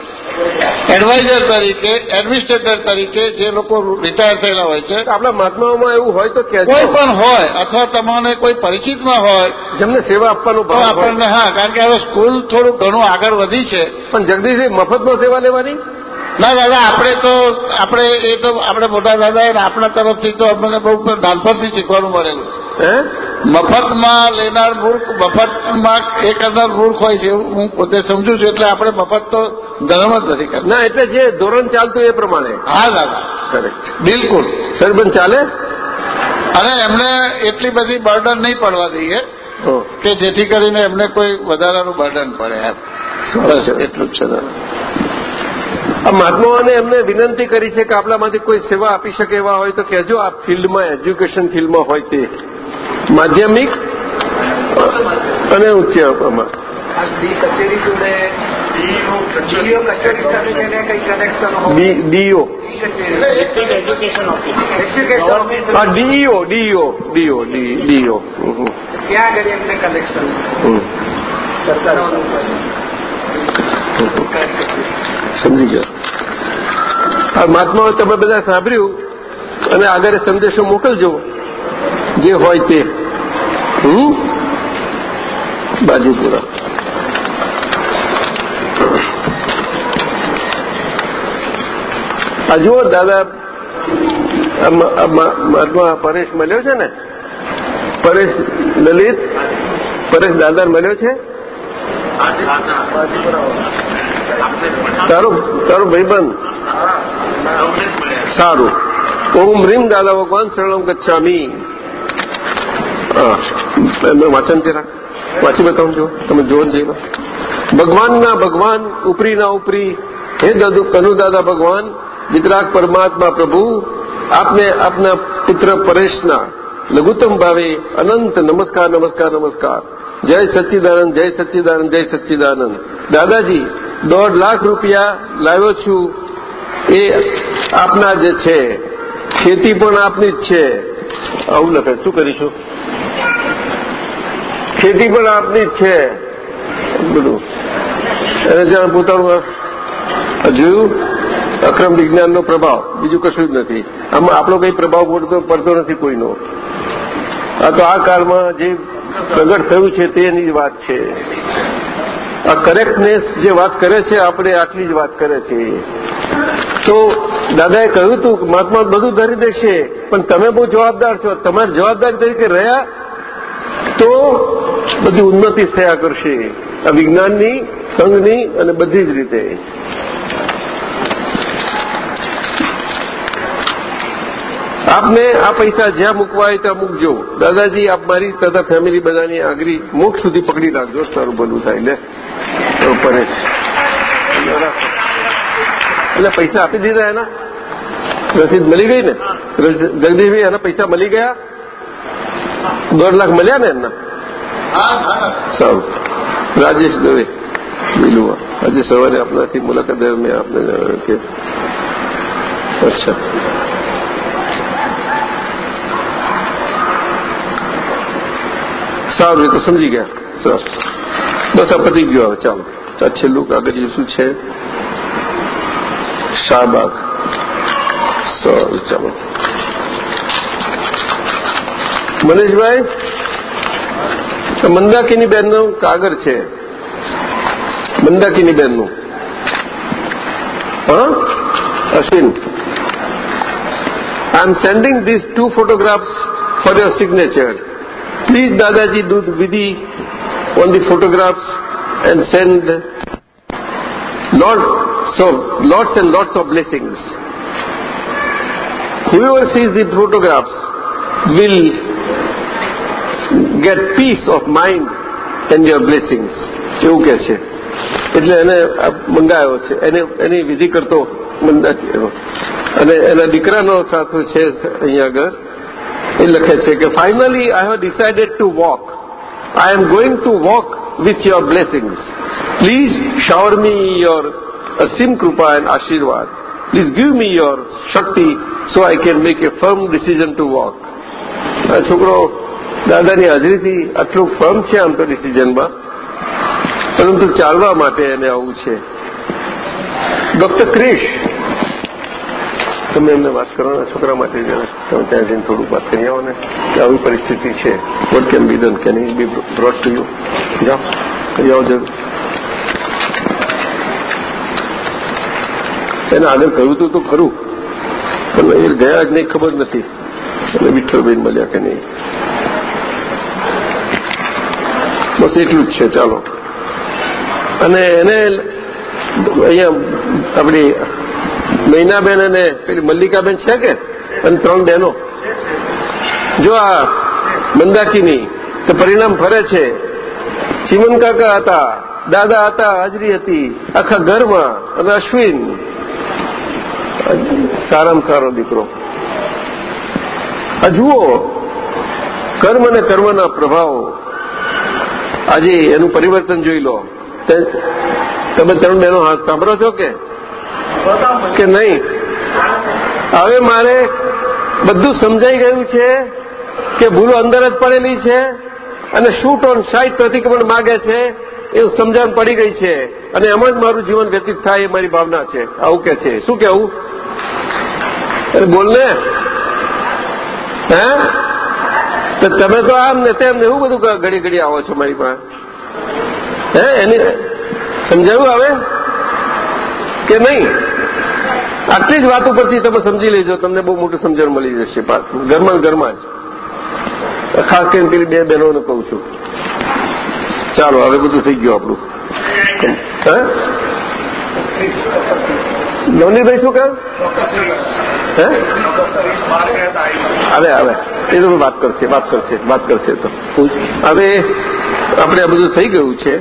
એડવાઇઝર તરીકે એડમિનિસ્ટ્રેટર તરીકે જે લોકો રિટાયર થયેલા હોય છે. આપણા મહાત્માઓમાં એવું હોય તો કે કોઈ પણ હોય અથવા તમને કોઈ પરિચિતમાં હોય જેમને સેવા આપવાનું ભાવ આપણને હા કારણ કે હવે સ્કૂલ થોડું ઘણું આગળ વધી છે. પણ જગદીશભાઈ મફતમાં સેવા લેવાની? ના દાદા આપણે તો આપણે એ તો આપણે મોટા દાદા આપણા તરફથી તો અમને બહુ નાનપણથી શીખવાનું મળેલું. હે? મફતમાં લેનાર મૂર્ખ મફતમાં એ કરનાર મૂર્ખ હોય છે હું પોતે સમજુ છું એટલે આપણે મફત તો ધર્મ જ નથી કરતા. ના એટલે જે ધોરણ ચાલતું એ પ્રમાણે. હા દાદા. કરેક્ટ બિલકુલ. સરબંધ ચાલે? અને એમને એટલી બધી બર્ડન નહીં પડવા દઈએ કે જેથી કરીને એમને કોઈ વધારાનું બર્ડન પડે એમ. સરસ એટલું જ છે દાદા. આ મહાત્માઓને એમને વિનંતી કરી છે કે આપણામાંથી કોઈ સેવા આપી શકે એવા હોય તો કહેજો આ ફિલ્ડમાં એજ્યુકેશન ફિલ્ડમાં હોય તે. માધ્યમિક અને ઉચ્ચ DO DO DO DO DO DO ક્યાં આગળ એમને કનેક્શન સમજી ગયો. આ મહાત્માઓ તમે બધા સાંભળ્યું અને આગળ સંદેશો મોકલજો. જે હોય તે. હમ? બાજુ પૂરા આ જુઓ દાદા મહાત્મા પરેશ મળ્યો છે ને? પરેશ લલિત, પરેશ દાદા મળ્યો છે? તારો ભાઈબંધ સારું. ઓમ રીમ દાદા ભગવાન, શરણમ ગચ્છામી. હા વાંચન તે રાખ વાંચી બતાવું છો, તમે જોવો જઈ ભગવાનના ભગવાન ઉપરીના ઉપરી. હે દાદુ, કનુ દાદા ભગવાન, વિતરાગ પરમાત્મા પ્રભુ, આપને આપના પુત્ર પરેશના લઘુત્તમ ભાવે અનંત નમસ્કાર નમસ્કાર નમસ્કાર. જય સચ્ચિદાનંદ જય સચ્ચિદાનંદ જય સચ્ચિદાનંદ. દાદાજી, દોઢ લાખ રૂપિયા લાવ્યો છું. એ આપના જે છે, ખેતી પણ આપની જ છે. આવું લખે, શું કરીશું? ખેતી પણ આપની જ છે. બધું. એને જાણ પોતાનું જોયું? અક્રમ વિજ્ઞાનનો પ્રભાવ. બીજું કશું જ નથી. આમાં આપણો કંઈ પ્રભાવ પડતો પડતો નથી કોઈનો. આ તો આ કાળમાં જે પ્રગટ થયું છે તેની વાત છે. આ કરેક્ટનેસ જે વાત કરે છે, આપણે આટલી જ વાત કરે છે. તો દાદાએ કહ્યું હતું કે મહાત્મા બધું ધરી દેશે, પણ તમે બહુ જવાબદાર છો. તમારે જવાબદારી તરીકે રહ્યા તો બધી ઉન્નતિ થયા કરશે. આ વિજ્ઞાનની, સંઘની અને બધી જ રીતે. આપને આ પૈસા જ્યાં મૂકવા હોય ત્યાં મૂકજો. દાદાજી, આપ મારી તથા ફેમિલી બધાની આગરી મુખ સુધી પકડી રાખજો. સારું ભલું થાય તો પરેશ એટલે પૈસા આપી દીધા એના. રસીદ મળી ગઈ ને? જગદીશભાઈ, એના પૈસા મળી ગયા? દોઢ લાખ મળ્યા ને એમના? સારું. રાજેશ દવે બીલુઆ આજે સવારે આપનાથી મુલાકાત દરમિયાન આપને કે, અચ્છા. સારું એ તો સમજી ગયા. સરસ. બસ આ પતી ગયો હવે, ચાલો. આ છેલ્લું કાગળિયું શું છે? શાહબાગ. સારું, ચાલો. મનીષભાઈ મંદાકીની બેનનું કાગળ છે. મંદાકીની બેનનું હા? Ashwin. I am sending this two photographs for your signature. Please, Dadaji, do the vidhi on the photographs and send lot, so lots and lots of blessings. Whoever sees the photographs will get peace of mind and your blessings. એવું કે છે એટલે એને આ મંગાયો છે એને એની વિધિ કરતો મંદાજી એવો અને એના દીકરાનો સાથો છે અહીંયા આગળ એ લખે છે કે finally I have decided to walk I am going to walk with your blessings please shower me your અસીમ કૃપા એન્ડ આશીર્વાદ please give me your Shakti so I can make a firm decision to walk આ છોકરો દાદાની હાજરીથી આટલું firm છે આમ તો ડિસિઝનમાં પરંતુ ચાલવા માટે એને આવું છે ડોક્ટર ક્રિશ તમે એમને વાત કરવાના છોકરા માટે તમે ત્યાં જઈને થોડું વાત કરી આવો ને. કે આવી પરિસ્થિતિ છે. What can be done can be brought to you જાઓ. કરી આવો જરૂર. એને આગળ કહ્યું હતું તો ખરું. પણ એ ગયા જ નહીં, ખબર નથી. એટલે વિઠ્ઠલબેન મળ્યા કે નહીં. બસ એટલું જ છે, ચાલો. અને એને અહીંયા આપણી મહિનાબેન અને પેલી મલ્લિકાબેન છે કે? અને ત્રણ બહેનો. જો આ મંદાકીની તો પરિણામ ફરે છે. ચીમન કાકા હતા, દાદા હતા, હાજરી હતી, આખા ઘરમાં, અને અશ્વિન. સારામાં સારો દીકરો. આ જુઓ, કર્મ અને કર્મના પ્રભાવો. આજે એનું પરિવર્તન જોઈ લો. તમે ત્રણ બહેનો હાથ સાંભળો છો કે? કે નહીં? હવે મારે બધું સમજાઈ ગયું છે કે ભૂલો અંદર જ પડેલી છે અને શૂટ ઓન સાઈટ પ્રતિક્રમણ માગે છે એ સમજણ પડી ગઈ છે અને એમાં જ મારું જીવન વ્યતીત થાય એ મારી ભાવના છે. આવું કે છે. શું કેવું? બોલ ને. હે? તો તમે તો આમ ને તેમ એવું બધું ઘડી ઘડી આવો છો મારી પાસે. હે, એની સમજાયું હવે? કે નહીં? આટલી જ વાત ઉપરથી તમે સમજી લેજો, તમને બહુ મોટું સમજણ મળી જશે. ઘરમાં ઘરમાં જ. ખાસ કરીને પેલી બે બહેનોને કહું છું. ચાલો, હવે બધું થઈ ગયું આપણું. નવનીભાઈ શું કહ્યું હે? હવે હવે એ તો વાત કરશે વાત કરશે વાત કરશે તો. હવે આપણે આ બધું થઈ ગયું છે.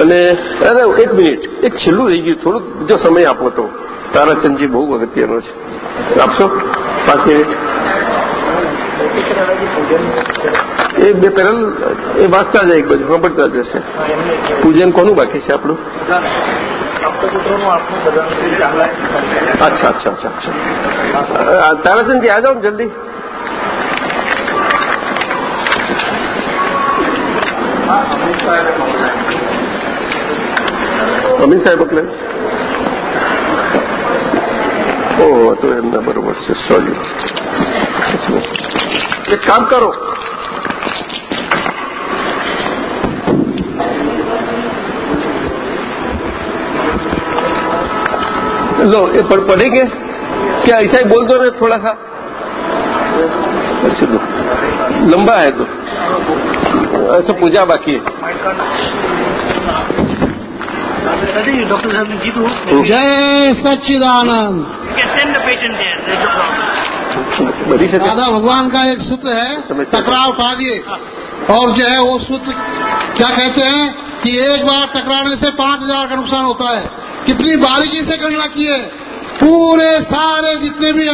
અને અરે એક મિનિટ. એક છેલ્લું રહી ગયું. થોડુંક જો સમય આપો તો. તારાચંદજી બહુ અગત્યનો છે. આપશો? પાંચ મિનિટ. એ બે પેરલ, એ વાંચતા જાય એક બાજુ, સાંભળતા જશે પૂજન કોનું બાકી છે આપણું? અચ્છા અચ્છા અચ્છા અચ્છા. તારાચંદજી, આ જાઓ ને જલ્દી. અમીન સાહેબ એટલે ઓહો તો એમના બરોબર છે સોરી એક કામ કરો लो ये पढ़ पढ़ेंगे क्या ऐसा ही बोल दो ना थोड़ा सा अच्छा लो लंबा है तो ऐसा पूजा बाकी है डॉक्टर जीतू जय सच्चिदानंद। दादा भगवान का एक सूत्र है टकराव उठाइए और जो है वो सूत्र क्या कहते हैं कि एक बार टकराने से पाँच हज़ार का नुकसान होता है। कितनी बारीकी से गणना की है। पूरे सारे जितने भी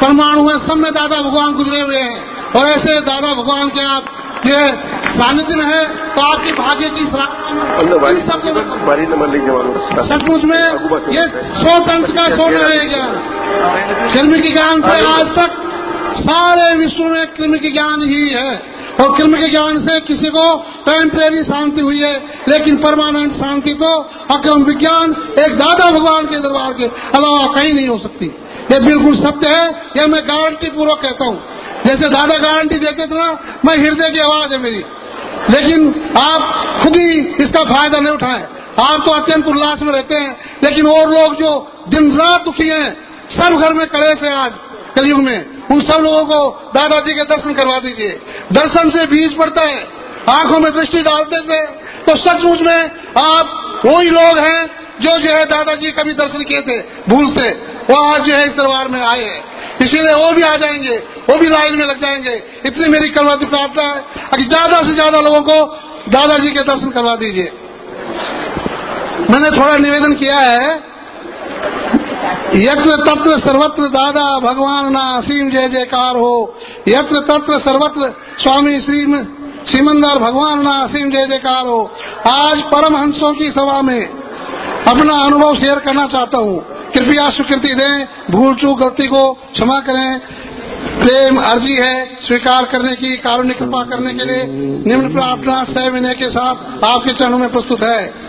परमाणु हैं सब में दादा भगवान गुजरे हुए हैं। और ऐसे दादा भगवान के आप ये सानिध्य है तो आपके भाग्य की सचमुच में ये सौ टंस का सोना रहेगा कृमि के ज्ञान से आज तक सारे विश्व में कृमि के ज्ञान ही है। और कृम के ज्ञान से किसी को टेम्परेरी शांति हुई है लेकिन परमानेंट शांति तो अक्रम विज्ञान एक दादा भगवान के दरबार के अलावा कहीं नहीं हो सकती। ये बिल्कुल सत्य है यह मैं गारंटी पूर्वक कहता हूँ। जैसे दादा गारंटी देते थे ना, मैं हृदय की आवाज़ है मेरी। लेकिन आप खुद ही इसका फ़ायदा नहीं उठाएँ। आप तो अत्यंत उल्लास में रहते हैं, लेकिन और लोग जो दिन रात दुखी हैं, सब घर में कलेश है आज, कलयुग में। उन सब लोगों को दादाजी के दर्शन करवा दीजिए। दर्शन से बीज पड़ता है, आँखों में दृष्टि डालते थे। तो सचमुच में आप वही लोग हैं जो जो है दादाजी का भी दर्शन किए थे भूल से। वो आज जो है इस दरबार में आए हैं। इसीलिए वो भी आ जाएँगे वो भी लाइन में लग जाएँगे। इतनी मेरी करवाती प्रार्थना है। कि ज़्यादा से ज़्यादा लोगों को दादाजी के दर्शन करवा दीजिए। मैंने थोड़ा निवेदन किया है, यत्र तत्व सर्वत्र दादा भगवान ना असीम जय जयकार हो। यत्र तत्व सर्वत्र स्वामी श्री श्रीमंदर भगवान ना असीम जय जयकार हो। आज परमहंसों की सभा में अपना अनुभव शेयर करना चाहता हूँ। कृपया स्वीकृति दें, भूल चूक गलती को क्षमा करें। प्रेम अर्जी है स्वीकार करने की, कारुण्य कृपा करने के लिए निम्न प्रार्थना सह विनय के साथ आपके चरणों में प्रस्तुत है।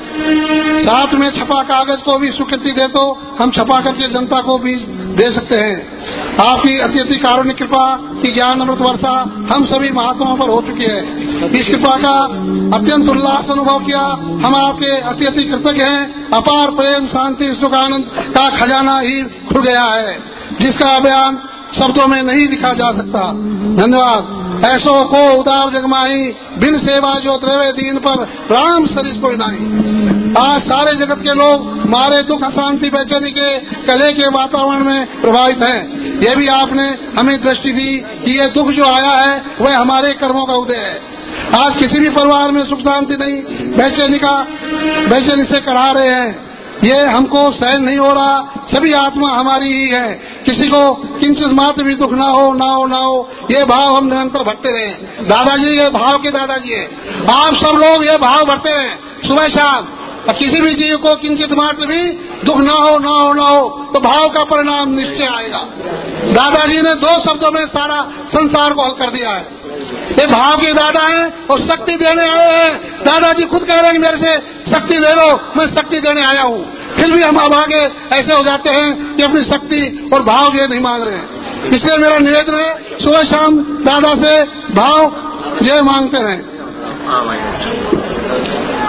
साथ में छपा कागज़ को भी स्वीकृति दे तो हम छपा करके जनता को भी दे सकते हैं। आपकी अति अति कारुण्य कृपा की ज्ञान अमृत वर्षा हम सभी महात्माओं पर हो चुकी है। इस कृपा का अत्यंत उल्लास अनुभव किया हम आपके अति अति कृतज्ञ हैं। अपार प्रेम, शांति, सुख, आनंद का खजाना ही खुल गया है। जिसका बयान शब्दों में नहीं लिखा जा सकता। धन्यवाद। ऐसो को उदार जगमाही, बिन सेवा जो द्रवे दीन पर राम सरिस कोई नहीं आज सारे जगत के लोग मारे दुख, अशांति, बेचैनी के कले के वातावरण में प्रभावित हैं। ये भी आपने हमें दृष्टि दी कि ये दुख जो आया है, वह हमारे कर्मों का उदय है। आज किसी भी परिवार में सुख शांति नहीं, बेचैनी का, बेचैनी से करा रहे हैं। ये हमको सहन नहीं हो रहा। सभी आत्मा हमारी ही है। किसी को किंचित मात्र भी दुख ना हो ना हो ना हो, ये भाव हम निरंतर भरते रहे दादाजी, ये भाव के दादाजी है। आप सब लोग ये भाव भरते रहे सुबह शाम। और किसी भी जीव को किंचित मात्र भी दुख ना हो ना हो ना हो तो भाव का परिणाम निश्चय आएगा। दादाजी ने दो शब्दों में सारा संसार को हल कर दिया है। ये भाव के दादा हैं और शक्ति देने आए हैं। दादाजी खुद कह रहे हैं मेरे से शक्ति दे लो, मैं शक्ति देने आया हूँ। फिर भी हम अब आगे ऐसे हो जाते हैं कि अपनी शक्ति और भाव ये नहीं मांग रहे हैं। इसलिए मेरा निवेदन है, सुबह शाम दादा से भाव ये मांगते रहे।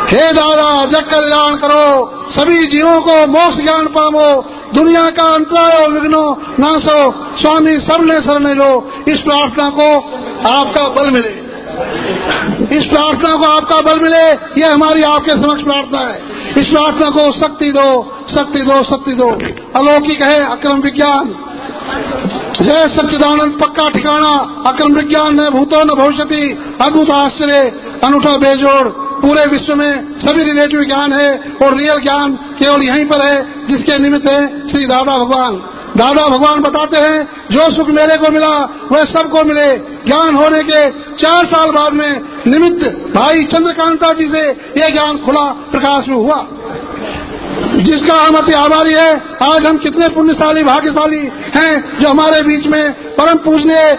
हे दादा, जग कल्याण करो, सभी जीवों को मोक्ष ज्ञान पावो दुनिया का अंतराय और विघ्नो, नाशो, स्वामी सबने शरण लो। इस प्रार्थना को आपका बल मिले। इस प्रार्थना को आपका बल मिले, ये हमारी आपके समक्ष प्रार्थना है। इस प्रार्थना को शक्ति दो शक्ति दो शक्ति दो। अलौकिक है अक्रम विज्ञान जय सच्चिदानंद, पक्का ठिकाना, अक्रम विज्ञान न भूतो न भविष्यति, अद्भुत आश्चर्य, अनूठा बेजोड़, पूरे विश्व में सभी रिलेटिव ज्ञान है और रियल ज्ञान केवल यहीं पर है, जिसके निमित्त है श्री दादा भगवान। दादा भगवान बताते हैं, जो सुख मेरे को मिला, वह सबको मिले। ज्ञान होने के चार साल बाद में निमित्त भाई चंद्रकांता जी से यह ज्ञान खुला, प्रकाश में हुआ। जिसका हम अति आभारी है आज हम कितने पुण्यशाली भाग्यशाली हैं जो हमारे बीच में परम पूजनीय